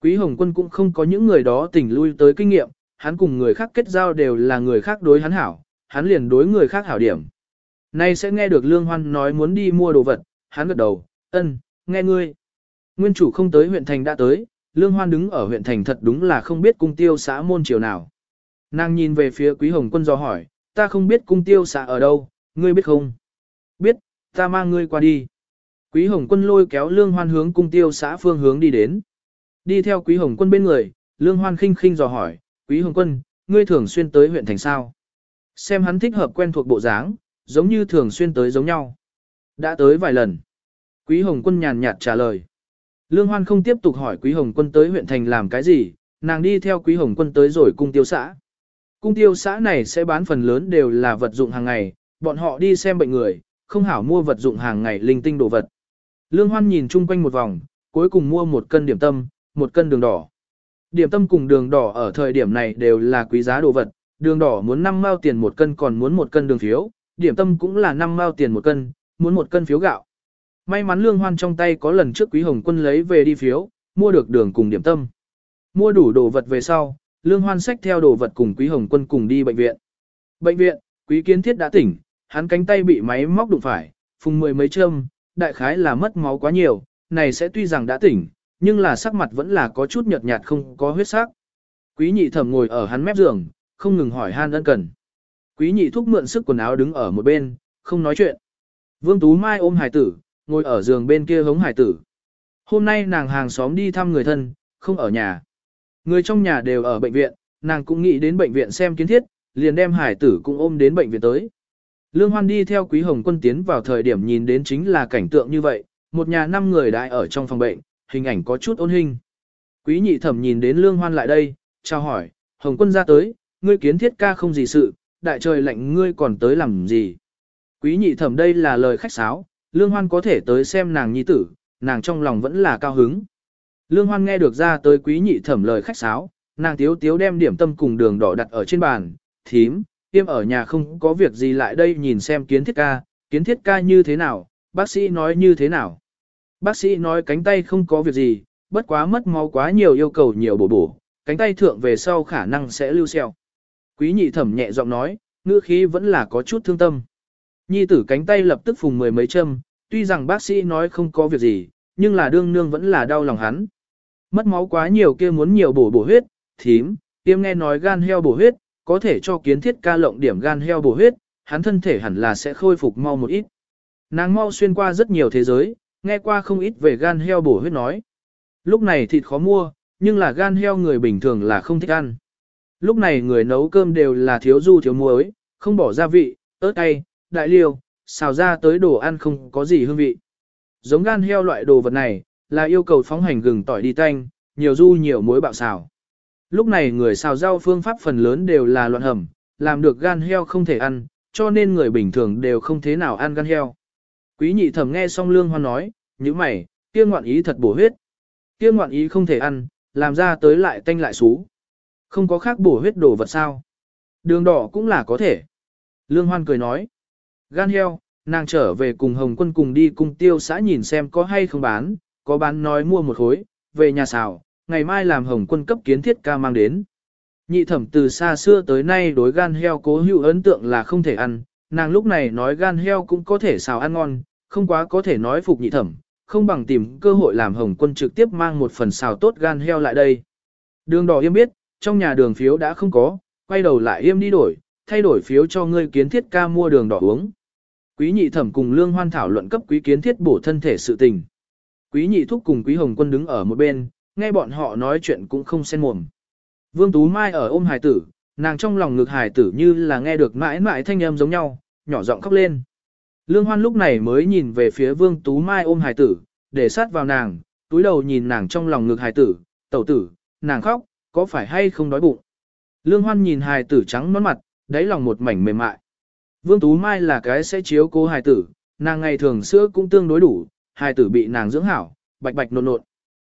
Quý Hồng Quân cũng không có những người đó tỉnh lui tới kinh nghiệm, hắn cùng người khác kết giao đều là người khác đối hắn hảo, hắn liền đối người khác hảo điểm. Nay sẽ nghe được Lương Hoan nói muốn đi mua đồ vật, hắn gật đầu, ân, nghe ngươi. Nguyên chủ không tới huyện thành đã tới, Lương Hoan đứng ở huyện thành thật đúng là không biết cung tiêu xã môn chiều nào. Nàng nhìn về phía Quý Hồng Quân do hỏi, ta không biết cung tiêu xã ở đâu, ngươi biết không? Biết, ta mang ngươi qua đi. Quý Hồng Quân lôi kéo Lương Hoan hướng cung tiêu xã phương hướng đi đến. Đi theo Quý Hồng Quân bên người, Lương Hoan khinh khinh dò hỏi, Quý Hồng Quân, ngươi thường xuyên tới huyện thành sao? Xem hắn thích hợp quen thuộc bộ dáng, giống như thường xuyên tới giống nhau. Đã tới vài lần. Quý Hồng Quân nhàn nhạt trả lời. Lương Hoan không tiếp tục hỏi Quý Hồng Quân tới huyện thành làm cái gì, nàng đi theo Quý Hồng Quân tới rồi cung tiêu xã. Cung tiêu xã này sẽ bán phần lớn đều là vật dụng hàng ngày, bọn họ đi xem bệnh người, không hảo mua vật dụng hàng ngày linh tinh đồ vật. Lương Hoan nhìn chung quanh một vòng, cuối cùng mua một cân điểm tâm, một cân đường đỏ. Điểm tâm cùng đường đỏ ở thời điểm này đều là quý giá đồ vật, đường đỏ muốn 5 mao tiền một cân còn muốn một cân đường phiếu, điểm tâm cũng là 5 mao tiền một cân, muốn một cân phiếu gạo. May mắn Lương Hoan trong tay có lần trước Quý Hồng Quân lấy về đi phiếu, mua được đường cùng điểm tâm. Mua đủ đồ vật về sau, Lương Hoan xách theo đồ vật cùng Quý Hồng Quân cùng đi bệnh viện. Bệnh viện, Quý Kiến Thiết đã tỉnh, hắn cánh tay bị máy móc đụng phải, phùng mười mấy châm, đại khái là mất máu quá nhiều, này sẽ tuy rằng đã tỉnh, nhưng là sắc mặt vẫn là có chút nhợt nhạt không có huyết sắc. Quý nhị thẩm ngồi ở hắn mép giường, không ngừng hỏi han ân cần. Quý nhị thúc mượn sức quần áo đứng ở một bên, không nói chuyện. Vương Tú Mai ôm hải tử, ngồi ở giường bên kia hống hải tử. Hôm nay nàng hàng xóm đi thăm người thân, không ở nhà. Người trong nhà đều ở bệnh viện, nàng cũng nghĩ đến bệnh viện xem kiến thiết, liền đem hải tử cũng ôm đến bệnh viện tới. Lương Hoan đi theo Quý Hồng Quân tiến vào thời điểm nhìn đến chính là cảnh tượng như vậy, một nhà năm người đại ở trong phòng bệnh, hình ảnh có chút ôn hình. Quý nhị thẩm nhìn đến Lương Hoan lại đây, chào hỏi, Hồng Quân ra tới, ngươi kiến thiết ca không gì sự, đại trời lạnh ngươi còn tới làm gì. Quý nhị thẩm đây là lời khách sáo, Lương Hoan có thể tới xem nàng nhi tử, nàng trong lòng vẫn là cao hứng. Lương Hoan nghe được ra tới quý nhị thẩm lời khách sáo, nàng tiếu tiếu đem điểm tâm cùng đường đỏ đặt ở trên bàn, thím, tiêm ở nhà không có việc gì lại đây nhìn xem kiến thiết ca, kiến thiết ca như thế nào, bác sĩ nói như thế nào. Bác sĩ nói cánh tay không có việc gì, bất quá mất máu quá nhiều yêu cầu nhiều bổ bổ, cánh tay thượng về sau khả năng sẽ lưu xeo. Quý nhị thẩm nhẹ giọng nói, ngữ khí vẫn là có chút thương tâm. Nhi tử cánh tay lập tức phùng mười mấy châm, tuy rằng bác sĩ nói không có việc gì, nhưng là đương nương vẫn là đau lòng hắn. Mất máu quá nhiều kia muốn nhiều bổ bổ huyết, thím, tiêm nghe nói gan heo bổ huyết, có thể cho kiến thiết ca lộng điểm gan heo bổ huyết, hắn thân thể hẳn là sẽ khôi phục mau một ít. Nàng mau xuyên qua rất nhiều thế giới, nghe qua không ít về gan heo bổ huyết nói. Lúc này thịt khó mua, nhưng là gan heo người bình thường là không thích ăn. Lúc này người nấu cơm đều là thiếu du thiếu muối, không bỏ gia vị, ớt cay, đại liêu, xào ra tới đồ ăn không có gì hương vị. Giống gan heo loại đồ vật này, là yêu cầu phóng hành gừng tỏi đi tanh, nhiều du nhiều muối bạo xào. Lúc này người xào rau phương pháp phần lớn đều là loạn hầm, làm được gan heo không thể ăn, cho nên người bình thường đều không thế nào ăn gan heo. Quý nhị thẩm nghe xong lương hoan nói, như mày, kia ngoạn ý thật bổ huyết. Kia ngoạn ý không thể ăn, làm ra tới lại tanh lại xú. Không có khác bổ huyết đồ vật sao. Đường đỏ cũng là có thể. Lương hoan cười nói. Gan heo, nàng trở về cùng Hồng quân cùng đi cung tiêu xã nhìn xem có hay không bán, có bán nói mua một khối, về nhà xào, ngày mai làm Hồng quân cấp kiến thiết ca mang đến. Nhị thẩm từ xa xưa tới nay đối gan heo cố hữu ấn tượng là không thể ăn, nàng lúc này nói gan heo cũng có thể xào ăn ngon, không quá có thể nói phục nhị thẩm, không bằng tìm cơ hội làm Hồng quân trực tiếp mang một phần xào tốt gan heo lại đây. Đường đỏ yêm biết, trong nhà đường phiếu đã không có, quay đầu lại yêm đi đổi, thay đổi phiếu cho ngươi kiến thiết ca mua đường đỏ uống. Quý nhị thẩm cùng lương hoan thảo luận cấp quý kiến thiết bổ thân thể sự tình. Quý nhị thúc cùng quý hồng quân đứng ở một bên, nghe bọn họ nói chuyện cũng không xen mồm. Vương Tú Mai ở ôm hài tử, nàng trong lòng ngực hài tử như là nghe được mãi mãi thanh âm giống nhau, nhỏ giọng khóc lên. Lương Hoan lúc này mới nhìn về phía Vương Tú Mai ôm hài tử, để sát vào nàng, túi đầu nhìn nàng trong lòng ngực hài tử, tẩu tử, nàng khóc, có phải hay không đói bụng? Lương Hoan nhìn hài tử trắng nón mặt, đáy lòng một mảnh mềm mại. Vương Tú Mai là cái sẽ chiếu cố hài tử, nàng ngày thường sữa cũng tương đối đủ, hài tử bị nàng dưỡng hảo, bạch bạch nộn nộn.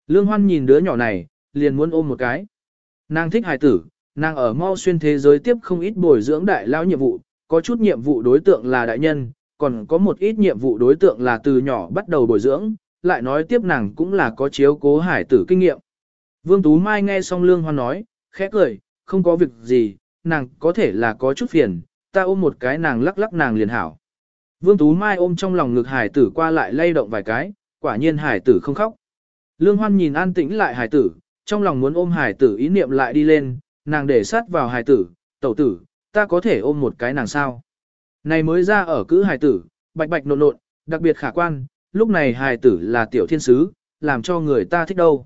Lương Hoan nhìn đứa nhỏ này, liền muốn ôm một cái. Nàng thích hài tử, nàng ở mau xuyên thế giới tiếp không ít bồi dưỡng đại lão nhiệm vụ, có chút nhiệm vụ đối tượng là đại nhân, còn có một ít nhiệm vụ đối tượng là từ nhỏ bắt đầu bồi dưỡng, lại nói tiếp nàng cũng là có chiếu cố hải tử kinh nghiệm. Vương Tú Mai nghe xong Lương Hoan nói, khẽ cười, không có việc gì, nàng có thể là có chút phiền, ta ôm một cái nàng lắc lắc nàng liền hảo. Vương Tú Mai ôm trong lòng ngực hải tử qua lại lay động vài cái, quả nhiên hải tử không khóc. Lương Hoan nhìn an tĩnh lại hải tử, trong lòng muốn ôm hải tử ý niệm lại đi lên, nàng để sát vào hải tử, tẩu tử, ta có thể ôm một cái nàng sao. Này mới ra ở cữ hải tử, bạch bạch nộn nộn, đặc biệt khả quan, lúc này hải tử là tiểu thiên sứ, làm cho người ta thích đâu.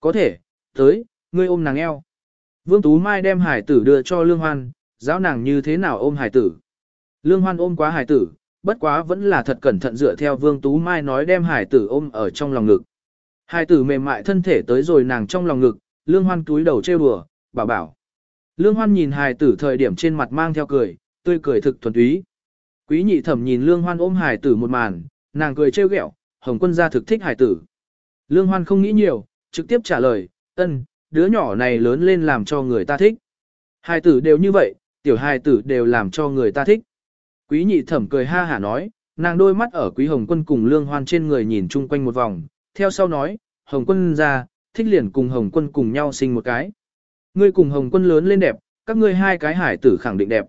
Có thể, tới, ngươi ôm nàng eo. Vương Tú Mai đem hải tử đưa cho Lương Hoan, giáo nàng như thế nào ôm hải tử. Lương Hoan ôm quá hải tử, bất quá vẫn là thật cẩn thận dựa theo Vương Tú Mai nói đem hải tử ôm ở trong lòng ngực. Hải tử mềm mại thân thể tới rồi nàng trong lòng ngực, Lương Hoan túi đầu trêu đùa, bảo bảo. Lương Hoan nhìn hải tử thời điểm trên mặt mang theo cười, tươi cười thực thuần túy. Quý nhị thẩm nhìn Lương Hoan ôm hải tử một màn, nàng cười trêu ghẹo, Hồng quân gia thực thích hải tử. Lương Hoan không nghĩ nhiều, trực tiếp trả lời, ân, đứa nhỏ này lớn lên làm cho người ta thích. Hải tử đều như vậy, tiểu hải tử đều làm cho người ta thích. Quý nhị thẩm cười ha hả nói, nàng đôi mắt ở quý hồng quân cùng lương hoan trên người nhìn chung quanh một vòng, theo sau nói, hồng quân gia thích liền cùng hồng quân cùng nhau sinh một cái. Ngươi cùng hồng quân lớn lên đẹp, các ngươi hai cái hải tử khẳng định đẹp.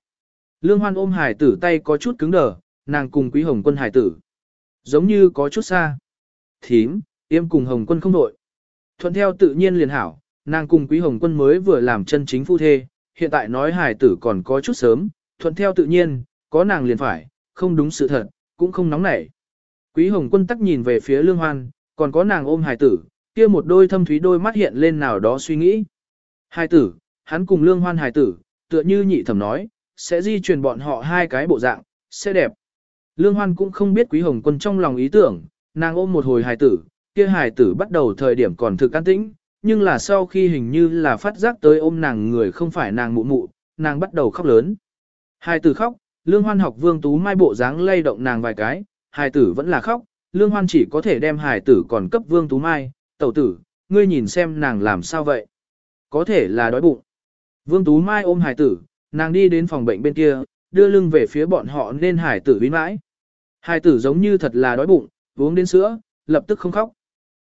Lương hoan ôm hải tử tay có chút cứng đờ, nàng cùng quý hồng quân hải tử. Giống như có chút xa. Thím, yêm cùng hồng quân không đội. Thuận theo tự nhiên liền hảo, nàng cùng quý hồng quân mới vừa làm chân chính phu thê, hiện tại nói hải tử còn có chút sớm, thuận theo tự nhiên, có nàng liền phải, không đúng sự thật, cũng không nóng nảy. Quý hồng quân tắc nhìn về phía lương hoan, còn có nàng ôm hải tử, kia một đôi thâm thúy đôi mắt hiện lên nào đó suy nghĩ. Hải tử, hắn cùng lương hoan hải tử, tựa như nhị thẩm nói, sẽ di truyền bọn họ hai cái bộ dạng, sẽ đẹp. Lương hoan cũng không biết quý hồng quân trong lòng ý tưởng, nàng ôm một hồi hải tử, kia hải tử bắt đầu thời điểm còn thực an tĩnh, nhưng là sau khi hình như là phát giác tới ôm nàng người không phải nàng mụ mụ, nàng bắt đầu khóc lớn. Hải tử khóc, Lương Hoan học Vương Tú Mai bộ dáng lay động nàng vài cái, hài tử vẫn là khóc, Lương Hoan chỉ có thể đem hài tử còn cấp Vương Tú Mai, tẩu tử, ngươi nhìn xem nàng làm sao vậy. Có thể là đói bụng. Vương Tú Mai ôm hài tử, nàng đi đến phòng bệnh bên kia, đưa lưng về phía bọn họ nên Hải tử vĩ mãi. Hải tử giống như thật là đói bụng, uống đến sữa, lập tức không khóc.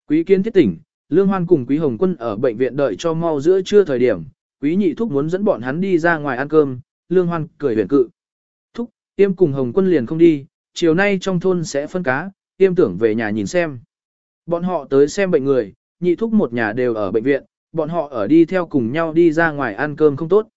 Quý kiến thiết tỉnh, Lương Hoan cùng Quý Hồng Quân ở bệnh viện đợi cho mau giữa trưa thời điểm, Quý Nhị Thúc muốn dẫn bọn hắn đi ra ngoài ăn cơm, Lương Hoan cười huyền cự. Thúc, Tiêm cùng Hồng Quân liền không đi, chiều nay trong thôn sẽ phân cá, tiêm tưởng về nhà nhìn xem. Bọn họ tới xem bệnh người, nhị thúc một nhà đều ở bệnh viện, bọn họ ở đi theo cùng nhau đi ra ngoài ăn cơm không tốt.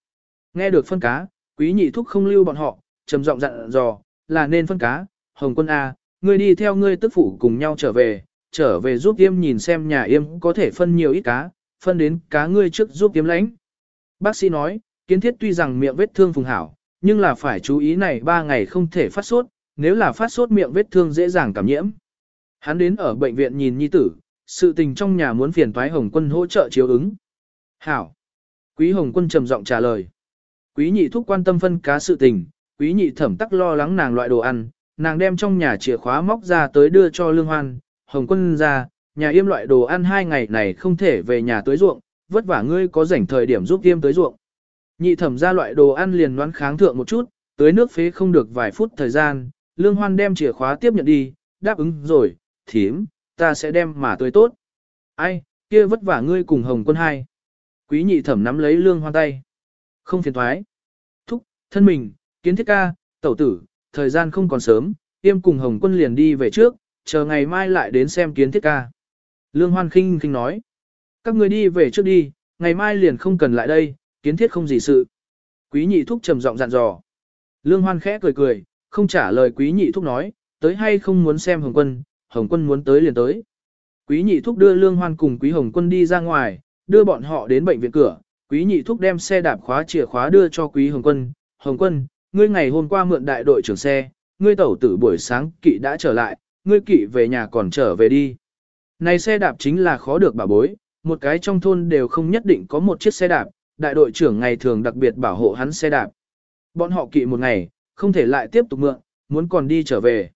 Nghe được phân cá, quý nhị thúc không lưu bọn họ, trầm giọng dặn dò, là nên phân cá, Hồng Quân A, ngươi đi theo ngươi tức phủ cùng nhau trở về, trở về giúp tiêm nhìn xem nhà yêm có thể phân nhiều ít cá, phân đến cá ngươi trước giúp tiêm lãnh. Bác sĩ nói, kiến thiết tuy rằng miệng vết thương phùng hảo, nhưng là phải chú ý này 3 ngày không thể phát sốt, nếu là phát sốt miệng vết thương dễ dàng cảm nhiễm. Hắn đến ở bệnh viện nhìn nhi tử, sự tình trong nhà muốn phiền toái Hồng Quân hỗ trợ chiếu ứng. Hảo. Quý Hồng Quân trầm giọng trả lời. Quý nhị thúc quan tâm phân cá sự tình, quý nhị thẩm tắc lo lắng nàng loại đồ ăn, nàng đem trong nhà chìa khóa móc ra tới đưa cho Lương Hoan, Hồng Quân ra, nhà yêm loại đồ ăn hai ngày này không thể về nhà tới ruộng, vất vả ngươi có rảnh thời điểm giúp yêm tới ruộng. Nhị thẩm ra loại đồ ăn liền đoán kháng thượng một chút, tới nước phế không được vài phút thời gian, lương hoan đem chìa khóa tiếp nhận đi, đáp ứng rồi, thím, ta sẽ đem mà tới tốt. Ai, kia vất vả ngươi cùng hồng quân hai. Quý nhị thẩm nắm lấy lương hoan tay. Không phiền thoái. Thân mình, kiến thiết ca, tẩu tử, thời gian không còn sớm, tiêm cùng hồng quân liền đi về trước, chờ ngày mai lại đến xem kiến thiết ca. Lương hoan khinh khinh nói. Các người đi về trước đi, ngày mai liền không cần lại đây, kiến thiết không gì sự. Quý nhị thúc trầm giọng dặn dò. Lương Hoan khẽ cười cười, không trả lời quý nhị thúc nói, tới hay không muốn xem Hồng Quân, Hồng Quân muốn tới liền tới. Quý nhị thúc đưa Lương Hoan cùng quý Hồng Quân đi ra ngoài, đưa bọn họ đến bệnh viện cửa, quý nhị thúc đem xe đạp khóa chìa khóa đưa cho quý Hồng Quân. Hồng Quân, ngươi ngày hôm qua mượn đại đội trưởng xe, ngươi tẩu tử buổi sáng kỵ đã trở lại, ngươi kỵ về nhà còn trở về đi. Này xe đạp chính là khó được bà bối, một cái trong thôn đều không nhất định có một chiếc xe đạp, đại đội trưởng ngày thường đặc biệt bảo hộ hắn xe đạp. Bọn họ kỵ một ngày, không thể lại tiếp tục mượn, muốn còn đi trở về.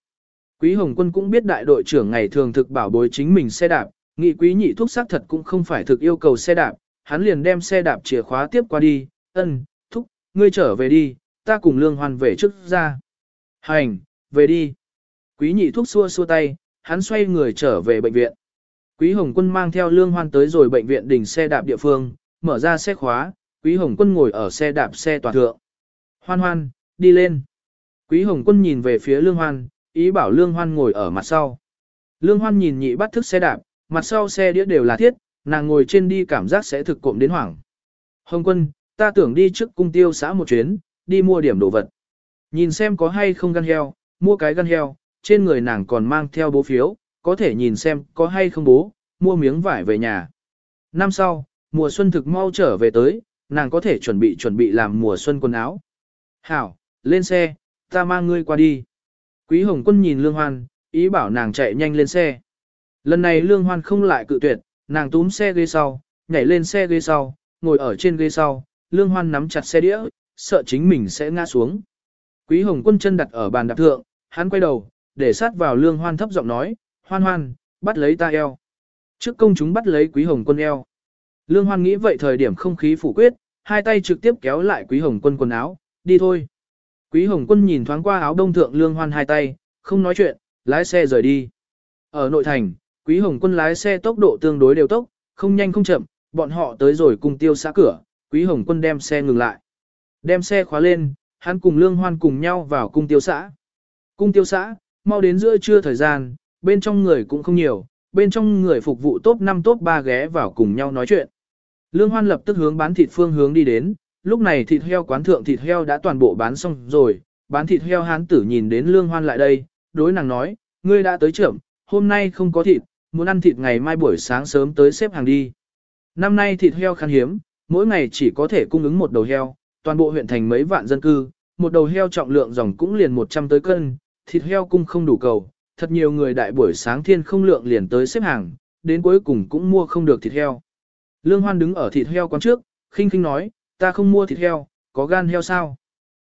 Quý Hồng Quân cũng biết đại đội trưởng ngày thường thực bảo bối chính mình xe đạp, nghị quý nhị thuốc xác thật cũng không phải thực yêu cầu xe đạp, hắn liền đem xe đạp chìa khóa tiếp qua đi, ân, ngươi trở về đi, ta cùng lương hoan về trước ra. Hành, về đi. Quý nhị thuốc xua xua tay, hắn xoay người trở về bệnh viện. Quý Hồng Quân mang theo lương hoan tới rồi bệnh viện đỉnh xe đạp địa phương, mở ra xe khóa, Quý Hồng Quân ngồi ở xe đạp xe toàn thượng. Hoan hoan, đi lên. Quý Hồng Quân nhìn về phía lương hoan, ý bảo lương hoan ngồi ở mặt sau. Lương hoan nhìn nhị bắt thức xe đạp, mặt sau xe đĩa đều là thiết, nàng ngồi trên đi cảm giác sẽ thực cộm đến hoảng. Hồng quân, ta tưởng đi trước cung tiêu xã một chuyến, đi mua điểm đồ vật. Nhìn xem có hay không gan heo, mua cái gan heo, trên người nàng còn mang theo bố phiếu, có thể nhìn xem có hay không bố, mua miếng vải về nhà. Năm sau, mùa xuân thực mau trở về tới, nàng có thể chuẩn bị chuẩn bị làm mùa xuân quần áo. Hảo, lên xe, ta mang ngươi qua đi. Quý Hồng Quân nhìn Lương Hoan, ý bảo nàng chạy nhanh lên xe. Lần này Lương Hoan không lại cự tuyệt, nàng túm xe ghế sau, nhảy lên xe ghế sau, ngồi ở trên ghế sau, Lương Hoan nắm chặt xe đĩa, sợ chính mình sẽ ngã xuống. Quý Hồng Quân chân đặt ở bàn đạp thượng, hắn quay đầu, để sát vào Lương Hoan thấp giọng nói, "Hoan Hoan, bắt lấy ta eo." Trước công chúng bắt lấy Quý Hồng Quân eo. Lương Hoan nghĩ vậy thời điểm không khí phủ quyết, hai tay trực tiếp kéo lại Quý Hồng Quân quần áo, "Đi thôi." Quý Hồng Quân nhìn thoáng qua áo đông thượng Lương Hoan hai tay, không nói chuyện, lái xe rời đi. Ở nội thành, Quý Hồng Quân lái xe tốc độ tương đối đều tốc, không nhanh không chậm, bọn họ tới rồi cùng tiêu xã cửa, Quý Hồng Quân đem xe ngừng lại. Đem xe khóa lên, hắn cùng Lương Hoan cùng nhau vào cung tiêu xã. Cung tiêu xã, mau đến giữa trưa thời gian, bên trong người cũng không nhiều, bên trong người phục vụ top 5 top 3 ghé vào cùng nhau nói chuyện. Lương Hoan lập tức hướng bán thịt phương hướng đi đến, lúc này thịt heo quán thượng thịt heo đã toàn bộ bán xong rồi, bán thịt heo hán tử nhìn đến Lương Hoan lại đây, đối nàng nói, ngươi đã tới trưởng, hôm nay không có thịt, muốn ăn thịt ngày mai buổi sáng sớm tới xếp hàng đi. Năm nay thịt heo khan hiếm, mỗi ngày chỉ có thể cung ứng một đầu heo, toàn bộ huyện thành mấy vạn dân cư, một đầu heo trọng lượng dòng cũng liền 100 tới cân, thịt heo cung không đủ cầu, thật nhiều người đại buổi sáng thiên không lượng liền tới xếp hàng, đến cuối cùng cũng mua không được thịt heo. Lương Hoan đứng ở thịt heo quán trước, khinh khinh nói, ta không mua thịt heo, có gan heo sao?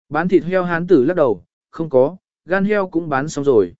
Bán thịt heo hán tử lắc đầu, không có, gan heo cũng bán xong rồi.